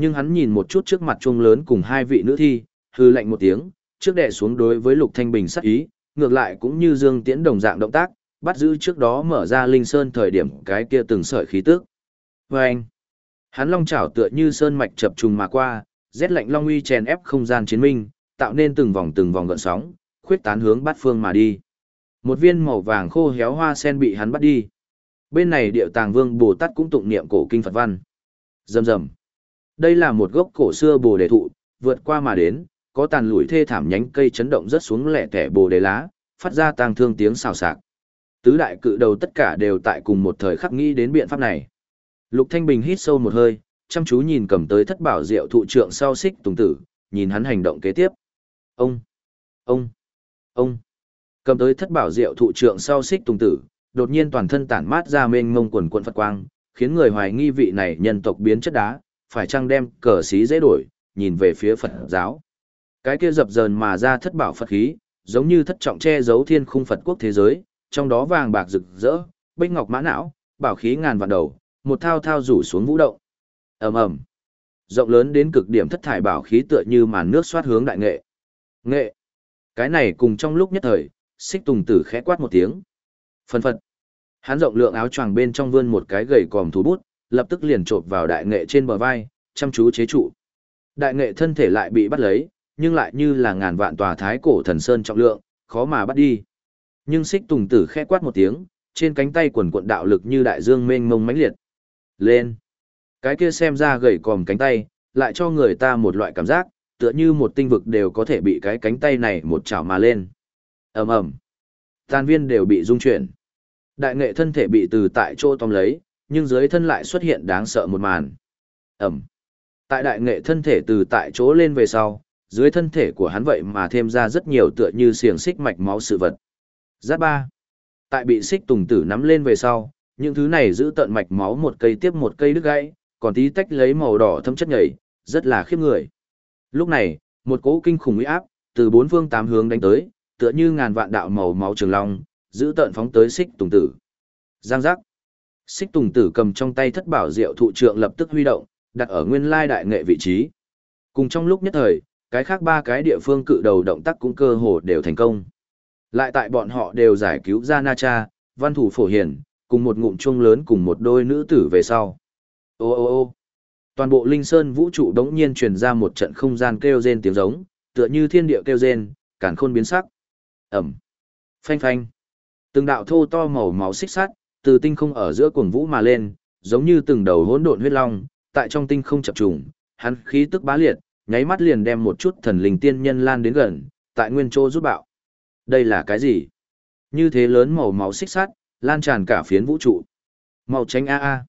Nhưng hắn nhìn một chút trước mặt chuông lớn cùng hai vị nữ thi, hư lạnh một tiếng, trước đệ xuống đối với Lục Thanh Bình sát ý, ngược lại cũng như Dương Tiễn đồng dạng động tác, bắt giữ trước đó mở ra linh sơn thời điểm cái kia từng sợi khí tức. Và anh, hắn long chảo tựa như sơn mạch chập trùng mà qua, rét lạnh long uy chèn ép không gian chiến minh, tạo nên từng vòng từng vòng gợn sóng, khuyết tán hướng bát phương mà đi. Một viên màu vàng khô héo hoa sen bị hắn bắt đi. Bên này điệu tàng vương Bồ Tát cũng tụng niệm cổ kinh Phật văn. Rầm rầm. Đây là một gốc cổ xưa bồ đề thụ, vượt qua mà đến, có tàn lủi thê thảm nhánh cây chấn động rất xuống lẻ tẻ bồ đề lá, phát ra tang thương tiếng xào xạc. Tứ đại cự đầu tất cả đều tại cùng một thời khắc nghĩ đến biện pháp này. Lục Thanh Bình hít sâu một hơi, chăm chú nhìn cầm tới thất bảo diệu thụ trượng sau xích tùng tử, nhìn hắn hành động kế tiếp. Ông, ông, ông, cầm tới thất bảo diệu thụ trượng sau xích tùng tử, đột nhiên toàn thân tản mát ra mênh mông quần quần Phật quang, khiến người hoài nghi vị này nhân tộc biến chất đá, phải chăng đem cờ xí dễ đổi, nhìn về phía Phật giáo. Cái kia dập dờn mà ra thất bảo Phật khí, giống như thất trọng che giấu thiên khung Phật quốc thế giới, trong đó vàng bạc rực rỡ, bích ngọc mã não, bảo khí ngàn vạn đầu, một thao thao rủ xuống vũ động. Ầm ầm. Rộng lớn đến cực điểm thất thải bảo khí tựa như màn nước xoát hướng đại nghệ. Nghệ. Cái này cùng trong lúc nhất thời, Xích Tùng Tử khẽ quát một tiếng. Phân phật. Hắn rộng lượng áo choàng bên trong vươn một cái gầy còm thú bút, lập tức liền chộp vào đại nghệ trên bờ vai, chăm chú chế trụ. Đại nghệ thân thể lại bị bắt lấy, nhưng lại như là ngàn vạn tòa thái cổ thần sơn trọng lượng, khó mà bắt đi. Nhưng xích tùng tử khẽ quát một tiếng, trên cánh tay quần cuộn đạo lực như đại dương mênh mông mãnh liệt. Lên! Cái kia xem ra gầy còm cánh tay, lại cho người ta một loại cảm giác, tựa như một tinh vực đều có thể bị cái cánh tay này một chảo mà lên. ầm ầm, Tàn viên đều bị rung chuyển. Đại nghệ thân thể bị từ tại chỗ tóm lấy, nhưng dưới thân lại xuất hiện đáng sợ một màn. Ẩm. Tại đại nghệ thân thể từ tại chỗ lên về sau, dưới thân thể của hắn vậy mà thêm ra rất nhiều tựa như xiềng xích mạch máu sự vật. Giáp ba. Tại bị xích tùng tử nắm lên về sau, những thứ này giữ tận mạch máu một cây tiếp một cây đứt gãy, còn tí tách lấy màu đỏ thâm chất nhảy, rất là khiếp người. Lúc này, một cỗ kinh khủng uy áp từ bốn phương tám hướng đánh tới, tựa như ngàn vạn đạo màu máu trường long, giữ tận phóng tới xích tùng tử. Giang giác. Xích tùng tử cầm trong tay thất bảo diệu thụ trượng lập tức huy động, đặt ở nguyên lai đại nghệ vị trí. Cùng trong lúc nhất thời, cái khác ba cái địa phương cự đầu động tác cũng cơ hồ đều thành công. Lại tại bọn họ đều giải cứu ra Na Cha, văn thủ phổ hiển cùng một ngụm chuông lớn cùng một đôi nữ tử về sau. Ô ô ô toàn bộ linh sơn vũ trụ đống nhiên truyền ra một trận không gian kêu rên tiếng giống, tựa như thiên địa kêu rên, càn khôn biến sắc. Ẩm. Phanh phanh. Từng đạo thô to màu máu xích sắt, từ tinh không ở giữa cuồng vũ mà lên, giống như từng đầu hỗn độn huyết long, tại trong tinh không chập trùng, hắn khí tức bá liệt, nháy mắt liền đem một chút thần linh tiên nhân lan đến gần, tại nguyên chỗ rút bạo. Đây là cái gì? Như thế lớn màu máu xích sắt, lan tràn cả phiến vũ trụ. Màu tránh a a.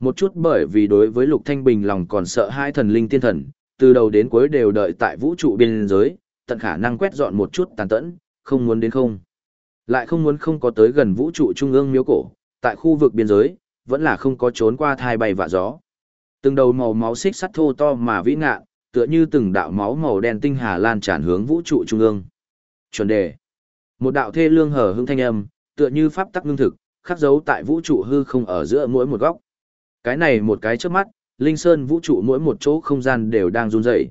Một chút bởi vì đối với Lục Thanh Bình lòng còn sợ hai thần linh tiên thần, từ đầu đến cuối đều đợi tại vũ trụ biên giới, tận khả năng quét dọn một chút tàn tẫn, không muốn đến không. Lại không muốn không có tới gần vũ trụ trung ương miếu cổ, tại khu vực biên giới, vẫn là không có trốn qua thai bay vạ gió. Từng đầu màu máu xích sắt thô to mà vĩ ngạ, tựa như từng đạo máu màu đen tinh hà lan tràn hướng vũ trụ trung ương. Chuẩn đề. Một đạo thê lương hở hưng thanh âm, tựa như pháp tắc ngưng thực, khắc dấu tại vũ trụ hư không ở giữa mỗi một góc. Cái này một cái trước mắt, linh sơn vũ trụ mỗi một chỗ không gian đều đang run rẩy.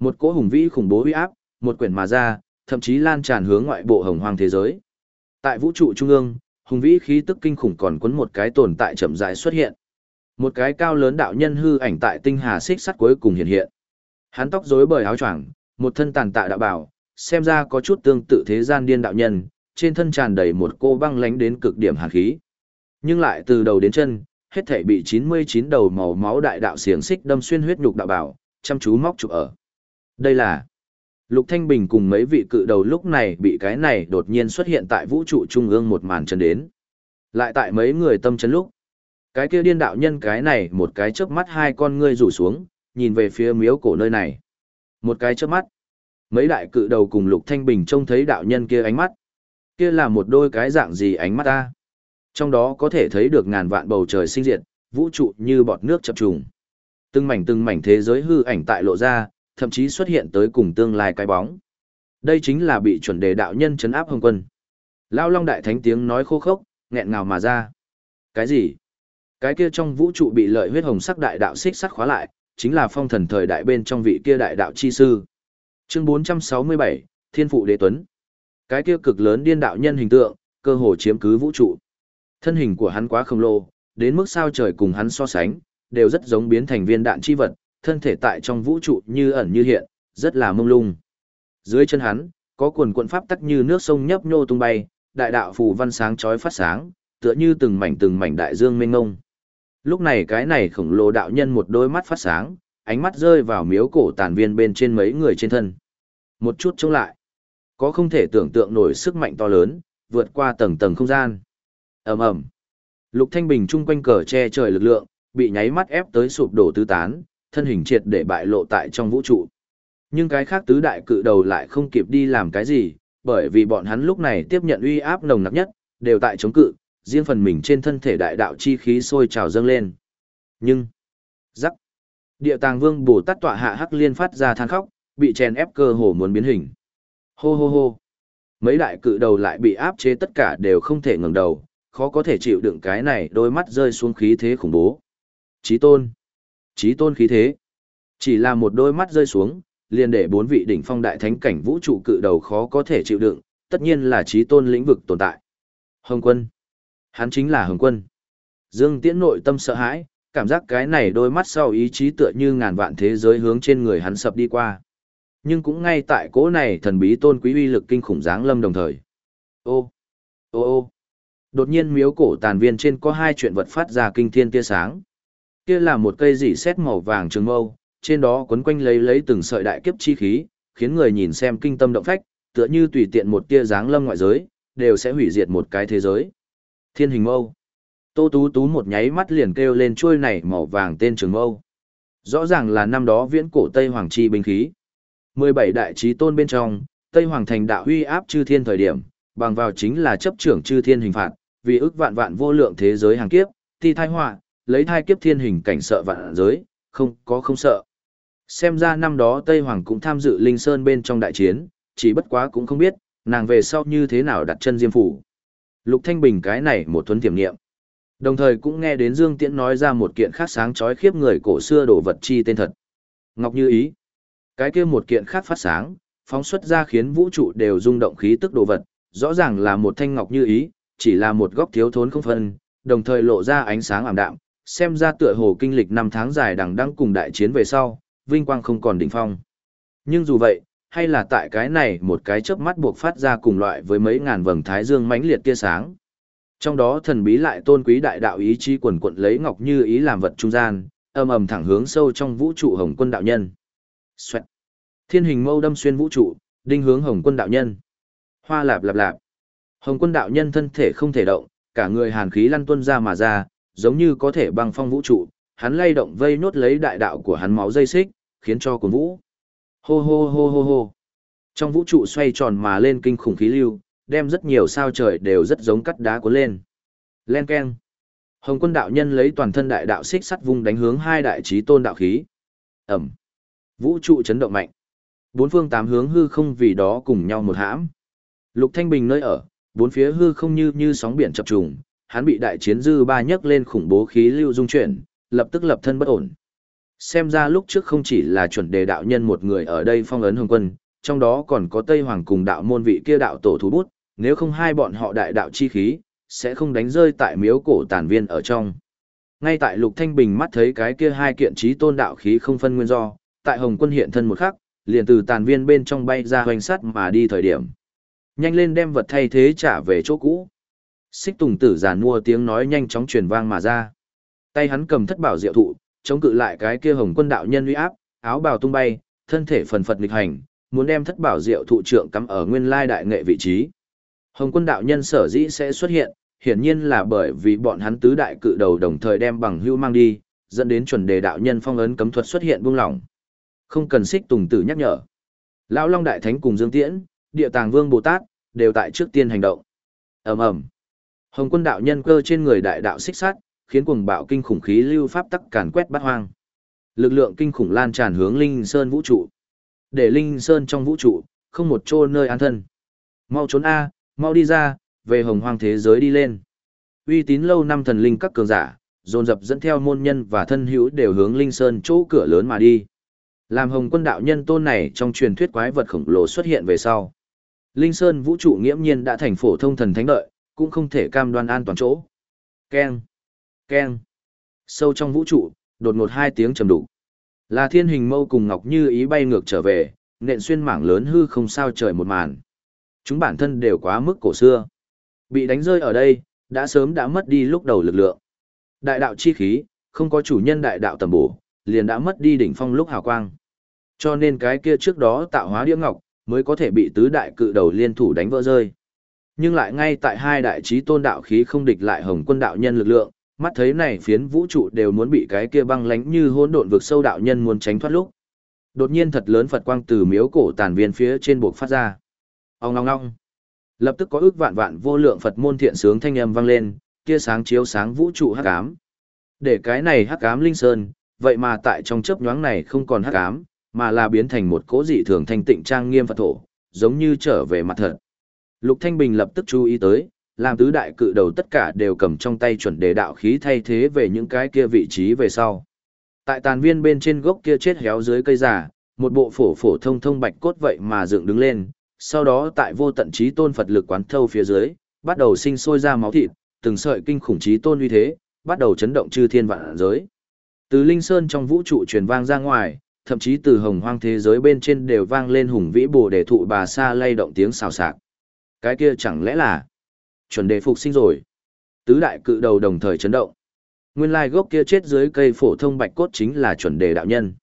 Một cỗ hùng vĩ khủng bố uy áp, một quyển mà ra, thậm chí lan tràn hướng ngoại bộ hồng hoang thế giới. Tại vũ trụ trung ương, hùng vĩ khí tức kinh khủng còn quấn một cái tồn tại chậm rãi xuất hiện. Một cái cao lớn đạo nhân hư ảnh tại tinh hà xích sắt cuối cùng hiện hiện. Hắn tóc rối bời áo choàng, một thân tàn tạ đạo bảo, xem ra có chút tương tự thế gian điên đạo nhân, trên thân tràn đầy một cô băng lánh đến cực điểm hàn khí. Nhưng lại từ đầu đến chân, hết thảy bị 99 đầu màu máu đại đạo xiềng xích đâm xuyên huyết nhục đạo bảo, chăm chú móc chụp ở. Đây là Lục Thanh Bình cùng mấy vị cự đầu lúc này bị cái này đột nhiên xuất hiện tại vũ trụ trung ương một màn chân đến. Lại tại mấy người tâm chấn lúc. Cái kia điên đạo nhân cái này một cái chớp mắt hai con ngươi rủ xuống, nhìn về phía miếu cổ nơi này. Một cái chớp mắt. Mấy đại cự đầu cùng Lục Thanh Bình trông thấy đạo nhân kia ánh mắt. Kia là một đôi cái dạng gì ánh mắt ta. Trong đó có thể thấy được ngàn vạn bầu trời sinh diệt, vũ trụ như bọt nước chập trùng. Từng mảnh từng mảnh thế giới hư ảnh tại lộ ra, thậm chí xuất hiện tới cùng tương lai cái bóng. Đây chính là bị chuẩn đề đạo nhân chấn áp hồng quân. Lao Long Đại Thánh tiếng nói khô khốc, nghẹn ngào mà ra. Cái gì? Cái kia trong vũ trụ bị lợi huyết hồng sắc đại đạo xích sắt khóa lại, chính là phong thần thời đại bên trong vị kia đại đạo chi sư. Chương 467, Thiên phụ đế tuấn. Cái kia cực lớn điên đạo nhân hình tượng, cơ hồ chiếm cứ vũ trụ. Thân hình của hắn quá khổng lồ, đến mức sao trời cùng hắn so sánh, đều rất giống biến thành viên đạn chi vật, thân thể tại trong vũ trụ như ẩn như hiện, rất là mông lung. Dưới chân hắn, có quần quận pháp tắc như nước sông nhấp nhô tung bay, đại đạo phù văn sáng chói phát sáng, tựa như từng mảnh từng mảnh đại dương mênh mông. Lúc này cái này khổng lồ đạo nhân một đôi mắt phát sáng, ánh mắt rơi vào miếu cổ tàn viên bên trên mấy người trên thân. Một chút chống lại. Có không thể tưởng tượng nổi sức mạnh to lớn, vượt qua tầng tầng không gian. ầm ầm Lục Thanh Bình chung quanh cờ che trời lực lượng, bị nháy mắt ép tới sụp đổ tứ tán, thân hình triệt để bại lộ tại trong vũ trụ. Nhưng cái khác tứ đại cự đầu lại không kịp đi làm cái gì, bởi vì bọn hắn lúc này tiếp nhận uy áp nồng nặc nhất, đều tại chống cự, riêng phần mình trên thân thể đại đạo chi khí sôi trào dâng lên. Nhưng, rắc, địa tàng vương bồ tát tọa hạ hắc liên phát ra than khóc, bị chèn ép cơ hồ muốn biến hình. Hô hô hô, mấy đại cự đầu lại bị áp chế tất cả đều không thể ngẩng đầu, khó có thể chịu đựng cái này đôi mắt rơi xuống khí thế khủng bố. Chí tôn, chí tôn khí thế, chỉ là một đôi mắt rơi xuống, liền để bốn vị đỉnh phong đại thánh cảnh vũ trụ cự đầu khó có thể chịu đựng, tất nhiên là chí tôn lĩnh vực tồn tại. Hồng quân, Hắn chính là Hồng Quân. Dương Tiễn nội tâm sợ hãi, cảm giác cái này đôi mắt sau ý chí tựa như ngàn vạn thế giới hướng trên người hắn sập đi qua. Nhưng cũng ngay tại cỗ này thần bí tôn quý uy lực kinh khủng dáng lâm đồng thời. Ô, ô ô, đột nhiên miếu cổ tàn viên trên có hai chuyện vật phát ra kinh thiên tia sáng. Kia là một cây dỉ xét màu vàng trường mâu, trên đó quấn quanh lấy lấy từng sợi đại kiếp chi khí, khiến người nhìn xem kinh tâm động phách, tựa như tùy tiện một tia dáng lâm ngoại giới, đều sẽ hủy diệt một cái thế giới. Thiên hình mâu. Tô Tú Tú một nháy mắt liền kêu lên chuôi này màu vàng tên trường mâu. Rõ ràng là năm đó viễn cổ Tây Hoàng chi binh khí. 17 đại trí tôn bên trong, Tây Hoàng thành đạo huy áp chư thiên thời điểm, bằng vào chính là chấp trưởng chư thiên hình phạt, vì ức vạn vạn vô lượng thế giới hàng kiếp, ti thai họa, lấy thai kiếp thiên hình cảnh sợ vạn giới, không có không sợ. Xem ra năm đó Tây Hoàng cũng tham dự Linh Sơn bên trong đại chiến, chỉ bất quá cũng không biết, nàng về sau như thế nào đặt chân diêm phủ. Lục Thanh Bình cái này một thuấn tiềm nghiệm. Đồng thời cũng nghe đến Dương Tiễn nói ra một kiện khác sáng chói khiếp người cổ xưa đồ vật chi tên thật. Ngọc Như Ý. Cái kia một kiện khác phát sáng, phóng xuất ra khiến vũ trụ đều rung động khí tức đồ vật, rõ ràng là một thanh ngọc như ý, chỉ là một góc thiếu thốn không phân, đồng thời lộ ra ánh sáng ảm đạm, xem ra tựa hồ kinh lịch năm tháng dài đằng đẵng cùng đại chiến về sau, vinh quang không còn đỉnh phong. Nhưng dù vậy, hay là tại cái này một cái chớp mắt buộc phát ra cùng loại với mấy ngàn vầng thái dương mãnh liệt tia sáng. Trong đó thần bí lại tôn quý đại đạo ý chí quần quận lấy ngọc như ý làm vật trung gian, âm ầm thẳng hướng sâu trong vũ trụ hồng quân đạo nhân. Xoẹt. Thiên hình mâu đâm xuyên vũ trụ, đinh hướng hồng quân đạo nhân. Hoa lạp lạp lạp. Hồng quân đạo nhân thân thể không thể động, cả người hàn khí lăn tuôn ra mà ra, giống như có thể băng phong vũ trụ, hắn lay động vây nốt lấy đại đạo của hắn máu dây xích, khiến cho cuồng vũ. Hô hô hô hô hô. Trong vũ trụ xoay tròn mà lên kinh khủng khí lưu, đem rất nhiều sao trời đều rất giống cắt đá cuốn lên. Len keng. Hồng quân đạo nhân lấy toàn thân đại đạo xích sắt vung đánh hướng hai đại trí tôn đạo khí. Ẩm. Vũ trụ chấn động mạnh. Bốn phương tám hướng hư không vì đó cùng nhau một hãm. Lục Thanh Bình nơi ở, bốn phía hư không như như sóng biển chập trùng, hắn bị đại chiến dư ba nhấc lên khủng bố khí lưu dung chuyển, lập tức lập thân bất ổn. Xem ra lúc trước không chỉ là chuẩn đề đạo nhân một người ở đây phong ấn hồng quân, trong đó còn có Tây Hoàng cùng đạo môn vị kia đạo tổ thú bút, nếu không hai bọn họ đại đạo chi khí, sẽ không đánh rơi tại miếu cổ tàn viên ở trong. Ngay tại Lục Thanh Bình mắt thấy cái kia hai kiện trí tôn đạo khí không phân nguyên do, tại Hồng Quân hiện thân một khắc, liền từ tàn viên bên trong bay ra hoành sắt mà đi thời điểm. Nhanh lên đem vật thay thế trả về chỗ cũ. Xích Tùng Tử giàn mua tiếng nói nhanh chóng truyền vang mà ra. Tay hắn cầm thất bảo diệu thụ, chống cự lại cái kia Hồng Quân đạo nhân uy áp, áo bào tung bay, thân thể phần phật nghịch hành, muốn đem thất bảo diệu thụ trưởng cắm ở nguyên lai đại nghệ vị trí. Hồng quân đạo nhân sở dĩ sẽ xuất hiện, hiển nhiên là bởi vì bọn hắn tứ đại cự đầu đồng thời đem bằng hưu mang đi, dẫn đến chuẩn đề đạo nhân phong ấn cấm thuật xuất hiện buông lỏng. Không cần xích tùng tử nhắc nhở. Lão Long Đại Thánh cùng Dương Tiễn, Địa Tàng Vương Bồ Tát, đều tại trước tiên hành động. ầm ầm Hồng quân đạo nhân cơ trên người đại đạo xích sát, khiến cuồng bạo kinh khủng khí lưu pháp tắc càn quét bát hoang. Lực lượng kinh khủng lan tràn hướng Linh Sơn vũ trụ. Để Linh Sơn trong vũ trụ, không một chỗ nơi an thân. Mau trốn A, mau đi ra, về hồng hoang thế giới đi lên. Uy tín lâu năm thần linh các cường giả, dồn dập dẫn theo môn nhân và thân hữu đều hướng Linh Sơn chỗ cửa lớn mà đi. Làm hồng quân đạo nhân tôn này trong truyền thuyết quái vật khổng lồ xuất hiện về sau. Linh Sơn vũ trụ nghiễm nhiên đã thành phổ thông thần thánh đợi, cũng không thể cam đoan an toàn chỗ. Keng, keng. Sâu trong vũ trụ, đột ngột hai tiếng trầm đủ. Là thiên hình mâu cùng Ngọc Như ý bay ngược trở về, nện xuyên mảng lớn hư không sao trời một màn. Chúng bản thân đều quá mức cổ xưa. Bị đánh rơi ở đây, đã sớm đã mất đi lúc đầu lực lượng. Đại đạo chi khí, không có chủ nhân đại đạo tầm bổ, liền đã mất đi đỉnh phong lúc hào quang. Cho nên cái kia trước đó tạo hóa đĩa ngọc, mới có thể bị tứ đại cự đầu liên thủ đánh vỡ rơi. Nhưng lại ngay tại hai đại trí tôn đạo khí không địch lại hồng quân đạo nhân lực lượng, mắt thấy này phiến vũ trụ đều muốn bị cái kia băng lánh như hỗn độn vực sâu đạo nhân muốn tránh thoát lúc. Đột nhiên thật lớn Phật quang từ miếu cổ tàn viên phía trên buộc phát ra. Ông ngong ngong. Lập tức có ước vạn vạn vô lượng Phật môn thiện sướng thanh âm vang lên, kia sáng chiếu sáng vũ trụ hắc ám. Để cái này hắc ám linh sơn, vậy mà tại trong chớp nhoáng này không còn hắc ám, mà là biến thành một cố dị thường thanh tịnh trang nghiêm Phật thổ, giống như trở về mặt thật. Lục Thanh Bình lập tức chú ý tới, làm tứ đại cự đầu tất cả đều cầm trong tay chuẩn đề đạo khí thay thế về những cái kia vị trí về sau. Tại tàn viên bên trên gốc kia chết héo dưới cây giả, một bộ phổ phổ thông thông bạch cốt vậy mà dựng đứng lên, sau đó tại vô tận trí tôn Phật lực quán thâu phía dưới, bắt đầu sinh sôi ra máu thịt, từng sợi kinh khủng trí tôn uy thế, bắt đầu chấn động chư thiên vạn giới. Từ linh sơn trong vũ trụ truyền vang ra ngoài, thậm chí từ hồng hoang thế giới bên trên đều vang lên hùng vĩ bồ đề thụ bà sa lay động tiếng xào xạc. Cái kia chẳng lẽ là chuẩn đề phục sinh rồi. Tứ đại cự đầu đồng thời chấn động. Nguyên lai gốc kia chết dưới cây phổ thông bạch cốt chính là chuẩn đề đạo nhân.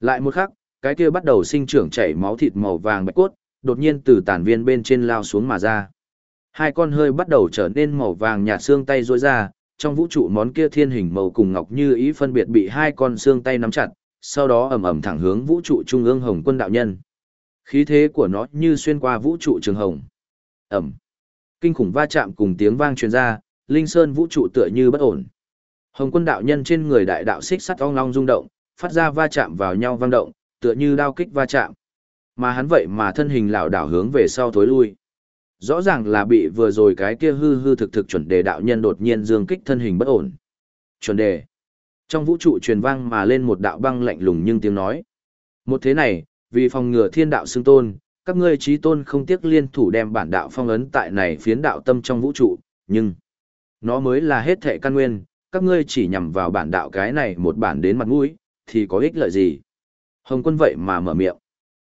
Lại một khắc, cái kia bắt đầu sinh trưởng chảy máu thịt màu vàng bạch cốt, đột nhiên từ tàn viên bên trên lao xuống mà ra. Hai con hơi bắt đầu trở nên màu vàng nhạt xương tay rối ra, trong vũ trụ món kia thiên hình màu cùng ngọc như ý phân biệt bị hai con xương tay nắm chặt, sau đó ầm ầm thẳng hướng vũ trụ trung ương hồng quân đạo nhân. Khí thế của nó như xuyên qua vũ trụ trường hồng. Ẩm. Kinh khủng va chạm cùng tiếng vang truyền ra, linh sơn vũ trụ tựa như bất ổn. Hồng quân đạo nhân trên người đại đạo xích sắt ong long rung động, phát ra va chạm vào nhau vang động, tựa như đao kích va chạm. Mà hắn vậy mà thân hình lảo đảo hướng về sau thối lui. Rõ ràng là bị vừa rồi cái kia hư hư thực thực chuẩn đề đạo nhân đột nhiên dương kích thân hình bất ổn. Chuẩn đề. Trong vũ trụ truyền vang mà lên một đạo băng lạnh lùng nhưng tiếng nói. Một thế này, vì phòng ngừa thiên đạo xưng tôn, các ngươi trí tôn không tiếc liên thủ đem bản đạo phong ấn tại này phiến đạo tâm trong vũ trụ, nhưng nó mới là hết thệ căn nguyên, các ngươi chỉ nhằm vào bản đạo cái này một bản đến mặt mũi, thì có ích lợi gì? Hồng quân vậy mà mở miệng.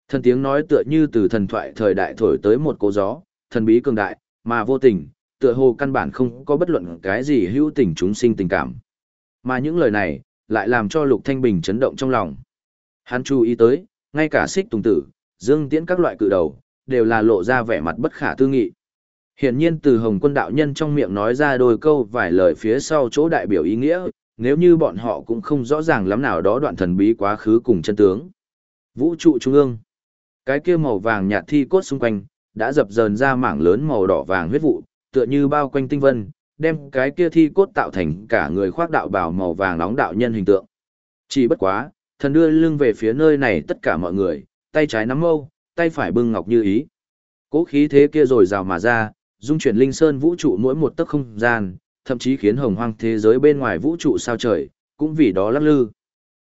Thần tiếng nói tựa như từ thần thoại thời đại thổi tới một cố gió, thần bí cường đại, mà vô tình, tựa hồ căn bản không có bất luận cái gì hữu tình chúng sinh tình cảm. Mà những lời này, lại làm cho Lục Thanh Bình chấn động trong lòng. Hắn chú ý tới, ngay cả xích tùng tử, dương tiễn các loại cự đầu, đều là lộ ra vẻ mặt bất khả tư nghị. Hiển nhiên từ Hồng quân đạo nhân trong miệng nói ra đôi câu vài lời phía sau chỗ đại biểu ý nghĩa, nếu như bọn họ cũng không rõ ràng lắm nào đó đoạn thần bí quá khứ cùng chân tướng. Vũ trụ trung ương. Cái kia màu vàng nhạt thi cốt xung quanh, đã dập dờn ra mảng lớn màu đỏ vàng huyết vụ, tựa như bao quanh tinh vân, đem cái kia thi cốt tạo thành cả người khoác đạo bào màu vàng nóng đạo nhân hình tượng. Chỉ bất quá, thần đưa lưng về phía nơi này tất cả mọi người, tay trái nắm mâu, tay phải bưng ngọc như ý. Cố khí thế kia rồi rào mà ra, dung chuyển linh sơn vũ trụ mỗi một tấc không gian, thậm chí khiến hồng hoang thế giới bên ngoài vũ trụ sao trời, cũng vì đó lắc lư.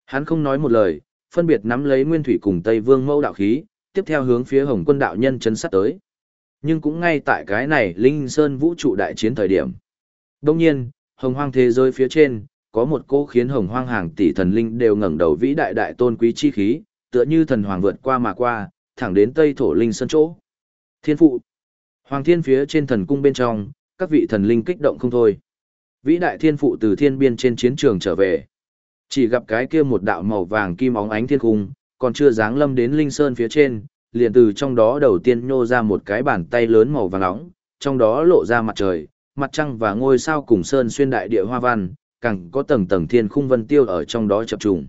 Hắn không nói một lời, phân biệt nắm lấy nguyên thủy cùng Tây Vương mâu đạo khí, tiếp theo hướng phía hồng quân đạo nhân chấn sát tới. Nhưng cũng ngay tại cái này linh sơn vũ trụ đại chiến thời điểm. Đông nhiên, hồng hoang thế giới phía trên, có một cô khiến hồng hoang hàng tỷ thần linh đều ngẩng đầu vĩ đại đại tôn quý chi khí, tựa như thần hoàng vượt qua mà qua, thẳng đến Tây Thổ Linh Sơn chỗ. Thiên phụ. Hoàng thiên phía trên thần cung bên trong, các vị thần linh kích động không thôi. Vĩ đại thiên phụ từ thiên biên trên chiến trường trở về. Chỉ gặp cái kia một đạo màu vàng kim óng ánh thiên cung, còn chưa dáng lâm đến Linh Sơn phía trên, liền từ trong đó đầu tiên nhô ra một cái bàn tay lớn màu vàng nóng, trong đó lộ ra mặt trời, mặt trăng và ngôi sao cùng sơn xuyên đại địa hoa văn, càng có tầng tầng thiên khung vân tiêu ở trong đó chập trùng.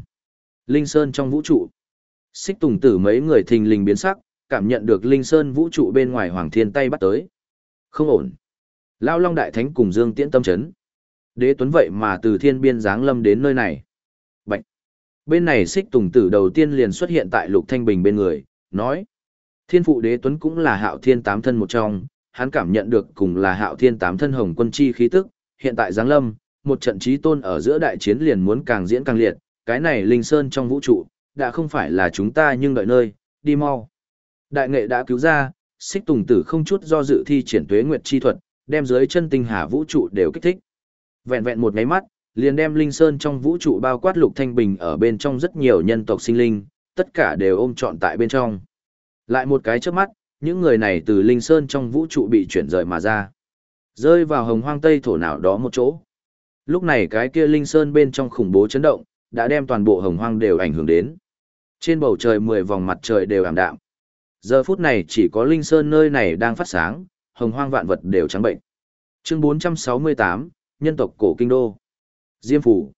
Linh Sơn trong vũ trụ. Xích Tùng Tử mấy người thình lình biến sắc, cảm nhận được Linh Sơn vũ trụ bên ngoài Hoàng Thiên tay bắt tới. Không ổn. Lao Long Đại Thánh cùng Dương Tiễn tâm chấn. Đế Tuấn vậy mà từ thiên biên giáng lâm đến nơi này. Bạch. Bên này Xích Tùng Tử đầu tiên liền xuất hiện tại Lục Thanh Bình bên người, nói: Thiên phụ Đế Tuấn cũng là Hạo Thiên tám thân một trong, hắn cảm nhận được cùng là hạo thiên tám thân hồng quân chi khí tức, hiện tại Giáng Lâm, một trận trí tôn ở giữa đại chiến liền muốn càng diễn càng liệt, cái này linh sơn trong vũ trụ, đã không phải là chúng ta nhưng đợi nơi, đi mau. Đại nghệ đã cứu ra, Xích Tùng Tử không chút do dự thi triển tuế nguyệt chi thuật, đem dưới chân tinh hà vũ trụ đều kích thích. Vẹn vẹn một máy mắt, liền đem linh sơn trong vũ trụ bao quát lục thanh bình ở bên trong rất nhiều nhân tộc sinh linh, tất cả đều ôm trọn tại bên trong. Lại một cái chớp mắt, những người này từ linh sơn trong vũ trụ bị chuyển rời mà ra. Rơi vào hồng hoang tây thổ nào đó một chỗ. Lúc này cái kia linh sơn bên trong khủng bố chấn động, đã đem toàn bộ hồng hoang đều ảnh hưởng đến. Trên bầu trời mười vòng mặt trời đều ảm đạm. Giờ phút này chỉ có linh sơn nơi này đang phát sáng, hồng hoang vạn vật đều trắng bệnh. Chương 468, nhân tộc cổ kinh đô. Diêm phủ.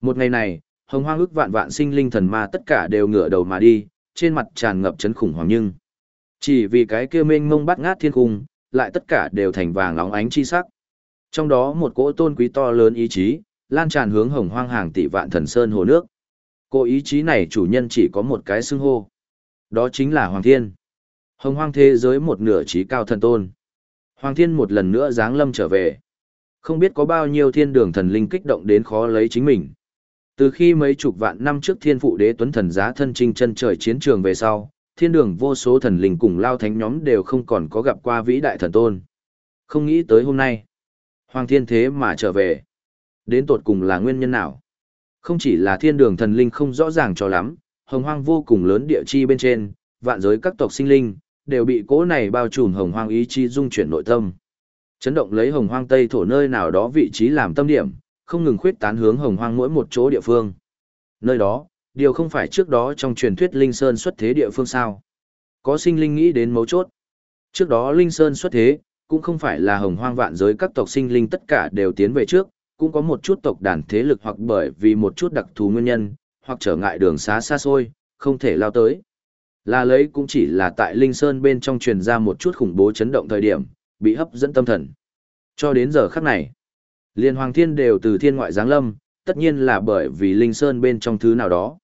Một ngày này, hồng hoang ước vạn vạn sinh linh thần ma tất cả đều ngửa đầu mà đi, trên mặt tràn ngập chấn khủng hoảng nhưng. Chỉ vì cái kia mênh mông bát ngát thiên cung, lại tất cả đều thành vàng óng ánh chi sắc. Trong đó một cỗ tôn quý to lớn ý chí, lan tràn hướng hồng hoang hàng tỷ vạn thần sơn hồ nước. Cô ý chí này chủ nhân chỉ có một cái xưng hô. Đó chính là Hoàng Thiên. Hồng hoang thế giới một nửa trí cao thần tôn. Hoàng Thiên một lần nữa giáng lâm trở về. Không biết có bao nhiêu thiên đường thần linh kích động đến khó lấy chính mình. Từ khi mấy chục vạn năm trước thiên phụ đế tuấn thần giá thân trinh chân trời chiến trường về sau, thiên đường vô số thần linh cùng lao thánh nhóm đều không còn có gặp qua vĩ đại thần tôn. Không nghĩ tới hôm nay, hoàng thiên thế mà trở về. Đến tột cùng là nguyên nhân nào? Không chỉ là thiên đường thần linh không rõ ràng cho lắm, hồng hoang vô cùng lớn địa chi bên trên, vạn giới các tộc sinh linh, đều bị cố này bao trùm hồng hoang ý chi dung chuyển nội tâm. Chấn động lấy hồng hoang tây thổ nơi nào đó vị trí làm tâm điểm, không ngừng khuyết tán hướng hồng hoang mỗi một chỗ địa phương. Nơi đó, điều không phải trước đó trong truyền thuyết Linh Sơn xuất thế địa phương sao. Có sinh linh nghĩ đến mấu chốt. Trước đó Linh Sơn xuất thế, cũng không phải là hồng hoang vạn giới các tộc sinh linh tất cả đều tiến về trước, cũng có một chút tộc đàn thế lực hoặc bởi vì một chút đặc thù nguyên nhân, hoặc trở ngại đường xá xa xôi, không thể lao tới. Là lấy cũng chỉ là tại Linh Sơn bên trong truyền ra một chút khủng bố chấn động thời điểm, bị hấp dẫn tâm thần. Cho đến giờ khắc này, liên hoàng thiên đều từ thiên ngoại giáng lâm, tất nhiên là bởi vì Linh Sơn bên trong thứ nào đó.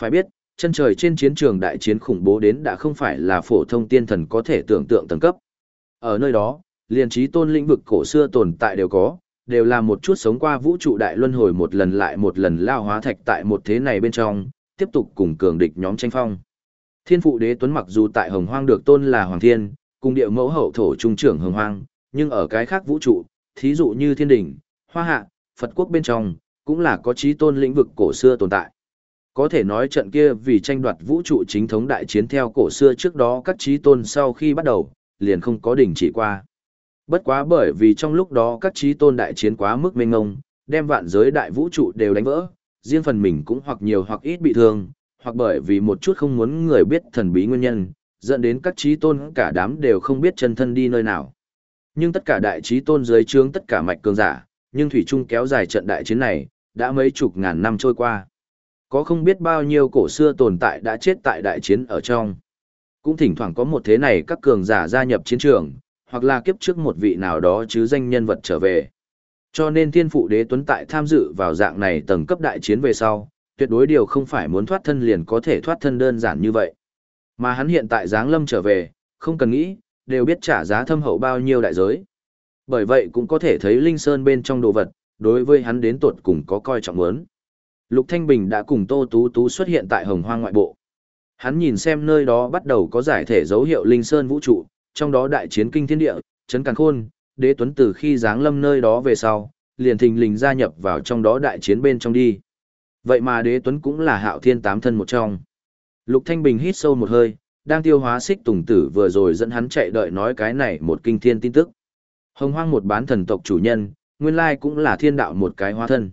Phải biết, chân trời trên chiến trường đại chiến khủng bố đến đã không phải là phổ thông tiên thần có thể tưởng tượng tầng cấp. Ở nơi đó, liền trí tôn lĩnh vực cổ xưa tồn tại đều có, đều là một chút sống qua vũ trụ đại luân hồi một lần lại một lần lao hóa thạch tại một thế này bên trong, tiếp tục cùng cường địch nhóm tranh phong. Thiên phụ đế tuấn mặc dù tại hồng hoang được tôn là hoàng thiên, cùng địa mẫu hậu thổ trung trưởng hồng hoang, nhưng ở cái khác vũ trụ, thí dụ như thiên đỉnh, hoa hạ, Phật quốc bên trong, cũng là có trí tôn lĩnh vực cổ xưa tồn tại. Có thể nói trận kia vì tranh đoạt vũ trụ chính thống đại chiến theo cổ xưa trước đó các trí tôn sau khi bắt đầu, liền không có đỉnh chỉ qua. Bất quá bởi vì trong lúc đó các trí tôn đại chiến quá mức mênh ngông, đem vạn giới đại vũ trụ đều đánh vỡ, riêng phần mình cũng hoặc nhiều hoặc ít bị thương, hoặc bởi vì một chút không muốn người biết thần bí nguyên nhân, dẫn đến các trí tôn cả đám đều không biết chân thân đi nơi nào. Nhưng tất cả đại trí tôn dưới trướng tất cả mạch cường giả, nhưng thủy trung kéo dài trận đại chiến này, đã mấy chục ngàn năm trôi qua. Có không biết bao nhiêu cổ xưa tồn tại đã chết tại đại chiến ở trong. Cũng thỉnh thoảng có một thế này các cường giả gia nhập chiến trường, hoặc là kiếp trước một vị nào đó chứ danh nhân vật trở về. Cho nên thiên phụ đế tuấn tại tham dự vào dạng này tầng cấp đại chiến về sau, tuyệt đối điều không phải muốn thoát thân liền có thể thoát thân đơn giản như vậy. Mà hắn hiện tại giáng lâm trở về, không cần nghĩ, đều biết trả giá thâm hậu bao nhiêu đại giới. Bởi vậy cũng có thể thấy Linh Sơn bên trong đồ vật, đối với hắn đến tuột cùng có coi trọng muốn. Lục Thanh Bình đã cùng Tô Tú Tú xuất hiện tại Hồng Hoang ngoại bộ. Hắn nhìn xem nơi đó bắt đầu có giải thể dấu hiệu Linh Sơn vũ trụ, trong đó đại chiến kinh thiên địa, chấn càn khôn, đế tuấn từ khi giáng lâm nơi đó về sau, liền thình lình gia nhập vào trong đó đại chiến bên trong đi. Vậy mà đế tuấn cũng là hạo thiên tám thân một trong. Lục Thanh Bình hít sâu một hơi, đang tiêu hóa xích tùng tử vừa rồi dẫn hắn chạy đợi nói cái này một kinh thiên tin tức. Hồng hoang một bán thần tộc chủ nhân, nguyên lai cũng là thiên đạo một cái hóa thân.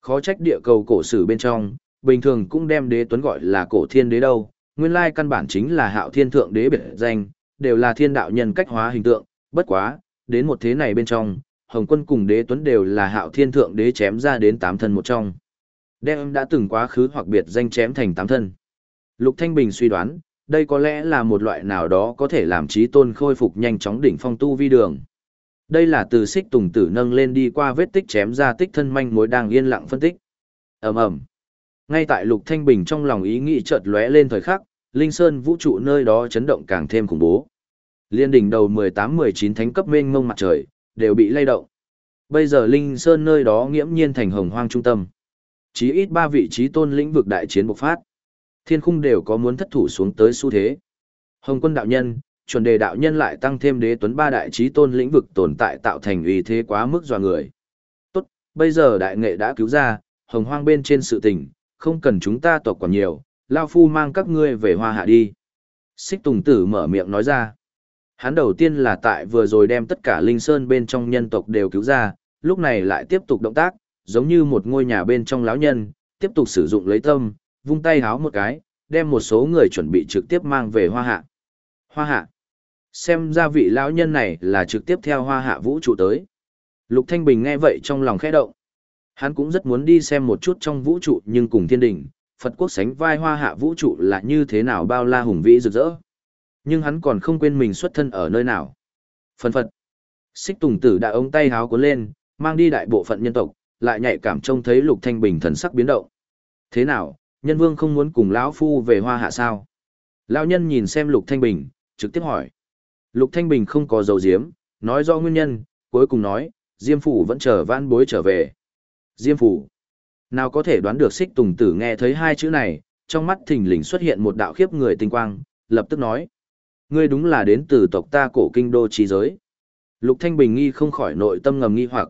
Khó trách địa cầu cổ sử bên trong, bình thường cũng đem đế tuấn gọi là cổ thiên đế đâu, nguyên lai căn bản chính là hạo thiên thượng đế biệt danh, đều là thiên đạo nhân cách hóa hình tượng, bất quá, đến một thế này bên trong, Hồng quân cùng đế tuấn đều là hạo thiên thượng đế chém ra đến tám thân một trong. Đem đã từng quá khứ hoặc biệt danh chém thành tám thân. Lục Thanh Bình suy đoán, đây có lẽ là một loại nào đó có thể làm trí tôn khôi phục nhanh chóng đỉnh phong tu vi đường. Đây là từ xích tùng tử nâng lên đi qua vết tích chém ra tích thân manh mối đang yên lặng phân tích. ầm ầm Ngay tại Lục Thanh Bình trong lòng ý nghĩ chợt lóe lên thời khắc, Linh Sơn vũ trụ nơi đó chấn động càng thêm khủng bố. Liên đỉnh đầu 18-19 thánh cấp mênh mông mặt trời, đều bị lay động. Bây giờ Linh Sơn nơi đó nghiễm nhiên thành hồng hoang trung tâm. Chí ít ba vị trí tôn lĩnh vực đại chiến bộc phát. Thiên khung đều có muốn thất thủ xuống tới xu thế. Hồng quân đạo nhân, chuẩn đề đạo nhân lại tăng thêm đế tuấn ba đại trí tôn lĩnh vực tồn tại tạo thành uy thế quá mức dọa người. Tốt, bây giờ đại nghệ đã cứu ra, hồng hoang bên trên sự tình, không cần chúng ta tộc còn nhiều, Lao Phu mang các ngươi về hoa hạ đi. Xích Tùng Tử mở miệng nói ra. Hắn đầu tiên là tại vừa rồi đem tất cả linh sơn bên trong nhân tộc đều cứu ra, lúc này lại tiếp tục động tác, giống như một ngôi nhà bên trong lão nhân, tiếp tục sử dụng lấy tâm, vung tay háo một cái, đem một số người chuẩn bị trực tiếp mang về hoa hạ. Hoa hạ. Xem ra vị lão nhân này là trực tiếp theo hoa hạ vũ trụ tới. Lục Thanh Bình nghe vậy trong lòng khẽ động. Hắn cũng rất muốn đi xem một chút trong vũ trụ nhưng cùng thiên đình, Phật quốc sánh vai hoa hạ vũ trụ là như thế nào bao la hùng vĩ rực rỡ. Nhưng hắn còn không quên mình xuất thân ở nơi nào. Phần phật. Xích tùng tử đã ống tay háo cuốn lên, mang đi đại bộ phận nhân tộc, lại nhạy cảm trông thấy lục thanh bình thần sắc biến động. Thế nào, nhân vương không muốn cùng lão phu về hoa hạ sao? Lão nhân nhìn xem lục thanh bình, trực tiếp hỏi. Lục thanh bình không có dầu diếm, nói do nguyên nhân, cuối cùng nói, Diêm phủ vẫn chờ vãn bối trở về. Diêm phủ. Nào có thể đoán được xích tùng tử nghe thấy hai chữ này, trong mắt thình lình xuất hiện một đạo khiếp người tinh quang, lập tức nói. Ngươi đúng là đến từ tộc ta cổ kinh đô trí giới. Lục Thanh Bình nghi không khỏi nội tâm ngầm nghi hoặc.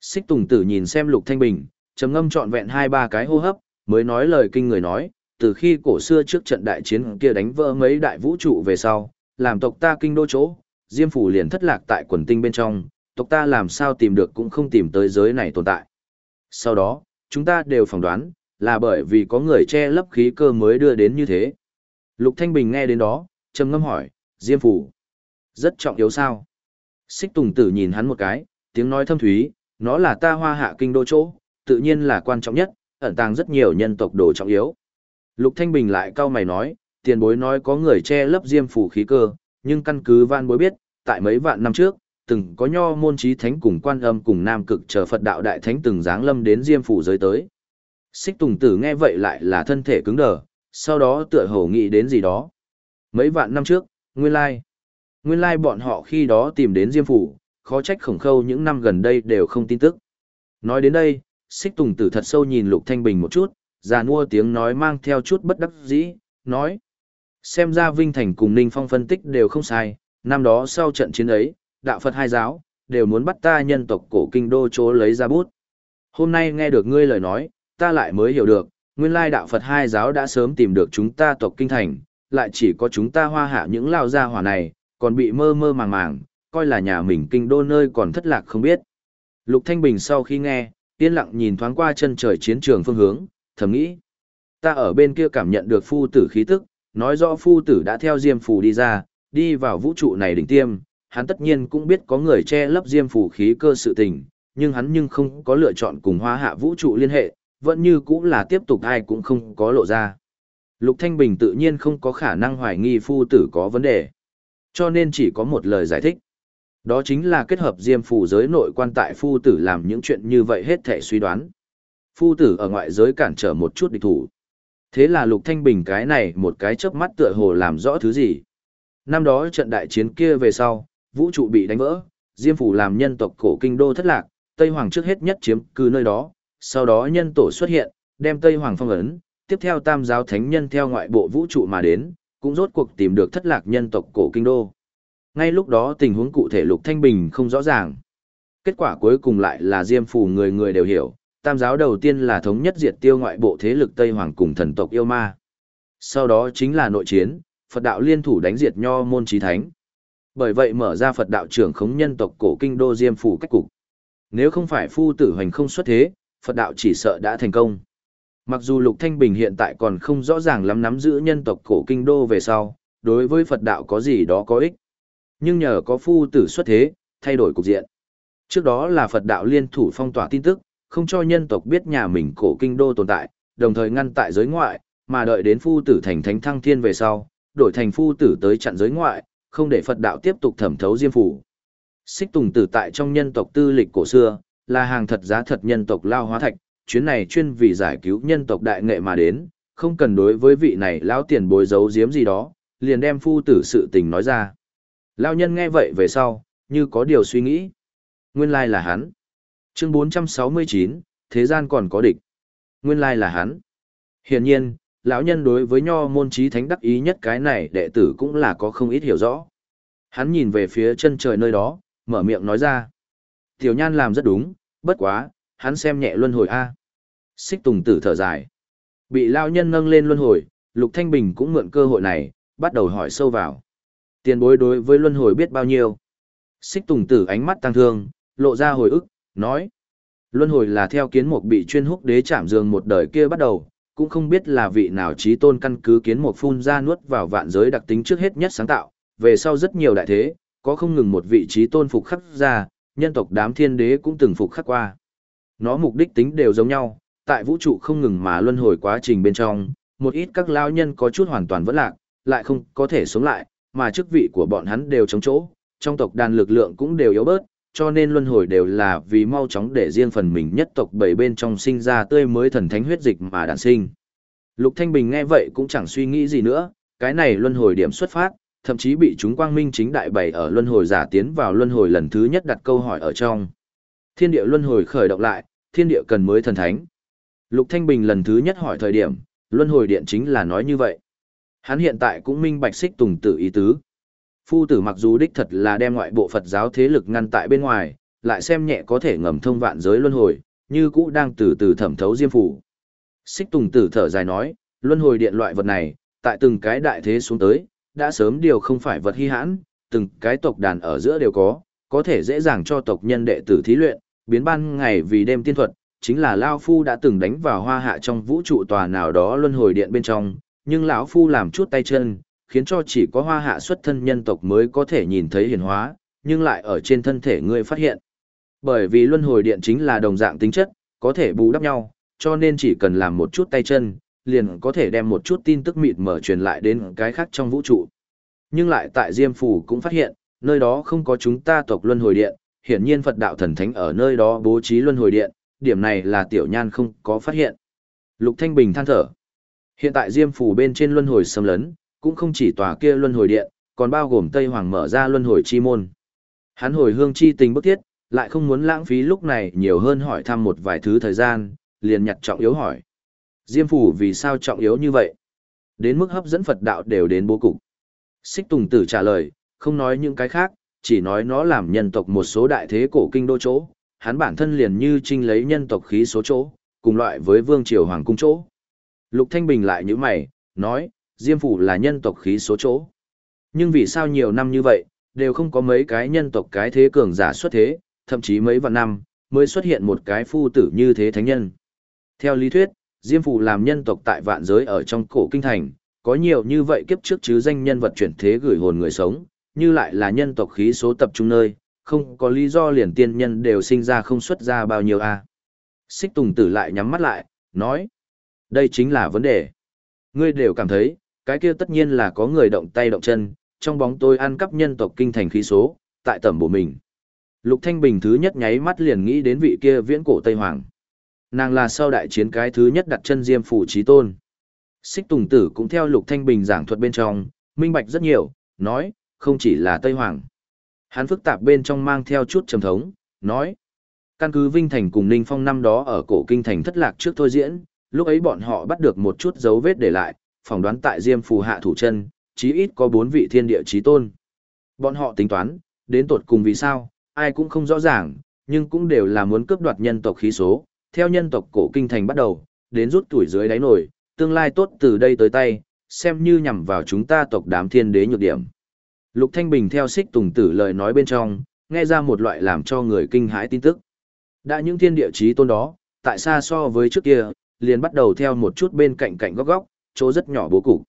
Xích tùng tử nhìn xem Lục Thanh Bình, trầm ngâm trọn vẹn hai ba cái hô hấp, mới nói lời kinh người nói, từ khi cổ xưa trước trận đại chiến kia đánh vỡ mấy đại vũ trụ về sau, làm tộc ta kinh đô chỗ, Diêm phủ liền thất lạc tại quần tinh bên trong, tộc ta làm sao tìm được cũng không tìm tới giới này tồn tại. Sau đó, chúng ta đều phỏng đoán, là bởi vì có người che lấp khí cơ mới đưa đến như thế. Lục Thanh Bình nghe đến đó, trầm ngâm hỏi, Diêm phủ, rất trọng yếu sao? Xích Tùng Tử nhìn hắn một cái, tiếng nói thâm thúy, nó là ta hoa hạ kinh đô chỗ, tự nhiên là quan trọng nhất, ẩn tàng rất nhiều nhân tộc đồ trọng yếu. Lục Thanh Bình lại cau mày nói, tiền bối nói có người che lấp Diêm phủ khí cơ, nhưng căn cứ van bối biết, tại mấy vạn năm trước, từng có nho môn trí thánh cùng quan âm cùng nam cực chờ Phật đạo đại thánh từng giáng lâm đến Diêm phủ giới tới. Xích Tùng Tử nghe vậy lại là thân thể cứng đờ, sau đó tựa hồ nghĩ đến gì đó. Mấy vạn năm trước, nguyên lai, nguyên lai bọn họ khi đó tìm đến Diêm phủ, khó trách khổng khâu những năm gần đây đều không tin tức. Nói đến đây, Xích Tùng Tử thật sâu nhìn Lục Thanh Bình một chút, già mua tiếng nói mang theo chút bất đắc dĩ, nói. Xem ra Vinh Thành cùng Ninh Phong phân tích đều không sai, năm đó sau trận chiến ấy, đạo Phật hai giáo, đều muốn bắt ta nhân tộc cổ kinh đô chỗ lấy ra bút. Hôm nay nghe được ngươi lời nói, ta lại mới hiểu được, nguyên lai đạo Phật hai giáo đã sớm tìm được chúng ta tộc kinh thành, lại chỉ có chúng ta hoa hạ những lao gia hỏa này, còn bị mơ mơ màng màng, coi là nhà mình kinh đô nơi còn thất lạc không biết. Lục Thanh Bình sau khi nghe, yên lặng nhìn thoáng qua chân trời chiến trường phương hướng, thầm nghĩ. Ta ở bên kia cảm nhận được phu tử khí tức, nói rõ phu tử đã theo diêm phù đi ra, đi vào vũ trụ này đỉnh tiêm, hắn tất nhiên cũng biết có người che lấp diêm phủ khí cơ sự tình, nhưng hắn nhưng không có lựa chọn cùng hoa hạ vũ trụ liên hệ, vẫn như cũng là tiếp tục ai cũng không có lộ ra. Lục Thanh Bình tự nhiên không có khả năng hoài nghi phu tử có vấn đề, cho nên chỉ có một lời giải thích. Đó chính là kết hợp diêm phủ giới nội quan tại phu tử làm những chuyện như vậy hết thể suy đoán. Phu tử ở ngoại giới cản trở một chút địch thủ. Thế là Lục Thanh Bình cái này một cái chớp mắt tựa hồ làm rõ thứ gì. Năm đó trận đại chiến kia về sau, vũ trụ bị đánh vỡ, Diêm phủ làm nhân tộc cổ kinh đô thất lạc, Tây Hoàng trước hết nhất chiếm cư nơi đó, sau đó nhân tổ xuất hiện, đem Tây Hoàng phong ấn, tiếp theo tam giáo thánh nhân theo ngoại bộ vũ trụ mà đến, cũng rốt cuộc tìm được thất lạc nhân tộc cổ kinh đô. Ngay lúc đó tình huống cụ thể Lục Thanh Bình không rõ ràng. Kết quả cuối cùng lại là Diêm phủ người người đều hiểu, tam giáo đầu tiên là thống nhất diệt tiêu ngoại bộ thế lực Tây Hoàng cùng thần tộc yêu ma. Sau đó chính là nội chiến, Phật đạo liên thủ đánh diệt nho môn trí thánh. Bởi vậy mở ra Phật đạo trưởng khống nhân tộc cổ kinh đô Diêm phủ cách cục. Nếu không phải phu tử hoành không xuất thế, Phật đạo chỉ sợ đã thành công. Mặc dù Lục Thanh Bình hiện tại còn không rõ ràng lắm nắm giữ nhân tộc cổ kinh đô về sau, đối với Phật đạo có gì đó có ích. Nhưng nhờ có phu tử xuất thế, thay đổi cục diện. Trước đó là Phật đạo liên thủ phong tỏa tin tức, không cho nhân tộc biết nhà mình cổ kinh đô tồn tại, đồng thời ngăn tại giới ngoại, mà đợi đến phu tử thành thánh thăng thiên về sau, đổi thành phu tử tới chặn giới ngoại, không để Phật đạo tiếp tục thẩm thấu diêm phủ. Xích Tùng Tử tại trong nhân tộc tư lịch cổ xưa, là hàng thật giá thật nhân tộc lao hóa thạch, chuyến này chuyên vì giải cứu nhân tộc đại nghệ mà đến, không cần đối với vị này lão tiền bối giấu giếm gì đó, liền đem phu tử sự tình nói ra. Lão nhân nghe vậy về sau, như có điều suy nghĩ. Nguyên lai là hắn. Chương 469, thế gian còn có địch. Nguyên lai là hắn. Hiển nhiên, lão nhân đối với nho môn trí thánh đắc ý nhất cái này đệ tử cũng là có không ít hiểu rõ. Hắn nhìn về phía chân trời nơi đó, mở miệng nói ra. Tiểu nhan làm rất đúng, bất quá, hắn xem nhẹ luân hồi A. Xích tùng tử thở dài. Bị lão nhân nâng lên luân hồi, Lục Thanh Bình cũng mượn cơ hội này, bắt đầu hỏi sâu vào. Tiền bối đối với luân hồi biết bao nhiêu? Xích tùng tử ánh mắt tăng thương, lộ ra hồi ức, nói. Luân hồi là theo kiến mục bị chuyên húc đế chạm giường một đời kia bắt đầu, cũng không biết là vị nào trí tôn căn cứ kiến một phun ra nuốt vào vạn giới đặc tính trước hết nhất sáng tạo, về sau rất nhiều đại thế, có không ngừng một vị trí tôn phục khắc ra, nhân tộc đám thiên đế cũng từng phục khắc qua. Nó mục đích tính đều giống nhau, tại vũ trụ không ngừng mà luân hồi quá trình bên trong, một ít các lao nhân có chút hoàn toàn vẫn lạc, lại không có thể sống lại, mà chức vị của bọn hắn đều chống chỗ, trong tộc đàn lực lượng cũng đều yếu bớt, cho nên luân hồi đều là vì mau chóng để riêng phần mình nhất tộc bảy bên trong sinh ra tươi mới thần thánh huyết dịch mà đản sinh. Lục Thanh Bình nghe vậy cũng chẳng suy nghĩ gì nữa, cái này luân hồi điểm xuất phát, thậm chí bị chúng quang minh chính đại bày ở luân hồi giả tiến vào luân hồi lần thứ nhất đặt câu hỏi ở trong. Thiên địa luân hồi khởi động lại, thiên địa cần mới thần thánh. Lục Thanh Bình lần thứ nhất hỏi thời điểm, luân hồi điện chính là nói như vậy. Hắn hiện tại cũng minh bạch xích tùng tử ý tứ. Phu tử mặc dù đích thật là đem ngoại bộ Phật giáo thế lực ngăn tại bên ngoài, lại xem nhẹ có thể ngầm thông vạn giới luân hồi, như cũ đang từ từ thẩm thấu diêm phủ. Xích tùng tử thở dài nói, luân hồi điện loại vật này, tại từng cái đại thế xuống tới, đã sớm điều không phải vật hy hãn, từng cái tộc đàn ở giữa đều có, có thể dễ dàng cho tộc nhân đệ tử thí luyện, biến ban ngày vì đêm tiên thuật, chính là Lao Phu đã từng đánh vào hoa hạ trong vũ trụ tòa nào đó luân hồi điện bên trong, nhưng lão Phu làm chút tay chân, khiến cho chỉ có hoa hạ xuất thân nhân tộc mới có thể nhìn thấy hiển hóa, nhưng lại ở trên thân thể ngươi phát hiện. Bởi vì luân hồi điện chính là đồng dạng tính chất, có thể bù đắp nhau, cho nên chỉ cần làm một chút tay chân, liền có thể đem một chút tin tức mịt mở truyền lại đến cái khác trong vũ trụ. Nhưng lại tại Diêm Phủ cũng phát hiện, nơi đó không có chúng ta tộc luân hồi điện, hiển nhiên Phật đạo thần thánh ở nơi đó bố trí luân hồi điện, điểm này là tiểu nhan không có phát hiện. Lục Thanh Bình than thở. Hiện tại Diêm Phủ bên trên luân hồi xâm lấn, cũng không chỉ tòa kia luân hồi điện, còn bao gồm Tây Hoàng mở ra luân hồi chi môn. Hắn hồi hương chi tình bức thiết, lại không muốn lãng phí lúc này nhiều hơn hỏi thăm một vài thứ thời gian, liền nhặt trọng yếu hỏi. Diêm phủ vì sao trọng yếu như vậy? Đến mức hấp dẫn Phật đạo đều đến bố cục. Xích Tùng Tử trả lời, không nói những cái khác, chỉ nói nó làm nhân tộc một số đại thế cổ kinh đô chỗ, hắn bản thân liền như trinh lấy nhân tộc khí số chỗ, cùng loại với vương triều hoàng cung chỗ. Lục Thanh Bình lại như mày, nói, Diêm phủ là nhân tộc khí số chỗ. Nhưng vì sao nhiều năm như vậy, đều không có mấy cái nhân tộc cái thế cường giả xuất thế, thậm chí mấy vạn năm, mới xuất hiện một cái phu tử như thế thánh nhân. Theo lý thuyết, Diêm phủ làm nhân tộc tại vạn giới ở trong cổ kinh thành, có nhiều như vậy kiếp trước chứ danh nhân vật chuyển thế gửi hồn người sống, như lại là nhân tộc khí số tập trung nơi, không có lý do liền tiên nhân đều sinh ra không xuất ra bao nhiêu a. À. Xích Tùng Tử lại nhắm mắt lại, nói, đây chính là vấn đề. Ngươi đều cảm thấy, cái kia tất nhiên là có người động tay động chân, trong bóng tôi ăn cắp nhân tộc kinh thành khí số, tại tẩm bộ mình. Lục Thanh Bình thứ nhất nháy mắt liền nghĩ đến vị kia viễn cổ Tây Hoàng. Nàng là sau đại chiến cái thứ nhất đặt chân diêm phủ trí tôn. Xích Tùng Tử cũng theo Lục Thanh Bình giảng thuật bên trong, minh bạch rất nhiều, nói, không chỉ là Tây Hoàng. Hắn phức tạp bên trong mang theo chút trầm thống, nói, căn cứ Vinh Thành cùng Ninh Phong năm đó ở cổ kinh thành thất lạc trước thôi diễn, lúc ấy bọn họ bắt được một chút dấu vết để lại, phỏng đoán tại Diêm Phù hạ thủ chân, chí ít có bốn vị thiên địa trí tôn. Bọn họ tính toán, đến tột cùng vì sao, ai cũng không rõ ràng, nhưng cũng đều là muốn cướp đoạt nhân tộc khí số, theo nhân tộc cổ kinh thành bắt đầu, đến rút tuổi dưới đáy nổi, tương lai tốt từ đây tới tay, xem như nhằm vào chúng ta tộc đám thiên đế nhược điểm. Lục Thanh Bình theo xích tùng tử lời nói bên trong, nghe ra một loại làm cho người kinh hãi tin tức. Đã những thiên địa chí tôn đó, tại xa so với trước kia, liền bắt đầu theo một chút bên cạnh cạnh góc góc, chỗ rất nhỏ bố cục.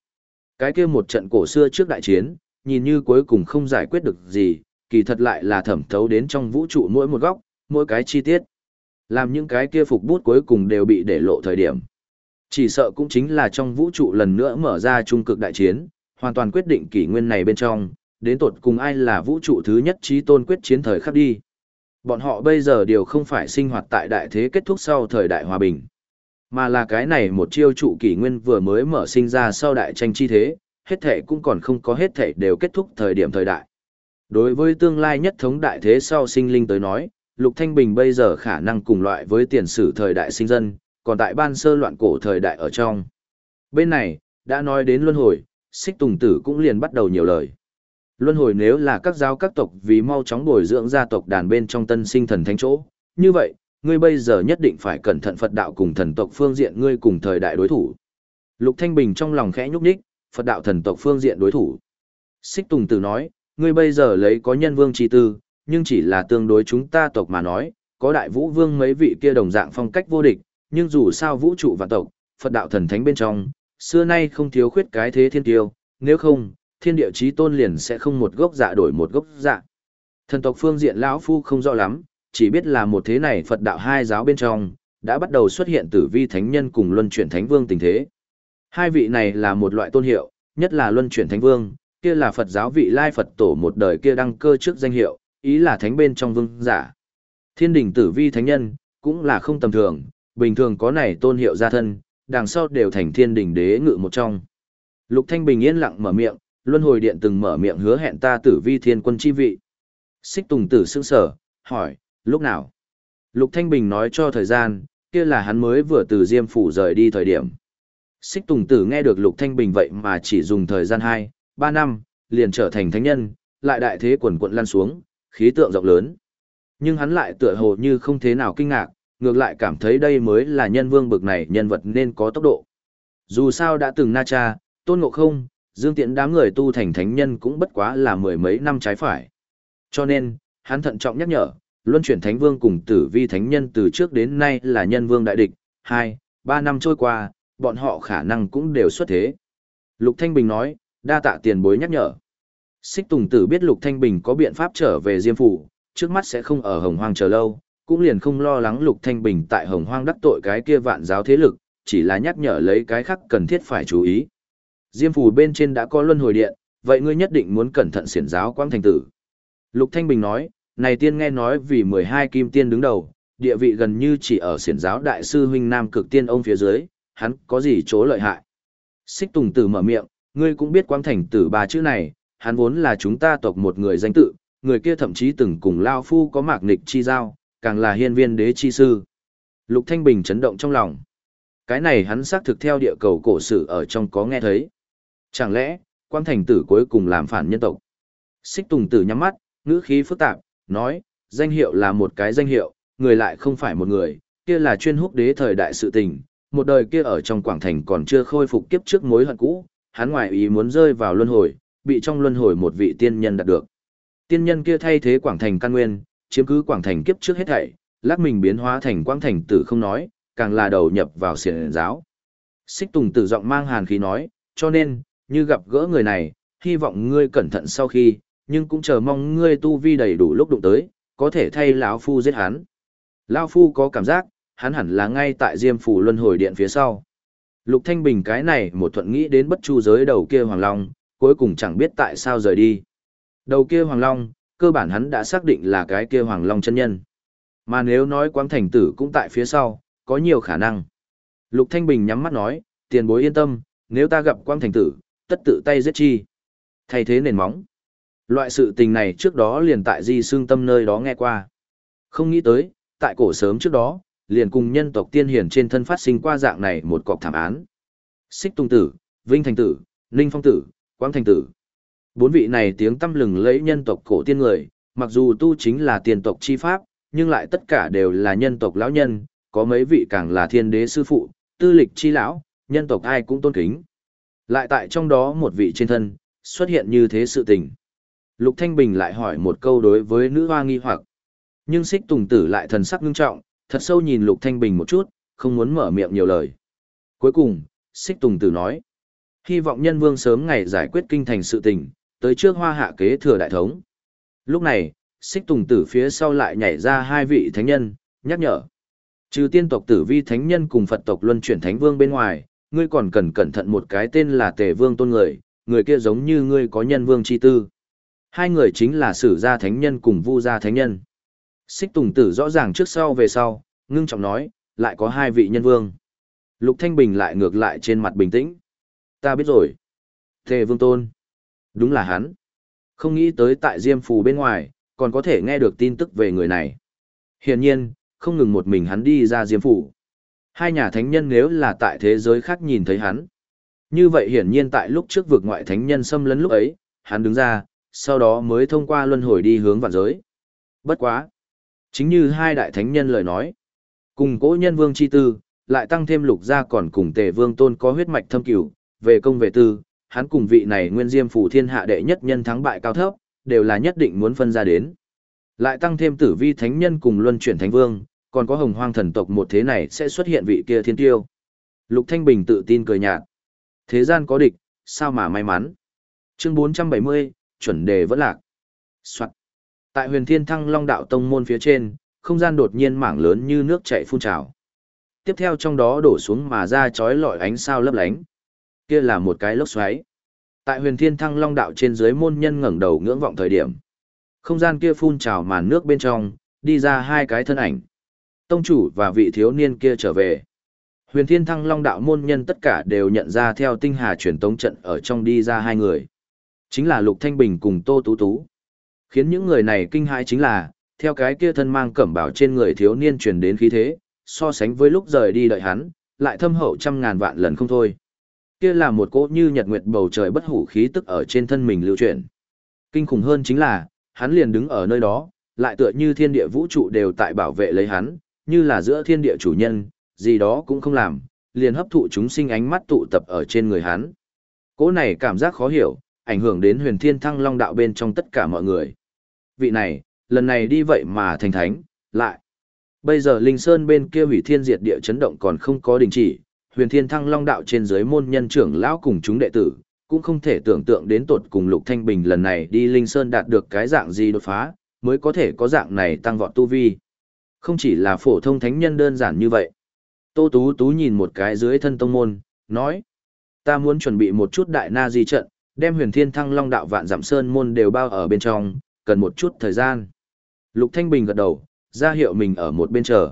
Cái kia một trận cổ xưa trước đại chiến, nhìn như cuối cùng không giải quyết được gì, kỳ thật lại là thẩm thấu đến trong vũ trụ mỗi một góc, mỗi cái chi tiết. Làm những cái kia phục bút cuối cùng đều bị để lộ thời điểm. Chỉ sợ cũng chính là trong vũ trụ lần nữa mở ra trung cực đại chiến, hoàn toàn quyết định kỷ nguyên này bên trong, đến tột cùng ai là vũ trụ thứ nhất trí tôn quyết chiến thời khắc đi. Bọn họ bây giờ đều không phải sinh hoạt tại đại thế kết thúc sau thời đại hòa bình, mà là cái này một chiêu trụ kỷ nguyên vừa mới mở sinh ra sau đại tranh chi thế, hết thể cũng còn không có hết thể đều kết thúc thời điểm thời đại. Đối với tương lai nhất thống đại thế sau sinh linh tới nói, Lục Thanh Bình bây giờ khả năng cùng loại với tiền sử thời đại sinh dân, còn tại ban sơ loạn cổ thời đại ở trong. Bên này, đã nói đến luân hồi, xích tùng tử cũng liền bắt đầu nhiều lời. Luân hồi nếu là các giáo các tộc vì mau chóng bồi dưỡng gia tộc đàn bên trong tân sinh thần thánh chỗ, như vậy, ngươi bây giờ nhất định phải cẩn thận Phật đạo cùng thần tộc phương diện ngươi cùng thời đại đối thủ. Lục Thanh Bình trong lòng khẽ nhúc nhích, Phật đạo thần tộc phương diện đối thủ. Xích Tùng Tử nói, ngươi bây giờ lấy có nhân vương chi tư, nhưng chỉ là tương đối chúng ta tộc mà nói, có đại vũ vương mấy vị kia đồng dạng phong cách vô địch, nhưng dù sao vũ trụ và tộc, Phật đạo thần thánh bên trong, xưa nay không thiếu khuyết cái thế thiên tiêu, nếu không, thiên địa chí tôn liền sẽ không một gốc dạ đổi một gốc dạ. Thần tộc phương diện lão phu không rõ lắm, chỉ biết là một thế này Phật đạo hai giáo bên trong, đã bắt đầu xuất hiện tử vi thánh nhân cùng luân chuyển thánh vương tình thế. Hai vị này là một loại tôn hiệu, nhất là luân chuyển thánh vương, kia là Phật giáo vị lai Phật tổ một đời kia đăng cơ trước danh hiệu, ý là thánh bên trong vương giả. Thiên đình tử vi thánh nhân, cũng là không tầm thường, bình thường có này tôn hiệu gia thân, đằng sau đều thành thiên đình đế ngự một trong. Lục Thanh Bình yên lặng mở miệng, luân hồi điện từng mở miệng hứa hẹn ta tử vi thiên quân chi vị. Xích Tùng tử sững sở, hỏi, lúc nào? Lục Thanh Bình nói cho thời gian, kia là hắn mới vừa từ Diêm Phủ rời đi thời điểm. Xích Tùng tử nghe được Lục Thanh Bình vậy mà chỉ dùng thời gian 2, 3 năm, liền trở thành thánh nhân, lại đại thế quần quận lan xuống, khí tượng rộng lớn. Nhưng hắn lại tựa hồ như không thế nào kinh ngạc, ngược lại cảm thấy đây mới là nhân vương bực này nhân vật nên có tốc độ. Dù sao đã từng na cha, tôn ngộ không, dương tiện đám người tu thành thánh nhân cũng bất quá là mười mấy năm trái phải. Cho nên, hắn thận trọng nhắc nhở, luân chuyển thánh vương cùng tử vi thánh nhân từ trước đến nay là nhân vương đại địch, hai, ba năm trôi qua, bọn họ khả năng cũng đều xuất thế. Lục Thanh Bình nói, đa tạ tiền bối nhắc nhở. Xích Tùng Tử biết Lục Thanh Bình có biện pháp trở về Diêm Phủ, trước mắt sẽ không ở Hồng Hoang chờ lâu, cũng liền không lo lắng Lục Thanh Bình tại Hồng Hoang đắc tội cái kia vạn giáo thế lực, chỉ là nhắc nhở lấy cái khác cần thiết phải chú ý. Diêm Phủ bên trên đã có luân hồi điện, vậy ngươi nhất định muốn cẩn thận xiển giáo quang thành tử. Lục Thanh Bình nói, này tiên nghe nói vì 12 kim tiên đứng đầu, địa vị gần như chỉ ở siển giáo đại sư huynh Nam cực tiên ông phía dưới, hắn có gì chỗ lợi hại. Xích Tùng Tử mở miệng, ngươi cũng biết quang thành tử ba chữ này, hắn vốn là chúng ta tộc một người danh tự, người kia thậm chí từng cùng Lao Phu có mạc nịch chi giao, càng là hiên viên đế chi sư. Lục Thanh Bình chấn động trong lòng. Cái này hắn xác thực theo địa cầu cổ sử ở trong có nghe thấy. Chẳng lẽ, quang thành tử cuối cùng làm phản nhân tộc? Xích Tùng Tử nhắm mắt, ngữ khí phức tạp, nói, danh hiệu là một cái danh hiệu, người lại không phải một người, kia là chuyên húc đế thời đại sự tình, một đời kia ở trong quảng thành còn chưa khôi phục kiếp trước mối hận cũ, hắn ngoại ý muốn rơi vào luân hồi, bị trong luân hồi một vị tiên nhân đạt được. Tiên nhân kia thay thế quảng thành căn nguyên, chiếm cứ quảng thành kiếp trước hết thảy, lát mình biến hóa thành quang thành tử không nói, càng là đầu nhập vào xiển giáo. Xích Tùng tử giọng mang hàn khí nói, cho nên, như gặp gỡ người này, hy vọng ngươi cẩn thận sau khi, nhưng cũng chờ mong ngươi tu vi đầy đủ lúc đụng tới, có thể thay lão phu giết hắn. Lão phu có cảm giác, hắn hẳn là ngay tại Diêm phủ Luân Hồi Điện phía sau. Lục Thanh Bình cái này một thuận nghĩ đến bất chu giới đầu kia Hoàng Long, cuối cùng chẳng biết tại sao rời đi. Đầu kia Hoàng Long, cơ bản hắn đã xác định là cái kia Hoàng Long chân nhân. Mà nếu nói Quang Thành Tử cũng tại phía sau, có nhiều khả năng. Lục Thanh Bình nhắm mắt nói, tiền bối yên tâm, nếu ta gặp Quang Thành Tử, tất tự tay giết chi. Thay thế nền móng. Loại sự tình này trước đó liền tại Di Sương Tâm nơi đó nghe qua. Không nghĩ tới, tại cổ sớm trước đó, liền cùng nhân tộc tiên hiển trên thân phát sinh qua dạng này một cọc thảm án. Xích Tung Tử, Vinh Thành Tử, Ninh Phong Tử, Quang Thành Tử. Bốn vị này tiếng tâm lừng lẫy nhân tộc cổ tiên người, mặc dù tu chính là tiền tộc chi pháp, nhưng lại tất cả đều là nhân tộc lão nhân, có mấy vị càng là thiên đế sư phụ, tư lịch chi lão, nhân tộc ai cũng tôn kính. Lại tại trong đó một vị trên thân, xuất hiện như thế sự tình. Lục Thanh Bình lại hỏi một câu đối với nữ hoa nghi hoặc. Nhưng xích tùng tử lại thần sắc ngưng trọng, thật sâu nhìn Lục Thanh Bình một chút, không muốn mở miệng nhiều lời. Cuối cùng, xích tùng tử nói. Hy vọng nhân vương sớm ngày giải quyết kinh thành sự tình, tới trước hoa hạ kế thừa đại thống. Lúc này, xích tùng tử phía sau lại nhảy ra hai vị thánh nhân, nhắc nhở. Trừ tiên tộc tử vi thánh nhân cùng Phật tộc luân chuyển thánh vương bên ngoài, ngươi còn cần cẩn thận một cái tên là tề vương tôn người, người kia giống như ngươi có nhân vương chi tư. Hai người chính là sử gia thánh nhân cùng vu gia thánh nhân. Xích Tùng Tử rõ ràng trước sau về sau, ngưng trọng nói, lại có hai vị nhân vương. Lục Thanh Bình lại ngược lại trên mặt bình tĩnh. Ta biết rồi. Thề Vương Tôn. Đúng là hắn. Không nghĩ tới tại Diêm Phù bên ngoài, còn có thể nghe được tin tức về người này. Hiển nhiên, không ngừng một mình hắn đi ra Diêm phù, Hai nhà thánh nhân nếu là tại thế giới khác nhìn thấy hắn. Như vậy hiển nhiên tại lúc trước vực ngoại thánh nhân xâm lấn lúc ấy, hắn đứng ra, sau đó mới thông qua luân hồi đi hướng vạn giới. Bất quá. Chính như hai đại thánh nhân lời nói. Cùng cố nhân vương chi tư, lại tăng thêm lục gia còn cùng tề vương tôn có huyết mạch thâm cửu, về công về tư, hắn cùng vị này nguyên diêm phủ thiên hạ đệ nhất nhân thắng bại cao thấp, đều là nhất định muốn phân ra đến. Lại tăng thêm tử vi thánh nhân cùng luân chuyển thánh vương, còn có hồng hoang thần tộc một thế này sẽ xuất hiện vị kia thiên tiêu. Lục Thanh Bình tự tin cười nhạt. Thế gian có địch, sao mà may mắn. Chương 470, chuẩn đề vẫn lạc. Soạn. Tại huyền thiên thăng long đạo tông môn phía trên, không gian đột nhiên mảng lớn như nước chảy phun trào. Tiếp theo trong đó đổ xuống mà ra chói lọi ánh sao lấp lánh. Kia là một cái lốc xoáy. Tại huyền thiên thăng long đạo trên dưới môn nhân ngẩng đầu ngưỡng vọng thời điểm. Không gian kia phun trào màn nước bên trong, đi ra hai cái thân ảnh. Tông chủ và vị thiếu niên kia trở về. Huyền Thiên Thăng Long đạo môn nhân tất cả đều nhận ra theo tinh hà truyền tống trận ở trong đi ra hai người. Chính là Lục Thanh Bình cùng Tô Tú Tú. Khiến những người này kinh hãi chính là, theo cái kia thân mang cẩm bảo trên người thiếu niên truyền đến khí thế, so sánh với lúc rời đi đợi hắn, lại thâm hậu trăm ngàn vạn lần không thôi. Kia là một cỗ như nhật nguyệt bầu trời bất hủ khí tức ở trên thân mình lưu chuyển. Kinh khủng hơn chính là, hắn liền đứng ở nơi đó, lại tựa như thiên địa vũ trụ đều tại bảo vệ lấy hắn, như là giữa thiên địa chủ nhân, gì đó cũng không làm, liền hấp thụ chúng sinh ánh mắt tụ tập ở trên người hắn. Cỗ này cảm giác khó hiểu, ảnh hưởng đến huyền thiên thăng long đạo bên trong tất cả mọi người. Vị này, lần này đi vậy mà thành thánh, lại. Bây giờ Linh Sơn bên kia hủy thiên diệt địa chấn động còn không có đình chỉ, huyền thiên thăng long đạo trên dưới môn nhân trưởng lão cùng chúng đệ tử, cũng không thể tưởng tượng đến tột cùng Lục Thanh Bình lần này đi Linh Sơn đạt được cái dạng gì đột phá, mới có thể có dạng này tăng vọt tu vi. Không chỉ là phổ thông thánh nhân đơn giản như vậy. Tô Tú Tú nhìn một cái dưới thân tông môn, nói. Ta muốn chuẩn bị một chút đại na di trận, đem huyền thiên thăng long đạo vạn giảm sơn môn đều bao ở bên trong, cần một chút thời gian. Lục Thanh Bình gật đầu, ra hiệu mình ở một bên chờ.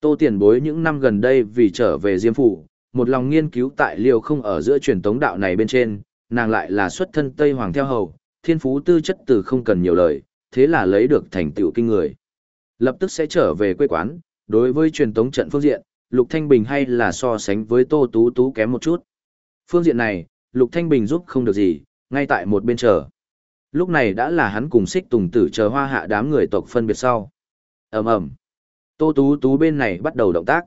Tô tiền bối những năm gần đây vì trở về Diêm Phủ, một lòng nghiên cứu tại liều không ở giữa truyền tống đạo này bên trên, nàng lại là xuất thân Tây Hoàng theo hầu, thiên phú tư chất từ không cần nhiều lời, thế là lấy được thành tựu kinh người. Lập tức sẽ trở về quê quán, đối với truyền tống trận phương diện, Lục Thanh Bình hay là so sánh với Tô Tú Tú kém một chút. Phương diện này, Lục Thanh Bình giúp không được gì, ngay tại một bên chờ. Lúc này đã là hắn cùng xích tùng tử chờ hoa hạ đám người tộc phân biệt sau. ầm ầm Tô Tú Tú bên này bắt đầu động tác.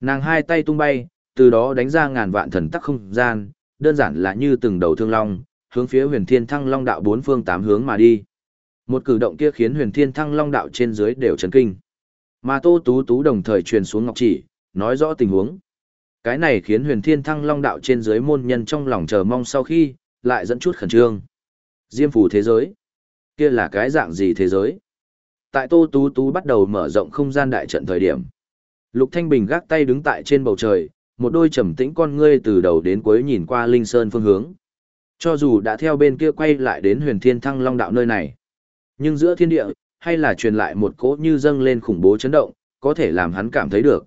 Nàng hai tay tung bay, từ đó đánh ra ngàn vạn thần tắc không gian, đơn giản là như từng đầu thương long, hướng phía huyền thiên thăng long đạo bốn phương tám hướng mà đi. Một cử động kia khiến huyền thiên thăng long đạo trên dưới đều chấn kinh. Mà Tô Tú Tú đồng thời truyền xuống ngọc chỉ, nói rõ tình huống. Cái này khiến huyền thiên thăng long đạo trên dưới môn nhân trong lòng chờ mong sau khi, lại dẫn chút khẩn trương. Diêm phù thế giới. Kia là cái dạng gì thế giới? Tại Tô Tú Tú bắt đầu mở rộng không gian đại trận thời điểm. Lục Thanh Bình gác tay đứng tại trên bầu trời, một đôi trầm tĩnh con ngươi từ đầu đến cuối nhìn qua Linh Sơn phương hướng. Cho dù đã theo bên kia quay lại đến huyền thiên thăng long đạo nơi này. Nhưng giữa thiên địa, hay là truyền lại một cỗ như dâng lên khủng bố chấn động, có thể làm hắn cảm thấy được.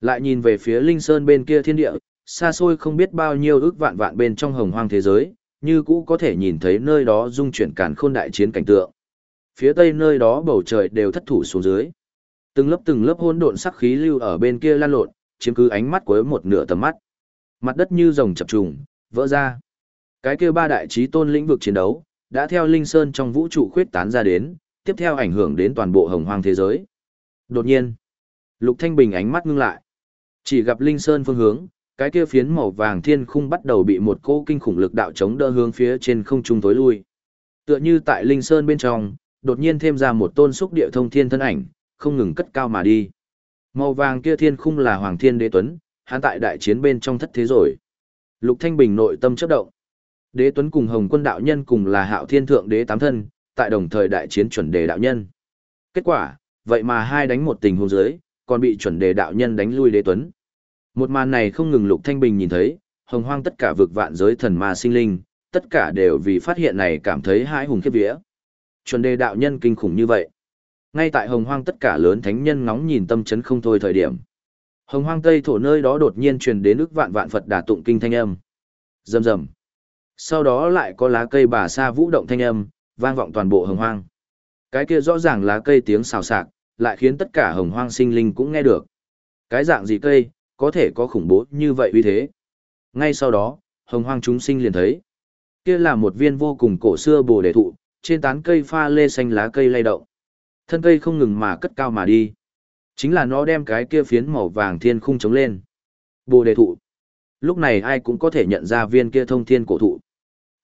Lại nhìn về phía Linh Sơn bên kia thiên địa, xa xôi không biết bao nhiêu ước vạn vạn bên trong hồng hoang thế giới, như cũ có thể nhìn thấy nơi đó dung chuyển càn khôn đại chiến cảnh tượng. Phía tây nơi đó bầu trời đều thất thủ xuống dưới. Từng lớp từng lớp hỗn độn sắc khí lưu ở bên kia lan lộn, chiếm cứ ánh mắt của một nửa tầm mắt. Mặt đất như rồng chập trùng, vỡ ra. Cái kia ba đại chí tôn lĩnh vực chiến đấu, đã theo Linh Sơn trong vũ trụ khuyết tán ra đến, tiếp theo ảnh hưởng đến toàn bộ hồng hoang thế giới. Đột nhiên, Lục Thanh Bình ánh mắt ngưng lại. Chỉ gặp Linh Sơn phương hướng, cái kia phiến màu vàng thiên khung bắt đầu bị một cỗ kinh khủng lực đạo chống đỡ hướng phía trên không trung tối lui. Tựa như tại Linh Sơn bên trong, đột nhiên thêm ra một tôn xúc địa thông thiên thân ảnh, không ngừng cất cao mà đi. Màu vàng kia thiên khung là Hoàng Thiên Đế Tuấn, hắn tại đại chiến bên trong thất thế rồi. Lục Thanh Bình nội tâm chớp động. Đế Tuấn cùng Hồng Quân đạo nhân cùng là Hạo Thiên Thượng Đế tám thân, tại đồng thời đại chiến chuẩn đề đạo nhân. Kết quả, vậy mà hai đánh một tình huống dưới, còn bị chuẩn đề đạo nhân đánh lui Đế Tuấn. Một màn này không ngừng Lục Thanh Bình nhìn thấy, hồng hoang tất cả vực vạn giới thần ma sinh linh, tất cả đều vì phát hiện này cảm thấy hãi hùng khiếp vía. Chuẩn đề đạo nhân kinh khủng như vậy. Ngay tại hồng hoang tất cả lớn thánh nhân ngóng nhìn tâm chấn không thôi thời điểm. Hồng hoang tây thổ nơi đó đột nhiên truyền đến ức vạn vạn Phật đà tụng kinh thanh âm. Rầm rầm. Sau đó lại có lá cây bà sa vũ động thanh âm, vang vọng toàn bộ hồng hoang. Cái kia rõ ràng lá cây tiếng xào xạc, lại khiến tất cả hồng hoang sinh linh cũng nghe được. Cái dạng gì cây, có thể có khủng bố như vậy uy thế. Ngay sau đó, hồng hoang chúng sinh liền thấy. Kia là một viên vô cùng cổ xưa bồ đề thụ, trên tán cây pha lê xanh lá cây lay động. Thân cây không ngừng mà cất cao mà đi. Chính là nó đem cái kia phiến màu vàng thiên khung chống lên. Bồ đề thụ. Lúc này ai cũng có thể nhận ra viên kia thông thiên cổ thụ.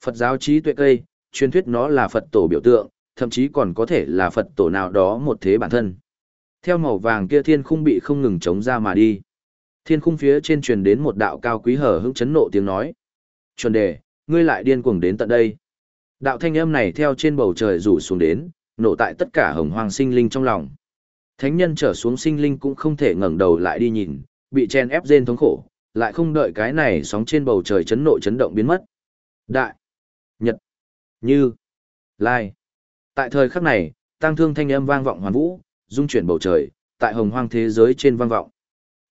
Phật giáo trí tuệ cây, truyền thuyết nó là Phật tổ biểu tượng, thậm chí còn có thể là Phật tổ nào đó một thế bản thân. Theo màu vàng kia thiên khung bị không ngừng chống ra mà đi. Thiên khung phía trên truyền đến một đạo cao quý hở hững chấn nộ tiếng nói. Chuẩn đề, ngươi lại điên cuồng đến tận đây. Đạo thanh âm này theo trên bầu trời rủ xuống đến, nổ tại tất cả hồng hoàng sinh linh trong lòng. Thánh nhân trở xuống sinh linh cũng không thể ngẩng đầu lại đi nhìn, bị chen ép rên thống khổ, lại không đợi cái này sóng trên bầu trời chấn nộ chấn động biến mất. Đại, Nhật, Như, Lai. Tại thời khắc này, tăng thương thanh âm vang vọng hoàn vũ, dung chuyển bầu trời, tại hồng hoang thế giới trên vang vọng.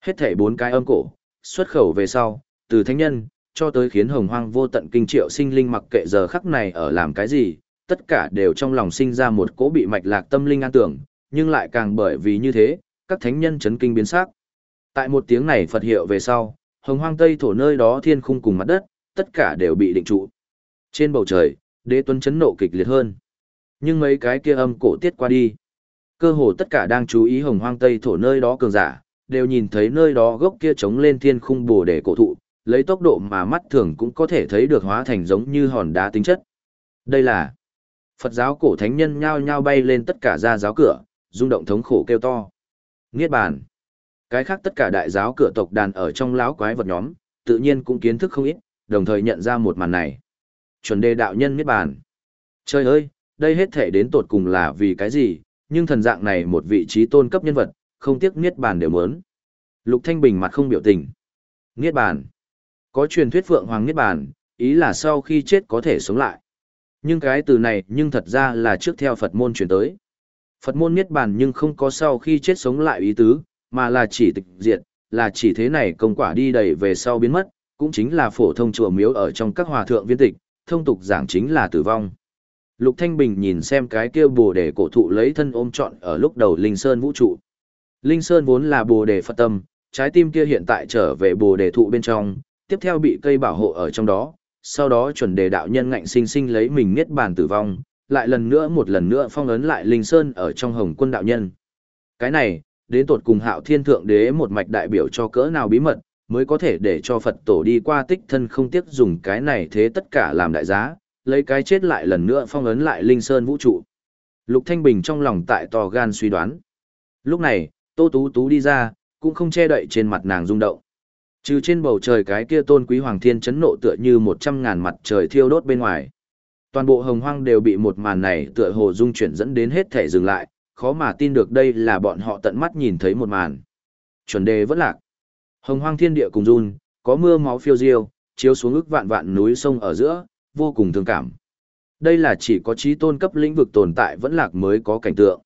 Hết thảy bốn cái âm cổ, xuất khẩu về sau, từ thánh nhân, cho tới khiến hồng hoang vô tận kinh triệu sinh linh mặc kệ giờ khắc này ở làm cái gì, tất cả đều trong lòng sinh ra một cỗ bị mạch lạc tâm linh an tưởng, nhưng lại càng bởi vì như thế, các thánh nhân chấn kinh biến sắc. Tại một tiếng này Phật hiệu về sau, hồng hoang tây thổ nơi đó thiên khung cùng mặt đất, tất cả đều bị định trụ. Trên bầu trời, đế tuấn chấn nộ kịch liệt hơn. Nhưng mấy cái kia âm cổ tiết qua đi. Cơ hồ tất cả đang chú ý hồng hoang tây thổ nơi đó cường giả, đều nhìn thấy nơi đó gốc kia trống lên thiên khung bồ để cổ thụ, lấy tốc độ mà mắt thường cũng có thể thấy được hóa thành giống như hòn đá tính chất. Đây là Phật giáo cổ thánh nhân nhao nhao bay lên tất cả ra giáo cửa, rung động thống khổ kêu to. Niết bàn. Cái khác tất cả đại giáo cửa tộc đàn ở trong lão quái vật nhóm, tự nhiên cũng kiến thức không ít, đồng thời nhận ra một màn này. Chuẩn đề đạo nhân niết bàn. Trời ơi, đây hết thể đến tột cùng là vì cái gì, nhưng thần dạng này một vị trí tôn cấp nhân vật, không tiếc niết bàn đều muốn. Lục Thanh Bình mặt không biểu tình. Niết bàn. Có truyền thuyết Phượng Hoàng Niết bàn, ý là sau khi chết có thể sống lại. Nhưng cái từ này nhưng thật ra là trước theo Phật môn truyền tới. Phật môn Niết bàn nhưng không có sau khi chết sống lại ý tứ, mà là chỉ tịch diệt, là chỉ thế này công quả đi đầy về sau biến mất, cũng chính là phổ thông chùa miếu ở trong các hòa thượng viên tịch, thông tục giảng chính là tử vong. Lục Thanh Bình nhìn xem cái kia bồ đề cổ thụ lấy thân ôm trọn ở lúc đầu Linh Sơn vũ trụ. Linh Sơn vốn là bồ đề Phật tâm, trái tim kia hiện tại trở về bồ đề thụ bên trong, tiếp theo bị cây bảo hộ ở trong đó, sau đó chuẩn đề đạo nhân ngạnh sinh sinh lấy mình niết bàn tử vong, lại lần nữa một lần nữa phong ấn lại Linh Sơn ở trong hồng quân đạo nhân. Cái này, đến tột cùng hạo thiên thượng đế một mạch đại biểu cho cỡ nào bí mật, mới có thể để cho Phật tổ đi qua tích thân không tiếc dùng cái này thế tất cả làm đại giá, lấy cái chết lại lần nữa phong ấn lại Linh Sơn vũ trụ. Lục Thanh Bình trong lòng tại to gan suy đoán. Lúc này, Tô Tú Tú đi ra, cũng không che đậy trên mặt nàng rung động. Trừ trên bầu trời cái kia tôn quý hoàng thiên chấn nộ tựa như một trăm ngàn mặt trời thiêu đốt bên ngoài. Toàn bộ hồng hoang đều bị một màn này tựa hồ dung chuyển dẫn đến hết thể dừng lại, khó mà tin được đây là bọn họ tận mắt nhìn thấy một màn. Chuẩn đề vẫn lạc. Hồng hoang thiên địa cùng run, có mưa máu phiêu diêu, chiếu xuống ức vạn vạn núi sông ở giữa, vô cùng thương cảm. Đây là chỉ có trí tôn cấp lĩnh vực tồn tại vẫn lạc mới có cảnh tượng.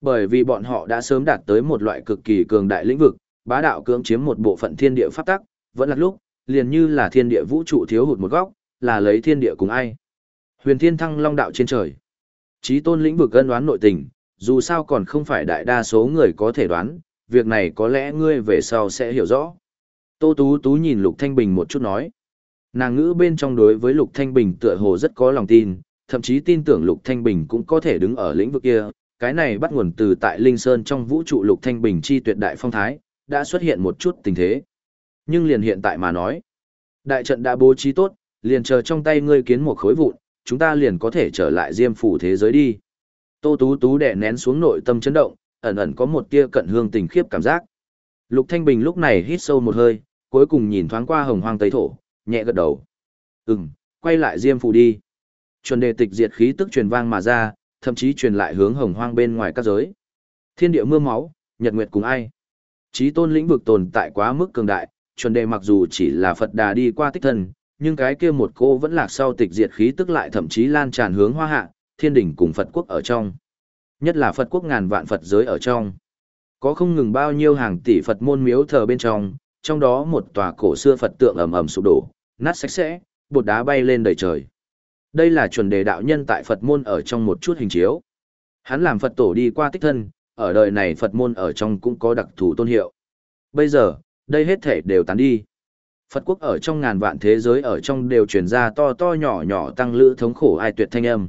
Bởi vì bọn họ đã sớm đạt tới một loại cực kỳ cường đại lĩnh vực, bá đạo cưỡng chiếm một bộ phận thiên địa pháp tắc, vẫn là lúc, liền như là thiên địa vũ trụ thiếu hụt một góc, là lấy thiên địa cùng ai. Huyền thiên thăng long đạo trên trời. Trí tôn lĩnh vực ân đoán nội tình, dù sao còn không phải đại đa số người có thể đoán, việc này có lẽ ngươi về sau sẽ hiểu rõ. Tô Tú Tú nhìn Lục Thanh Bình một chút nói. Nàng ngữ bên trong đối với Lục Thanh Bình tựa hồ rất có lòng tin, thậm chí tin tưởng Lục Thanh Bình cũng có thể đứng ở lĩnh vực kia. Cái này bắt nguồn từ tại Linh Sơn trong vũ trụ Lục Thanh Bình chi tuyệt đại phong thái, đã xuất hiện một chút tình thế. Nhưng liền hiện tại mà nói, đại trận đã bố trí tốt, liền chờ trong tay ngươi kiến một khối vụn, chúng ta liền có thể trở lại diêm phủ thế giới đi. Tô Tú Tú đè nén xuống nội tâm chấn động, ẩn ẩn có một tia cận hương tình khiếp cảm giác. Lục Thanh Bình lúc này hít sâu một hơi, cuối cùng nhìn thoáng qua hồng hoang tây thổ, nhẹ gật đầu. Ừm, quay lại diêm phủ đi. Chuẩn đề tịch diệt khí tức truyền vang mà ra, thậm chí truyền lại hướng hồng hoang bên ngoài các giới. Thiên địa mưa máu, nhật nguyệt cùng ai. Chí tôn lĩnh vực tồn tại quá mức cường đại, chuẩn đề mặc dù chỉ là Phật đà đi qua tích thần, nhưng cái kia một cô vẫn lạc sau tịch diệt khí tức lại thậm chí lan tràn hướng hoa hạ, thiên đỉnh cùng Phật quốc ở trong. Nhất là Phật quốc ngàn vạn Phật giới ở trong. Có không ngừng bao nhiêu hàng tỷ Phật môn miếu thờ bên trong, trong đó một tòa cổ xưa Phật tượng ầm ầm sụp đổ, nát sạch sẽ, bột đá bay lên đầy trời. Đây là chuẩn đề đạo nhân tại Phật môn ở trong một chút hình chiếu. Hắn làm Phật tổ đi qua tích thân, ở đời này Phật môn ở trong cũng có đặc thù tôn hiệu. Bây giờ, đây hết thể đều tán đi. Phật quốc ở trong ngàn vạn thế giới ở trong đều truyền ra to to nhỏ nhỏ tăng lữ thống khổ ai tuyệt thanh âm.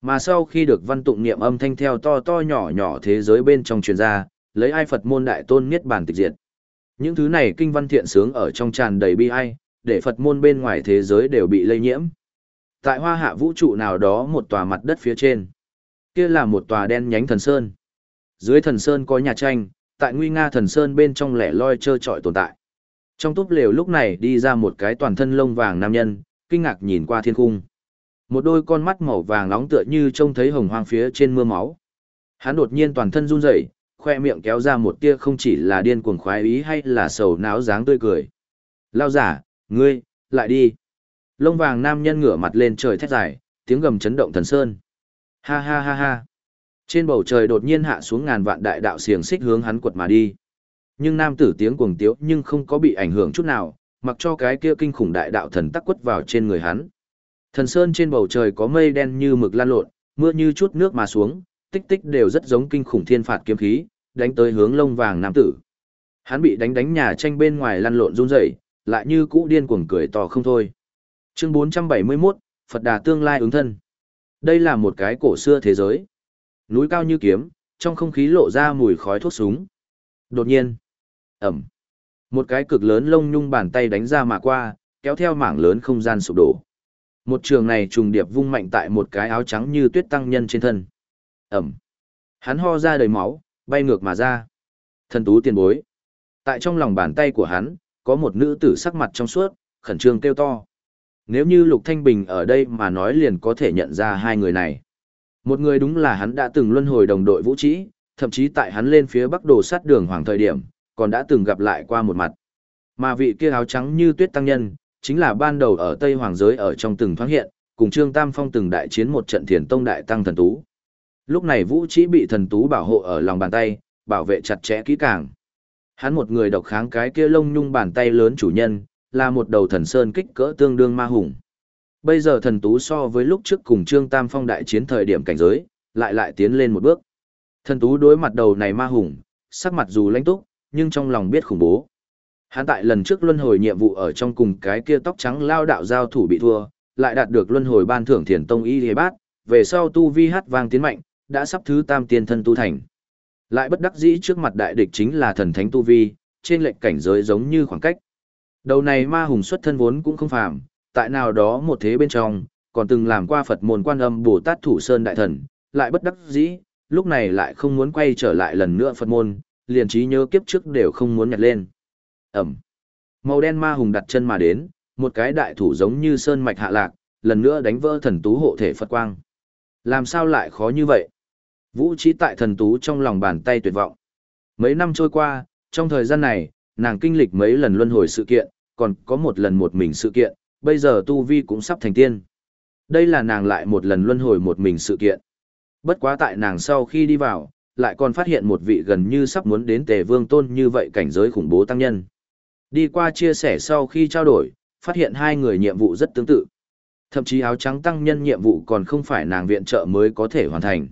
Mà sau khi được văn tụng niệm âm thanh theo to to nhỏ nhỏ thế giới bên trong truyền ra, lấy ai Phật môn đại tôn niết bàn tịch diệt. Những thứ này kinh văn thiện sướng ở trong tràn đầy bi ai, để Phật môn bên ngoài thế giới đều bị lây nhiễm. Tại hoa hạ vũ trụ nào đó một tòa mặt đất phía trên. Kia là một tòa đen nhánh thần sơn. Dưới thần sơn có nhà tranh, tại nguy nga thần sơn bên trong lẻ loi trơ trọi tồn tại. Trong túp lều lúc này đi ra một cái toàn thân lông vàng nam nhân, kinh ngạc nhìn qua thiên cung. Một đôi con mắt màu vàng nóng tựa như trông thấy hồng hoang phía trên mưa máu. Hắn đột nhiên toàn thân run rẩy, khoe miệng kéo ra một tia không chỉ là điên cuồng khoái ý hay là sầu náo dáng tươi cười. Lao giả, ngươi, lại đi. Lông vàng nam nhân ngửa mặt lên trời thét dài, tiếng gầm chấn động thần sơn. Ha ha ha ha. Trên bầu trời đột nhiên hạ xuống ngàn vạn đại đạo xiềng xích hướng hắn quật mà đi. Nhưng nam tử tiếng cuồng tiếu nhưng không có bị ảnh hưởng chút nào, mặc cho cái kia kinh khủng đại đạo thần tắc quất vào trên người hắn. Thần sơn trên bầu trời có mây đen như mực lan lộn, mưa như chút nước mà xuống, tích tích đều rất giống kinh khủng thiên phạt kiếm khí, đánh tới hướng lông vàng nam tử. Hắn bị đánh đánh nhà tranh bên ngoài lăn lộn run rẩy, lại như cũ điên cuồng cười to không thôi. Chương 471, Phật Đà tương lai ứng thân. Đây là một cái cổ xưa thế giới. Núi cao như kiếm, trong không khí lộ ra mùi khói thuốc súng. Đột nhiên, ầm Một cái cực lớn lông nhung bàn tay đánh ra mà qua, kéo theo mảng lớn không gian sụp đổ. Một trường này trùng điệp vung mạnh tại một cái áo trắng như tuyết tăng nhân trên thân. Ẩm. Hắn ho ra đầy máu, bay ngược mà ra. Thần tú tiền bối. Tại trong lòng bàn tay của hắn, có một nữ tử sắc mặt trong suốt, khẩn trương kêu to. Nếu như Lục Thanh Bình ở đây mà nói liền có thể nhận ra hai người này. Một người đúng là hắn đã từng luân hồi đồng đội vũ trí, thậm chí tại hắn lên phía bắc đồ sát đường hoàng thời điểm, còn đã từng gặp lại qua một mặt. Mà vị kia áo trắng như tuyết tăng nhân, chính là ban đầu ở Tây Hoàng giới ở trong từng thoáng hiện, cùng Trương Tam Phong từng đại chiến một trận thiền tông đại tăng thần tú. Lúc này Vũ Chỉ bị thần tú bảo hộ ở lòng bàn tay, bảo vệ chặt chẽ kỹ càng. Hắn một người độc kháng cái kia lông nhung bàn tay lớn chủ nhân, là một đầu thần sơn kích cỡ tương đương ma hùng. Bây giờ thần tú so với lúc trước cùng Trương Tam Phong đại chiến thời điểm cảnh giới, lại lại tiến lên một bước. Thần tú đối mặt đầu này ma hùng, sắc mặt dù lãnh túc, nhưng trong lòng biết khủng bố. Hắn tại lần trước luân hồi nhiệm vụ ở trong cùng cái kia tóc trắng lao đạo giao thủ bị thua, lại đạt được luân hồi ban thưởng thiền tông y hề bát, về sau tu vi hát vang tiến mạnh, đã sắp thứ tam tiên thân tu thành. Lại bất đắc dĩ trước mặt đại địch chính là thần thánh tu vi, trên lệnh cảnh giới giống như khoảng cách. Đầu này ma hùng xuất thân vốn cũng không phàm, tại nào đó một thế bên trong, còn từng làm qua Phật môn quan âm Bồ Tát Thủ Sơn Đại Thần, lại bất đắc dĩ, lúc này lại không muốn quay trở lại lần nữa Phật môn, liền trí nhớ kiếp trước đều không muốn nhặt lên. Ẩm. Màu đen ma hùng đặt chân mà đến, một cái đại thủ giống như sơn mạch hạ lạc, lần nữa đánh vỡ thần tú hộ thể Phật quang. Làm sao lại khó như vậy? Vũ trí tại thần tú trong lòng bàn tay tuyệt vọng. Mấy năm trôi qua, trong thời gian này, nàng kinh lịch mấy lần luân hồi sự kiện, còn có một lần một mình sự kiện, bây giờ tu vi cũng sắp thành tiên. Đây là nàng lại một lần luân hồi một mình sự kiện. Bất quá tại nàng sau khi đi vào, lại còn phát hiện một vị gần như sắp muốn đến tề vương tôn như vậy cảnh giới khủng bố tăng nhân. Đi qua chia sẻ sau khi trao đổi, phát hiện hai người nhiệm vụ rất tương tự. Thậm chí áo trắng tăng nhân nhiệm vụ còn không phải nàng viện trợ mới có thể hoàn thành.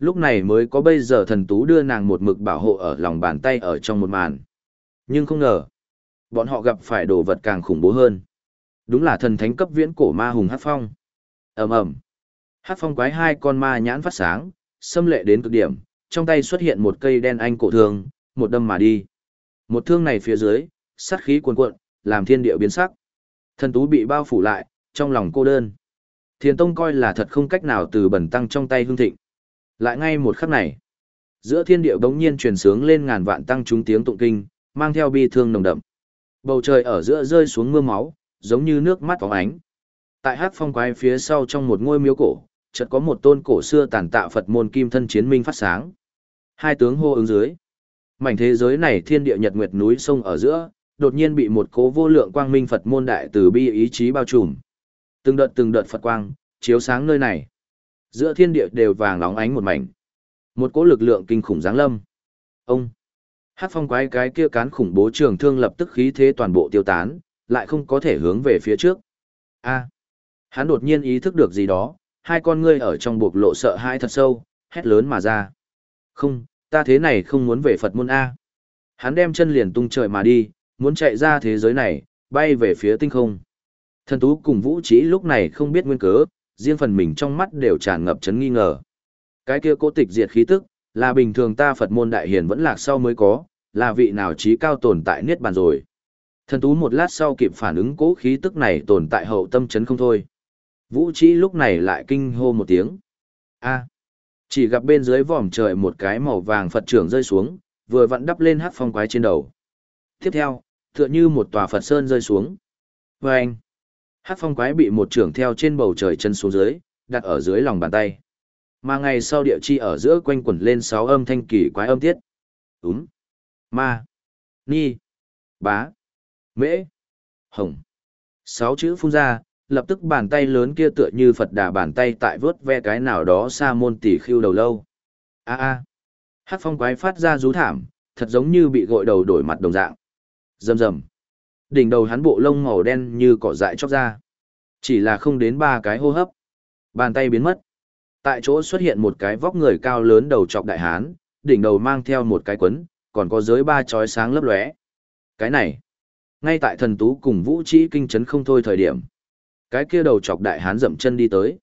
Lúc này mới có bây giờ thần tú đưa nàng một mực bảo hộ ở lòng bàn tay ở trong một màn. Nhưng không ngờ, bọn họ gặp phải đồ vật càng khủng bố hơn. Đúng là thần thánh cấp viễn cổ ma hùng hát phong. ầm ầm Hát phong quái hai con ma nhãn phát sáng, xâm lệ đến cực điểm, trong tay xuất hiện một cây đen anh cổ thương, một đâm mà đi. Một thương này phía dưới, sát khí cuồn cuộn, làm thiên địa biến sắc. Thần tú bị bao phủ lại, trong lòng cô đơn. Thiền Tông coi là thật không cách nào từ bẩn tăng trong tay hương thịnh. Lại ngay một khắc này, giữa thiên địa bỗng nhiên truyền sướng lên ngàn vạn tăng chúng tiếng tụng kinh, mang theo bi thương nồng đậm. Bầu trời ở giữa rơi xuống mưa máu, giống như nước mắt phóng ánh. Tại hát phong quái phía sau trong một ngôi miếu cổ, chợt có một tôn cổ xưa tàn tạo Phật môn kim thân chiến minh phát sáng. Hai tướng hô ứng dưới. Mảnh thế giới này thiên địa nhật nguyệt núi sông ở giữa, đột nhiên bị một cố vô lượng quang minh Phật môn đại từ bi ý chí bao trùm. Từng đợt từng đợt Phật quang, chiếu sáng nơi này. Giữa thiên địa đều vàng óng ánh một mảnh. Một cỗ lực lượng kinh khủng giáng lâm. Ông. Hát phong quái cái kia cán khủng bố trường thương lập tức khí thế toàn bộ tiêu tán, lại không có thể hướng về phía trước. A. Hắn đột nhiên ý thức được gì đó, hai con ngươi ở trong buộc lộ sợ hãi thật sâu, hét lớn mà ra. Không, ta thế này không muốn về Phật môn A. Hắn đem chân liền tung trời mà đi, muốn chạy ra thế giới này, bay về phía tinh không. Thần tú cùng vũ trí lúc này không biết nguyên cớ, riêng phần mình trong mắt đều tràn ngập chấn nghi ngờ. Cái kia cố tịch diệt khí tức, là bình thường ta Phật môn đại hiền vẫn lạc sau mới có, là vị nào trí cao tồn tại niết bàn rồi. Thần tú một lát sau kịp phản ứng cố khí tức này tồn tại hậu tâm chấn không thôi. Vũ trí lúc này lại kinh hô một tiếng. a chỉ gặp bên dưới vòm trời một cái màu vàng Phật trưởng rơi xuống, vừa vặn đắp lên hát phong quái trên đầu. Tiếp theo, tựa như một tòa Phật sơn rơi xuống. vâng anh, hát phong quái bị một trưởng theo trên bầu trời chân xuống dưới, đặt ở dưới lòng bàn tay. Mà ngày sau địa chi ở giữa quanh quẩn lên sáu âm thanh kỳ quái âm tiết. Úm, ma, ni, bá, mễ, hồng. Sáu chữ phun ra, lập tức bàn tay lớn kia tựa như Phật đà bàn tay tại vớt ve cái nào đó xa môn tỷ khiêu đầu lâu. A a. Hát phong quái phát ra rú thảm, thật giống như bị gội đầu đổi mặt đồng dạng. Rầm rầm. Đỉnh đầu hắn bộ lông màu đen như cỏ dại chóc ra. Chỉ là không đến ba cái hô hấp. Bàn tay biến mất. Tại chỗ xuất hiện một cái vóc người cao lớn đầu trọc đại hán, đỉnh đầu mang theo một cái quấn, còn có giới ba chói sáng lấp lóe. Cái này, ngay tại thần tú cùng vũ trí kinh chấn không thôi thời điểm. Cái kia đầu chọc đại hán dậm chân đi tới.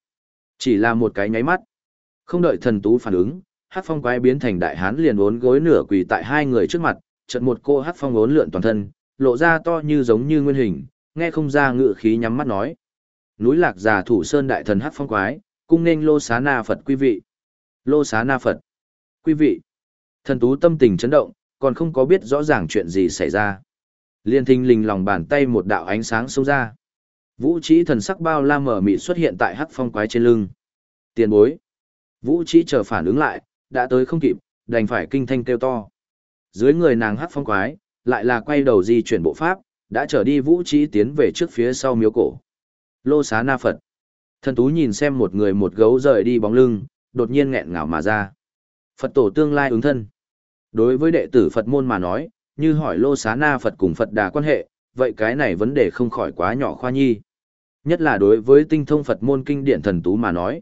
Chỉ là một cái nháy mắt. Không đợi thần tú phản ứng, hát phong quái biến thành đại hán liền uốn gối nửa quỳ tại hai người trước mặt, chợt một cô hát phong uốn lượn toàn thân, lộ ra to như giống như nguyên hình, nghe không ra ngự khí nhắm mắt nói. Núi lạc già thủ sơn đại thần hắc phong quái, cung nên lô xá na Phật quý vị. Lô xá na Phật. Quý vị. Thần tú tâm tình chấn động, còn không có biết rõ ràng chuyện gì xảy ra. Liên thinh lình lòng bàn tay một đạo ánh sáng sâu ra. Vũ trí thần sắc bao la mở mị xuất hiện tại hắc phong quái trên lưng. Tiền bối. Vũ trí chờ phản ứng lại, đã tới không kịp, đành phải kinh thanh kêu to. Dưới người nàng hắc phong quái, lại là quay đầu di chuyển bộ pháp, đã trở đi vũ trí tiến về trước phía sau miếu cổ. Lô xá na Phật. Thần tú nhìn xem một người một gấu rời đi bóng lưng, đột nhiên nghẹn ngào mà ra. Phật tổ tương lai ứng thân. Đối với đệ tử Phật môn mà nói, như hỏi lô xá na Phật cùng Phật đà quan hệ, vậy cái này vấn đề không khỏi quá nhỏ khoa nhi. Nhất là đối với tinh thông Phật môn kinh điển thần tú mà nói.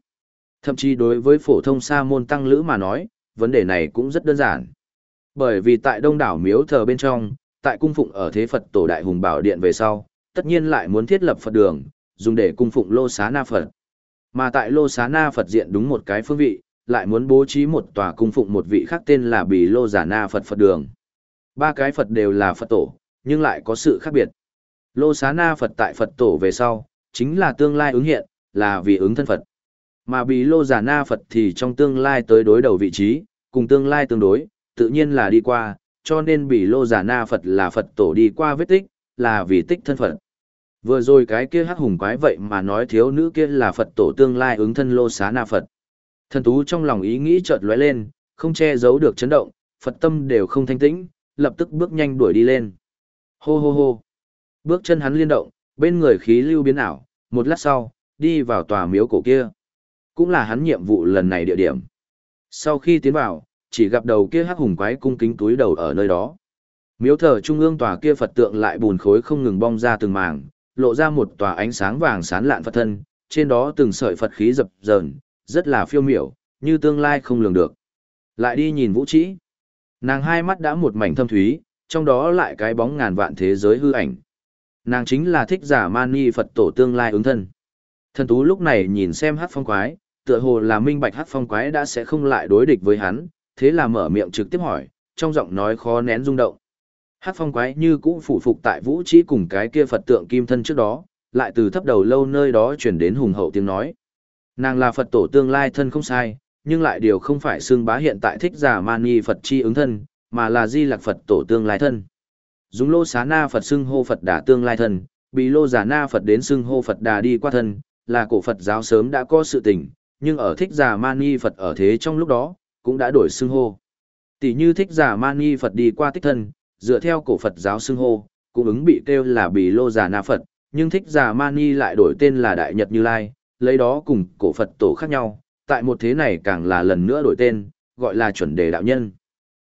Thậm chí đối với phổ thông sa môn tăng lữ mà nói, vấn đề này cũng rất đơn giản. Bởi vì tại đông đảo miếu thờ bên trong, tại cung phụng ở thế Phật tổ đại hùng bảo điện về sau, tất nhiên lại muốn thiết lập Phật đường, dùng để cung phụng lô xá na Phật. Mà tại lô xá na Phật diện đúng một cái phương vị, lại muốn bố trí một tòa cung phụng một vị khác tên là Bì Lô Giả Na Phật Phật đường. Ba cái Phật đều là Phật tổ, nhưng lại có sự khác biệt. Lô xá na Phật tại Phật tổ về sau, chính là tương lai ứng hiện, là vì ứng thân Phật. Mà Bì Lô Giả Na Phật thì trong tương lai tới đối đầu vị trí, cùng tương lai tương đối, tự nhiên là đi qua, cho nên bị Lô Giả Na Phật là Phật tổ đi qua vết tích, là vì tích thân Phật. Vừa rồi cái kia hắc hùng quái vậy mà nói thiếu nữ kia là Phật tổ tương lai ứng thân lô xá na Phật. Thần tú trong lòng ý nghĩ chợt lóe lên, không che giấu được chấn động, Phật tâm đều không thanh tĩnh, lập tức bước nhanh đuổi đi lên. Hô hô hô. Bước chân hắn liên động, bên người khí lưu biến ảo, một lát sau, đi vào tòa miếu cổ kia. Cũng là hắn nhiệm vụ lần này địa điểm. Sau khi tiến vào, chỉ gặp đầu kia hắc hùng quái cung kính túi đầu ở nơi đó. Miếu thờ trung ương tòa kia Phật tượng lại bùn khối không ngừng bong ra từng mảng, lộ ra một tòa ánh sáng vàng sán lạn Phật thân, trên đó từng sợi Phật khí dập dờn, rất là phiêu miểu, như tương lai không lường được. Lại đi nhìn Vũ Trĩ. Nàng hai mắt đã một mảnh thâm thúy, trong đó lại cái bóng ngàn vạn thế giới hư ảnh. Nàng chính là thích giả mani Phật tổ tương lai ứng thân. Thần tú lúc này nhìn xem hát phong quái, tựa hồ là minh bạch hát phong quái đã sẽ không lại đối địch với hắn, thế là mở miệng trực tiếp hỏi, trong giọng nói khó nén rung động. Hát phong quái như cũ phủ phục tại vũ trí cùng cái kia Phật tượng kim thân trước đó, lại từ thấp đầu lâu nơi đó chuyển đến hùng hậu tiếng nói. Nàng là Phật tổ tương lai thân không sai, nhưng lại điều không phải xương bá hiện tại thích giả mani Phật chi ứng thân, mà là di lạc Phật tổ tương lai thân. Dùng lô xá na Phật xưng hô Phật đà tương lai thân, bị lô giả na Phật đến xưng hô Phật đà đi qua thân, là cổ Phật giáo sớm đã có sự tình, nhưng ở thích giả mani Phật ở thế trong lúc đó, cũng đã đổi xưng hô. Tỷ như thích giả mani Phật đi qua tích thân, dựa theo cổ Phật giáo xưng hô, cũng ứng bị kêu là bì lô giả na Phật, nhưng thích giả mani lại đổi tên là Đại Nhật Như Lai, lấy đó cùng cổ Phật tổ khác nhau, tại một thế này càng là lần nữa đổi tên, gọi là chuẩn đề đạo nhân.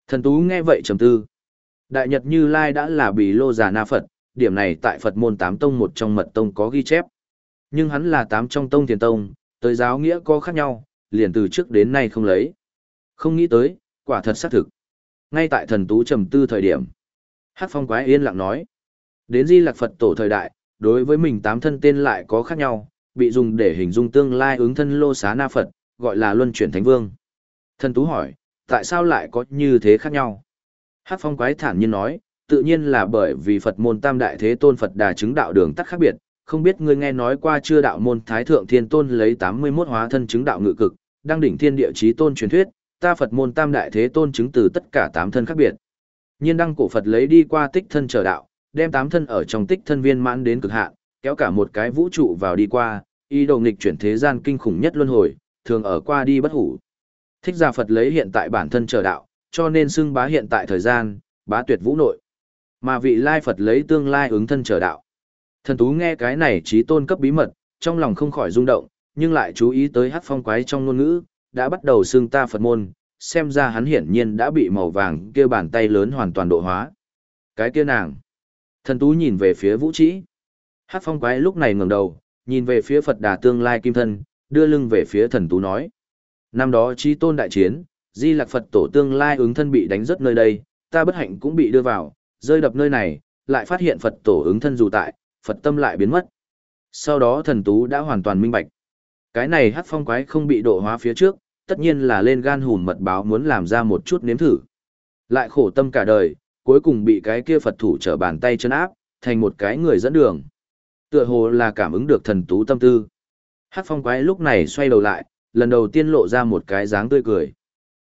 Thần Tú nghe vậy trầm tư. Đại Nhật Như Lai đã là bì lô giả na Phật, điểm này tại Phật môn tám tông một trong mật tông có ghi chép. Nhưng hắn là tám trong tông thiền tông, tới giáo nghĩa có khác nhau, liền từ trước đến nay không lấy. Không nghĩ tới, quả thật xác thực. Ngay tại thần tú trầm tư thời điểm, Hắc Phong quái yên lặng nói, đến Di Lặc Phật tổ thời đại, đối với mình tám thân tên lại có khác nhau, bị dùng để hình dung tương lai ứng thân lô xá na Phật, gọi là luân chuyển thánh vương. Thần Tú hỏi, tại sao lại có như thế khác nhau? Hát phong quái thản nhiên nói, tự nhiên là bởi vì Phật môn tam đại thế tôn Phật đà chứng đạo đường tắc khác biệt, không biết ngươi nghe nói qua chưa đạo môn Thái Thượng Thiên Tôn lấy 81 hóa thân chứng đạo ngự cực, đăng đỉnh thiên địa chí tôn truyền thuyết, ta Phật môn tam đại thế tôn chứng từ tất cả tám thân khác biệt. Nhiên đăng cổ Phật lấy đi qua tích thân trở đạo, đem tám thân ở trong tích thân viên mãn đến cực hạn, kéo cả một cái vũ trụ vào đi qua, ý đồ nghịch chuyển thế gian kinh khủng nhất luân hồi, thường ở qua đi bất hủ. Thích gia Phật lấy hiện tại bản thân trở đạo, cho nên xưng bá hiện tại thời gian, bá tuyệt vũ nội. Mà vị lai Phật lấy tương lai ứng thân trở đạo. Thần tú nghe cái này trí tôn cấp bí mật, trong lòng không khỏi rung động, nhưng lại chú ý tới hát phong quái trong ngôn ngữ, đã bắt đầu xưng ta Phật môn, xem ra hắn hiển nhiên đã bị màu vàng kia bàn tay lớn hoàn toàn độ hóa. Cái kia nàng. Thần tú nhìn về phía vũ trĩ. Hát phong quái lúc này ngẩng đầu, nhìn về phía Phật đà tương lai kim thân, đưa lưng về phía thần tú nói. Năm đó trí tôn đại chiến, di lạc Phật tổ tương lai ứng thân bị đánh rất nơi đây, ta bất hạnh cũng bị đưa vào, rơi đập nơi này, lại phát hiện Phật tổ ứng thân dù tại, Phật tâm lại biến mất. Sau đó thần tú đã hoàn toàn minh bạch. Cái này hát phong quái không bị độ hóa phía trước, tất nhiên là lên gan hùn mật báo muốn làm ra một chút nếm thử. Lại khổ tâm cả đời, cuối cùng bị cái kia Phật thủ trở bàn tay chân áp, thành một cái người dẫn đường. Tựa hồ là cảm ứng được thần tú tâm tư. Hát phong quái lúc này xoay đầu lại, lần đầu tiên lộ ra một cái dáng tươi cười.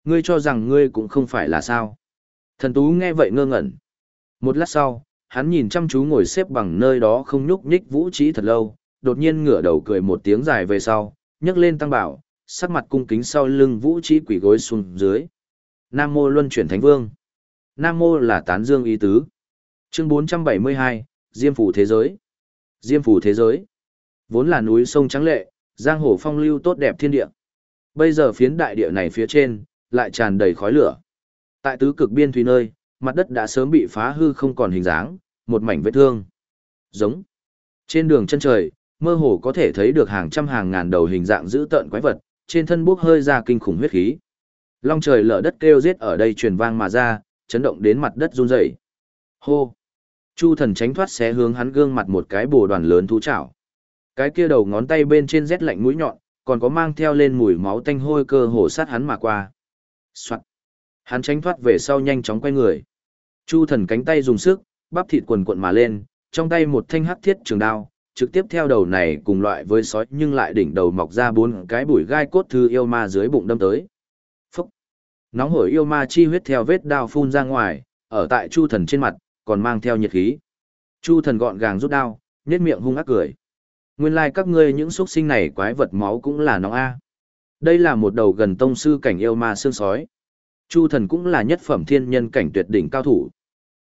Ngươi cho rằng ngươi cũng không phải là sao. Thần tú nghe vậy ngơ ngẩn. Một lát sau, hắn nhìn chăm chú ngồi xếp bằng nơi đó không nhúc nhích vũ trí thật lâu, đột nhiên ngửa đầu cười một tiếng dài về sau, nhấc lên tăng bảo, sắc mặt cung kính sau lưng vũ trí quỷ gối xuống dưới. Nam mô luân chuyển thánh vương. Nam mô là tán dương ý tứ. Chương 472, Diêm phủ thế giới. Diêm phủ thế giới. Vốn là núi sông trắng lệ, giang hồ phong lưu tốt đẹp thiên địa. Bây giờ phiến đại địa này phía trên, lại tràn đầy khói lửa. Tại tứ cực biên thủy nơi, mặt đất đã sớm bị phá hư không còn hình dáng, một mảnh vết thương. Giống. Trên đường chân trời, mơ hồ có thể thấy được hàng trăm hàng ngàn đầu hình dạng dữ tợn quái vật, trên thân bốc hơi ra kinh khủng huyết khí. Long trời lở đất kêu giết ở đây truyền vang mà ra, chấn động đến mặt đất run rẩy. Hô. Chu thần tránh thoát xé hướng hắn gương mặt một cái bồ đoàn lớn thú chảo. Cái kia đầu ngón tay bên trên rét lạnh mũi nhọn, còn có mang theo lên mùi máu tanh hôi cơ hồ sát hắn mà qua. Soạn. Hắn tránh thoát về sau nhanh chóng quay người. Chu thần cánh tay dùng sức, bắp thịt quần cuộn mà lên, trong tay một thanh hắc thiết trường đao, trực tiếp theo đầu này cùng loại với sói nhưng lại đỉnh đầu mọc ra bốn cái bụi gai cốt thư yêu ma dưới bụng đâm tới. Phúc! Nóng hổi yêu ma chi huyết theo vết đao phun ra ngoài, ở tại chu thần trên mặt, còn mang theo nhiệt khí. Chu thần gọn gàng rút đao, nhếch miệng hung ác cười. Nguyên lai like các ngươi những xuất sinh này quái vật máu cũng là nóng A. Đây là một đầu gần tông sư cảnh yêu ma xương sói. Chu thần cũng là nhất phẩm thiên nhân cảnh tuyệt đỉnh cao thủ.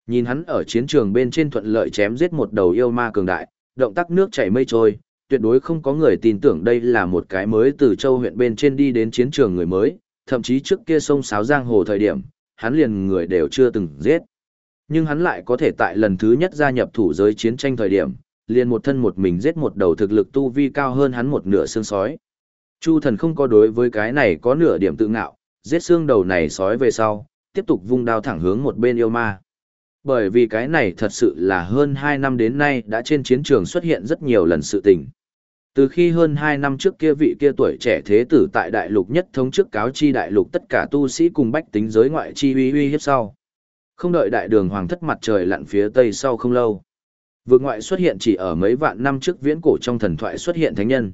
Nhìn hắn ở chiến trường bên trên thuận lợi chém giết một đầu yêu ma cường đại, động tác nước chảy mây trôi, tuyệt đối không có người tin tưởng đây là một cái mới từ châu huyện bên trên đi đến chiến trường người mới, thậm chí trước kia sông sáo giang hồ thời điểm, hắn liền người đều chưa từng giết. Nhưng hắn lại có thể tại lần thứ nhất gia nhập thủ giới chiến tranh thời điểm, liền một thân một mình giết một đầu thực lực tu vi cao hơn hắn một nửa xương sói. Chu thần không có đối với cái này có nửa điểm tự ngạo, giết xương đầu này sói về sau, tiếp tục vung đao thẳng hướng một bên yêu ma. Bởi vì cái này thật sự là hơn 2 năm đến nay đã trên chiến trường xuất hiện rất nhiều lần sự tình. Từ khi hơn 2 năm trước kia vị kia tuổi trẻ thế tử tại đại lục nhất thống trước cáo chi đại lục tất cả tu sĩ cùng bách tính giới ngoại chi uy uy hiếp sau. Không đợi đại đường hoàng thất mặt trời lặn phía tây sau không lâu. Vượt ngoại xuất hiện chỉ ở mấy vạn năm trước viễn cổ trong thần thoại xuất hiện thánh nhân.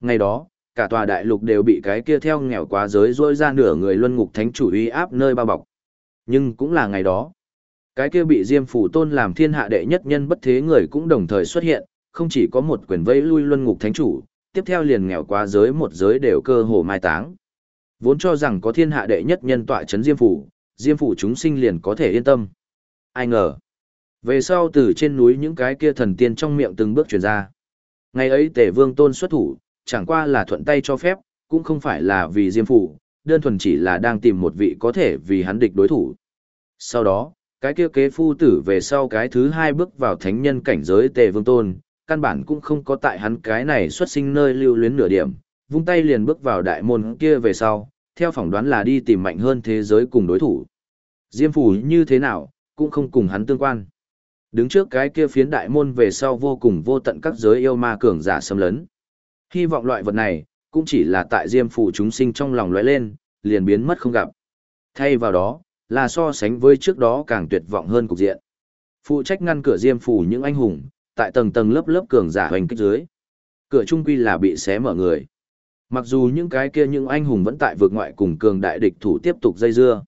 Ngày đó, cả tòa đại lục đều bị cái kia theo nghèo quá giới rôi ra nửa người luân ngục thánh chủ uy áp nơi bao bọc. Nhưng cũng là ngày đó. Cái kia bị Diêm Phủ Tôn làm thiên hạ đệ nhất nhân bất thế người cũng đồng thời xuất hiện, không chỉ có một quyền vây lui luân ngục thánh chủ, tiếp theo liền nghèo quá giới một giới đều cơ hồ mai táng. Vốn cho rằng có thiên hạ đệ nhất nhân tọa chấn Diêm Phủ, Diêm Phủ chúng sinh liền có thể yên tâm. Ai ngờ. Về sau từ trên núi những cái kia thần tiên trong miệng từng bước truyền ra. Ngày ấy tể vương tôn xuất thủ, chẳng qua là thuận tay cho phép, cũng không phải là vì Diêm Phủ, đơn thuần chỉ là đang tìm một vị có thể vì hắn địch đối thủ. Sau đó, cái kia kế phu tử về sau cái thứ hai bước vào thánh nhân cảnh giới tề vương tôn, căn bản cũng không có tại hắn cái này xuất sinh nơi lưu luyến nửa điểm, vung tay liền bước vào đại môn kia về sau, theo phỏng đoán là đi tìm mạnh hơn thế giới cùng đối thủ. Diêm phủ như thế nào, cũng không cùng hắn tương quan. Đứng trước cái kia phiến đại môn về sau vô cùng vô tận các giới yêu ma cường giả xâm lấn. Hy vọng loại vật này, cũng chỉ là tại diêm phủ chúng sinh trong lòng lóe lên, liền biến mất không gặp. Thay vào đó, là so sánh với trước đó càng tuyệt vọng hơn cục diện. Phụ trách ngăn cửa diêm phủ những anh hùng, tại tầng tầng lớp lớp cường giả hoành kích dưới. Cửa trung quy là bị xé mở người. Mặc dù những cái kia những anh hùng vẫn tại vượt ngoại cùng cường đại địch thủ tiếp tục dây dưa.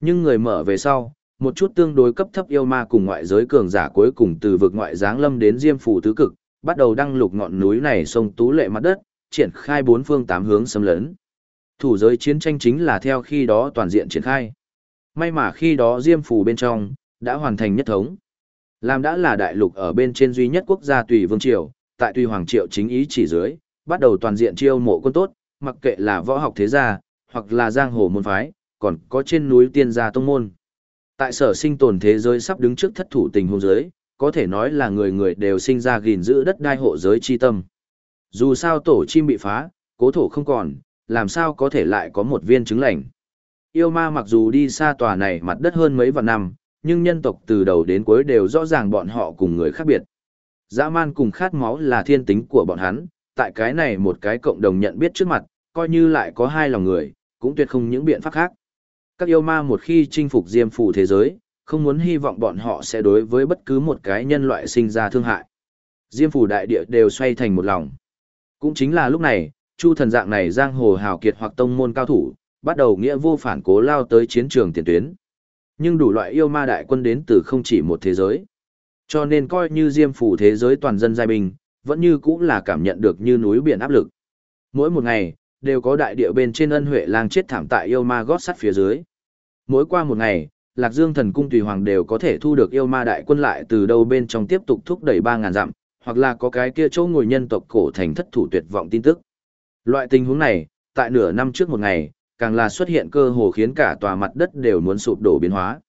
Nhưng người mở về sau, một chút tương đối cấp thấp yêu ma cùng ngoại giới cường giả cuối cùng từ vượt ngoại giáng lâm đến diêm phủ tứ cực, bắt đầu đăng lục ngọn núi này sông tú lệ mặt đất, triển khai bốn phương tám hướng xâm lấn. Thủ giới chiến tranh chính là theo khi đó toàn diện triển khai. May mà khi đó diêm phủ bên trong, đã hoàn thành nhất thống. Làm đã là đại lục ở bên trên duy nhất quốc gia tùy vương triều, tại tùy hoàng triệu chính ý chỉ dưới, bắt đầu toàn diện chiêu mộ quân tốt, mặc kệ là võ học thế gia, hoặc là giang hồ môn phái, còn có trên núi tiên gia tông môn. Tại sở sinh tồn thế giới sắp đứng trước thất thủ tình huống giới, có thể nói là người người đều sinh ra gìn giữ đất đai hộ giới chi tâm. Dù sao tổ chim bị phá, cố thổ không còn, làm sao có thể lại có một viên trứng lành. Yêu ma mặc dù đi xa tòa này mặt đất hơn mấy vạn năm, nhưng nhân tộc từ đầu đến cuối đều rõ ràng bọn họ cùng người khác biệt. Dã man cùng khát máu là thiên tính của bọn hắn, tại cái này một cái cộng đồng nhận biết trước mặt, coi như lại có hai lòng người, cũng tuyệt không những biện pháp khác. Các yêu ma một khi chinh phục diêm phủ thế giới, không muốn hy vọng bọn họ sẽ đối với bất cứ một cái nhân loại sinh ra thương hại. Diêm phủ đại địa đều xoay thành một lòng. Cũng chính là lúc này, chu thần dạng này giang hồ hào kiệt hoặc tông môn cao thủ, bắt đầu nghĩa vô phản cố lao tới chiến trường tiền tuyến. Nhưng đủ loại yêu ma đại quân đến từ không chỉ một thế giới. Cho nên coi như diêm phủ thế giới toàn dân giai bình, vẫn như cũng là cảm nhận được như núi biển áp lực. Mỗi một ngày, đều có đại địa bên trên ân huệ lang chết thảm tại yêu ma gót sắt phía dưới. Mỗi qua một ngày, Lạc Dương thần cung tùy hoàng đều có thể thu được yêu ma đại quân lại từ đâu bên trong tiếp tục thúc đẩy 3.000 dặm, hoặc là có cái kia chỗ ngồi nhân tộc cổ thành thất thủ tuyệt vọng tin tức. Loại tình huống này, tại nửa năm trước một ngày, càng là xuất hiện cơ hồ khiến cả tòa mặt đất đều muốn sụp đổ biến hóa.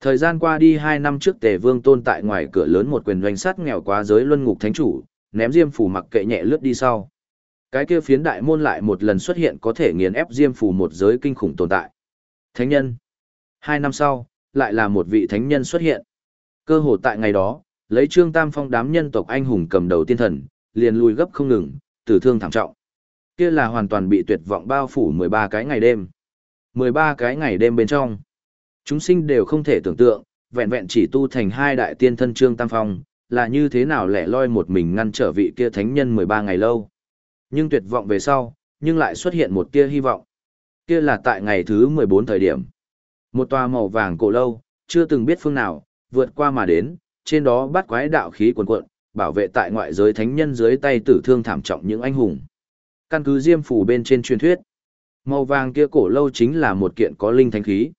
Thời gian qua đi 2 năm trước Tề Vương Tôn tại ngoài cửa lớn một quyền doanh sát nghèo quá giới luân ngục thánh chủ, ném Diêm phủ mặc kệ nhẹ lướt đi sau. Cái kia phiến đại môn lại một lần xuất hiện có thể nghiền ép Diêm phủ một giới kinh khủng tồn tại. Thánh nhân. Hai năm sau, lại là một vị thánh nhân xuất hiện. Cơ hồ tại ngày đó, lấy Trương Tam Phong đám nhân tộc anh hùng cầm đầu tiên thần, liền lùi gấp không ngừng, tử thương thảm trọng. Kia là hoàn toàn bị tuyệt vọng bao phủ 13 cái ngày đêm. 13 cái ngày đêm bên trong. Chúng sinh đều không thể tưởng tượng, vẹn vẹn chỉ tu thành hai đại tiên thân Trương Tam Phong, là như thế nào lẻ loi một mình ngăn trở vị kia thánh nhân 13 ngày lâu. Nhưng tuyệt vọng về sau, nhưng lại xuất hiện một tia hy vọng. Kia là tại ngày thứ 14 thời điểm. Một tòa màu vàng cổ lâu, chưa từng biết phương nào, vượt qua mà đến, trên đó bắt quái đạo khí cuồn cuộn, bảo vệ tại ngoại giới thánh nhân dưới tay tử thương thảm trọng những anh hùng. Căn cứ diêm phủ bên trên truyền thuyết, màu vàng kia cổ lâu chính là một kiện có linh thánh khí.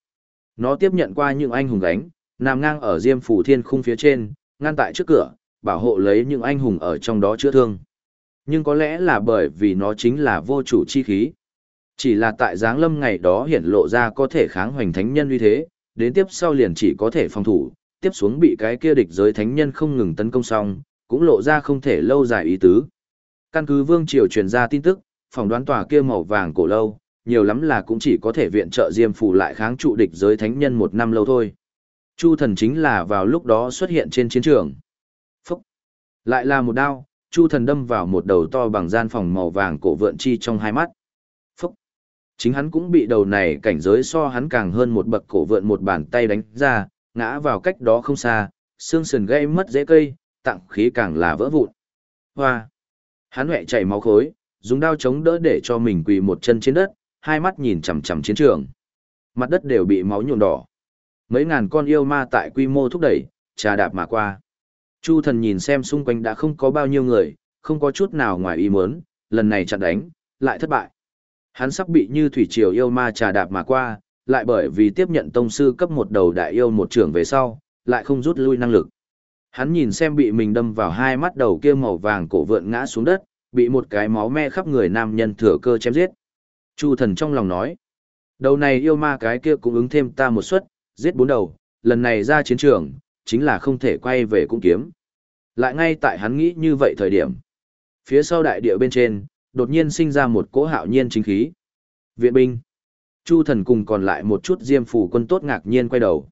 Nó tiếp nhận qua những anh hùng gánh, nằm ngang ở diêm phủ thiên khung phía trên, ngăn tại trước cửa, bảo hộ lấy những anh hùng ở trong đó chữa thương. Nhưng có lẽ là bởi vì nó chính là vô chủ chi khí. Chỉ là tại giáng lâm ngày đó hiển lộ ra có thể kháng hoành thánh nhân uy thế, đến tiếp sau liền chỉ có thể phòng thủ, tiếp xuống bị cái kia địch giới thánh nhân không ngừng tấn công xong, cũng lộ ra không thể lâu dài ý tứ. Căn cứ vương triều truyền ra tin tức, phỏng đoán tòa kia màu vàng cổ lâu, nhiều lắm là cũng chỉ có thể viện trợ diêm phủ lại kháng trụ địch giới thánh nhân một năm lâu thôi. Chu thần chính là vào lúc đó xuất hiện trên chiến trường. Phúc! Lại là một đao, chu thần đâm vào một đầu to bằng gian phòng màu vàng cổ vượn chi trong hai mắt. Phúc! Chính hắn cũng bị đầu này cảnh giới so hắn càng hơn một bậc cổ vượn một bàn tay đánh ra, ngã vào cách đó không xa, xương sườn gây mất dễ cây, tặng khí càng là vỡ vụn. Hoa! Hắn huệ chảy máu khối, dùng đao chống đỡ để cho mình quỳ một chân trên đất, hai mắt nhìn chằm chằm chiến trường. Mặt đất đều bị máu nhuộm đỏ. Mấy ngàn con yêu ma tại quy mô thúc đẩy, trà đạp mà qua. Chu thần nhìn xem xung quanh đã không có bao nhiêu người, không có chút nào ngoài ý muốn, lần này chặn đánh, lại thất bại. Hắn sắp bị như thủy triều yêu ma trà đạp mà qua, lại bởi vì tiếp nhận tông sư cấp một đầu đại yêu một trưởng về sau, lại không rút lui năng lực. Hắn nhìn xem bị mình đâm vào hai mắt đầu kia màu vàng cổ vượn ngã xuống đất, bị một cái máu me khắp người nam nhân thừa cơ chém giết. Chu thần trong lòng nói, đầu này yêu ma cái kia cũng ứng thêm ta một suất, giết bốn đầu, lần này ra chiến trường, chính là không thể quay về cung kiếm. Lại ngay tại hắn nghĩ như vậy thời điểm. Phía sau đại địa bên trên, đột nhiên sinh ra một cỗ hạo nhiên chính khí. Viện binh. Chu thần cùng còn lại một chút diêm phủ quân tốt ngạc nhiên quay đầu.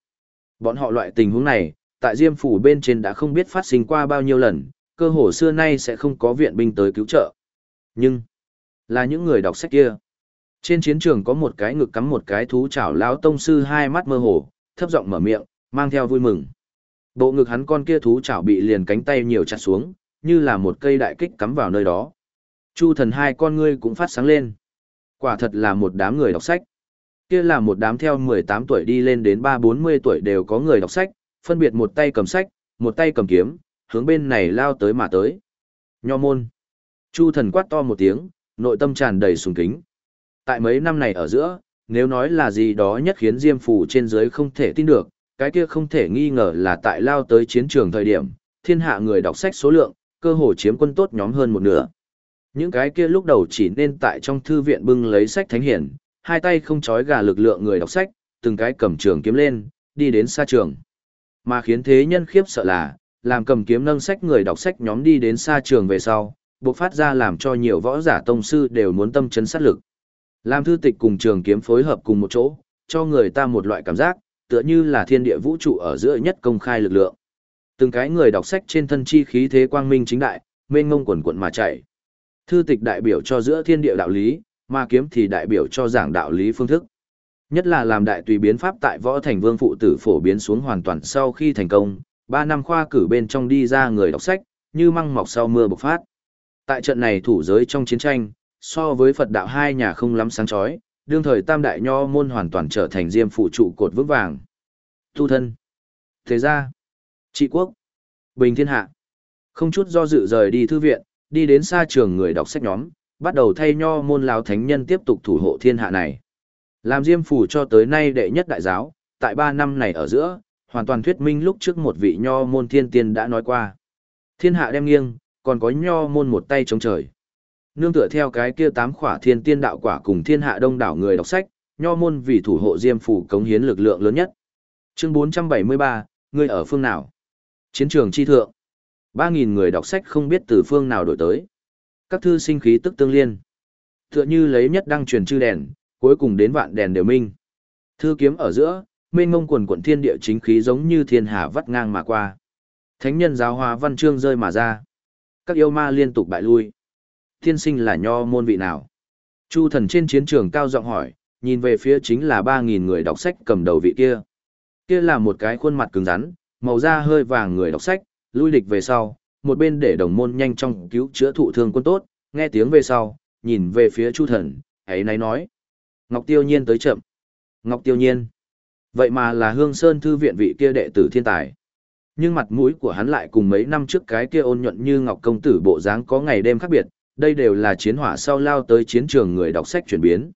Bọn họ loại tình huống này, tại diêm phủ bên trên đã không biết phát sinh qua bao nhiêu lần, cơ hồ xưa nay sẽ không có viện binh tới cứu trợ. Nhưng, là những người đọc sách kia. Trên chiến trường có một cái ngực cắm một cái thú chảo lão tông sư hai mắt mơ hồ, thấp giọng mở miệng, mang theo vui mừng. Bộ ngực hắn con kia thú chảo bị liền cánh tay nhiều chặt xuống, như là một cây đại kích cắm vào nơi đó. Chu thần hai con ngươi cũng phát sáng lên. Quả thật là một đám người đọc sách. Kia là một đám theo 18 tuổi đi lên đến 3-40 tuổi đều có người đọc sách, phân biệt một tay cầm sách, một tay cầm kiếm, hướng bên này lao tới mà tới. Nho môn. Chu thần quát to một tiếng, nội tâm tràn đầy sùng kính. Tại mấy năm này ở giữa, nếu nói là gì đó nhất khiến Diêm Phủ trên dưới không thể tin được, cái kia không thể nghi ngờ là tại lao tới chiến trường thời điểm, thiên hạ người đọc sách số lượng, cơ hồ chiếm quân tốt nhóm hơn một nửa. Những cái kia lúc đầu chỉ nên tại trong thư viện bưng lấy sách thánh hiển, hai tay không trói gà lực lượng người đọc sách, từng cái cầm trường kiếm lên, đi đến xa trường. Mà khiến thế nhân khiếp sợ là, làm cầm kiếm nâng sách người đọc sách nhóm đi đến xa trường về sau, buộc phát ra làm cho nhiều võ giả tông sư đều muốn tâm chấn sát lực. Làm thư tịch cùng trường kiếm phối hợp cùng một chỗ, cho người ta một loại cảm giác, tựa như là thiên địa vũ trụ ở giữa nhất công khai lực lượng. Từng cái người đọc sách trên thân chi khí thế quang minh chính đại, mênh ngông quần quận mà chạy. Thư tịch đại biểu cho giữa thiên địa đạo lý, mà kiếm thì đại biểu cho giảng đạo lý phương thức. Nhất là làm đại tùy biến pháp tại võ thành vương phụ tử phổ biến xuống hoàn toàn sau khi thành công, ba năm khoa cử bên trong đi ra người đọc sách, như măng mọc sau mưa bộc phát. Tại trận này thủ giới trong chiến tranh, so với Phật đạo hai nhà không lắm sáng chói, đương thời tam đại nho môn hoàn toàn trở thành diêm phụ trụ cột vững vàng. Tu thân, thế gia, trị quốc, bình thiên hạ. Không chút do dự rời đi thư viện, đi đến xa trường người đọc sách nhóm, bắt đầu thay nho môn lão thánh nhân tiếp tục thủ hộ thiên hạ này. Làm diêm phủ cho tới nay đệ nhất đại giáo, tại ba năm này ở giữa, hoàn toàn thuyết minh lúc trước một vị nho môn thiên tiên đã nói qua. Thiên hạ đem nghiêng, còn có nho môn một tay chống trời. Nương tựa theo cái kia tám khỏa thiên tiên đạo quả cùng thiên hạ đông đảo người đọc sách, nho môn vì thủ hộ diêm phủ cống hiến lực lượng lớn nhất. Chương 473, người ở phương nào? Chiến trường chi thượng. 3.000 người đọc sách không biết từ phương nào đổi tới. Các thư sinh khí tức tương liên. Tựa như lấy nhất đăng truyền chư đèn, cuối cùng đến vạn đèn đều minh. Thư kiếm ở giữa, mênh ngông quần quận thiên địa chính khí giống như thiên hà vắt ngang mà qua. Thánh nhân giáo hóa văn chương rơi mà ra. Các yêu ma liên tục bại lui. Thiên sinh là nho môn vị nào? Chu thần trên chiến trường cao giọng hỏi, nhìn về phía chính là 3.000 người đọc sách cầm đầu vị kia. Kia là một cái khuôn mặt cứng rắn, màu da hơi vàng người đọc sách, lui địch về sau, một bên để đồng môn nhanh trong cứu chữa thụ thương quân tốt, nghe tiếng về sau, nhìn về phía Chu thần, ấy nấy nói. Ngọc Tiêu Nhiên tới chậm. Ngọc Tiêu Nhiên. Vậy mà là Hương Sơn Thư viện vị kia đệ tử thiên tài. Nhưng mặt mũi của hắn lại cùng mấy năm trước cái kia ôn nhuận như Ngọc Công Tử bộ dáng có ngày đêm khác biệt, đây đều là chiến hỏa sau lao tới chiến trường người đọc sách chuyển biến.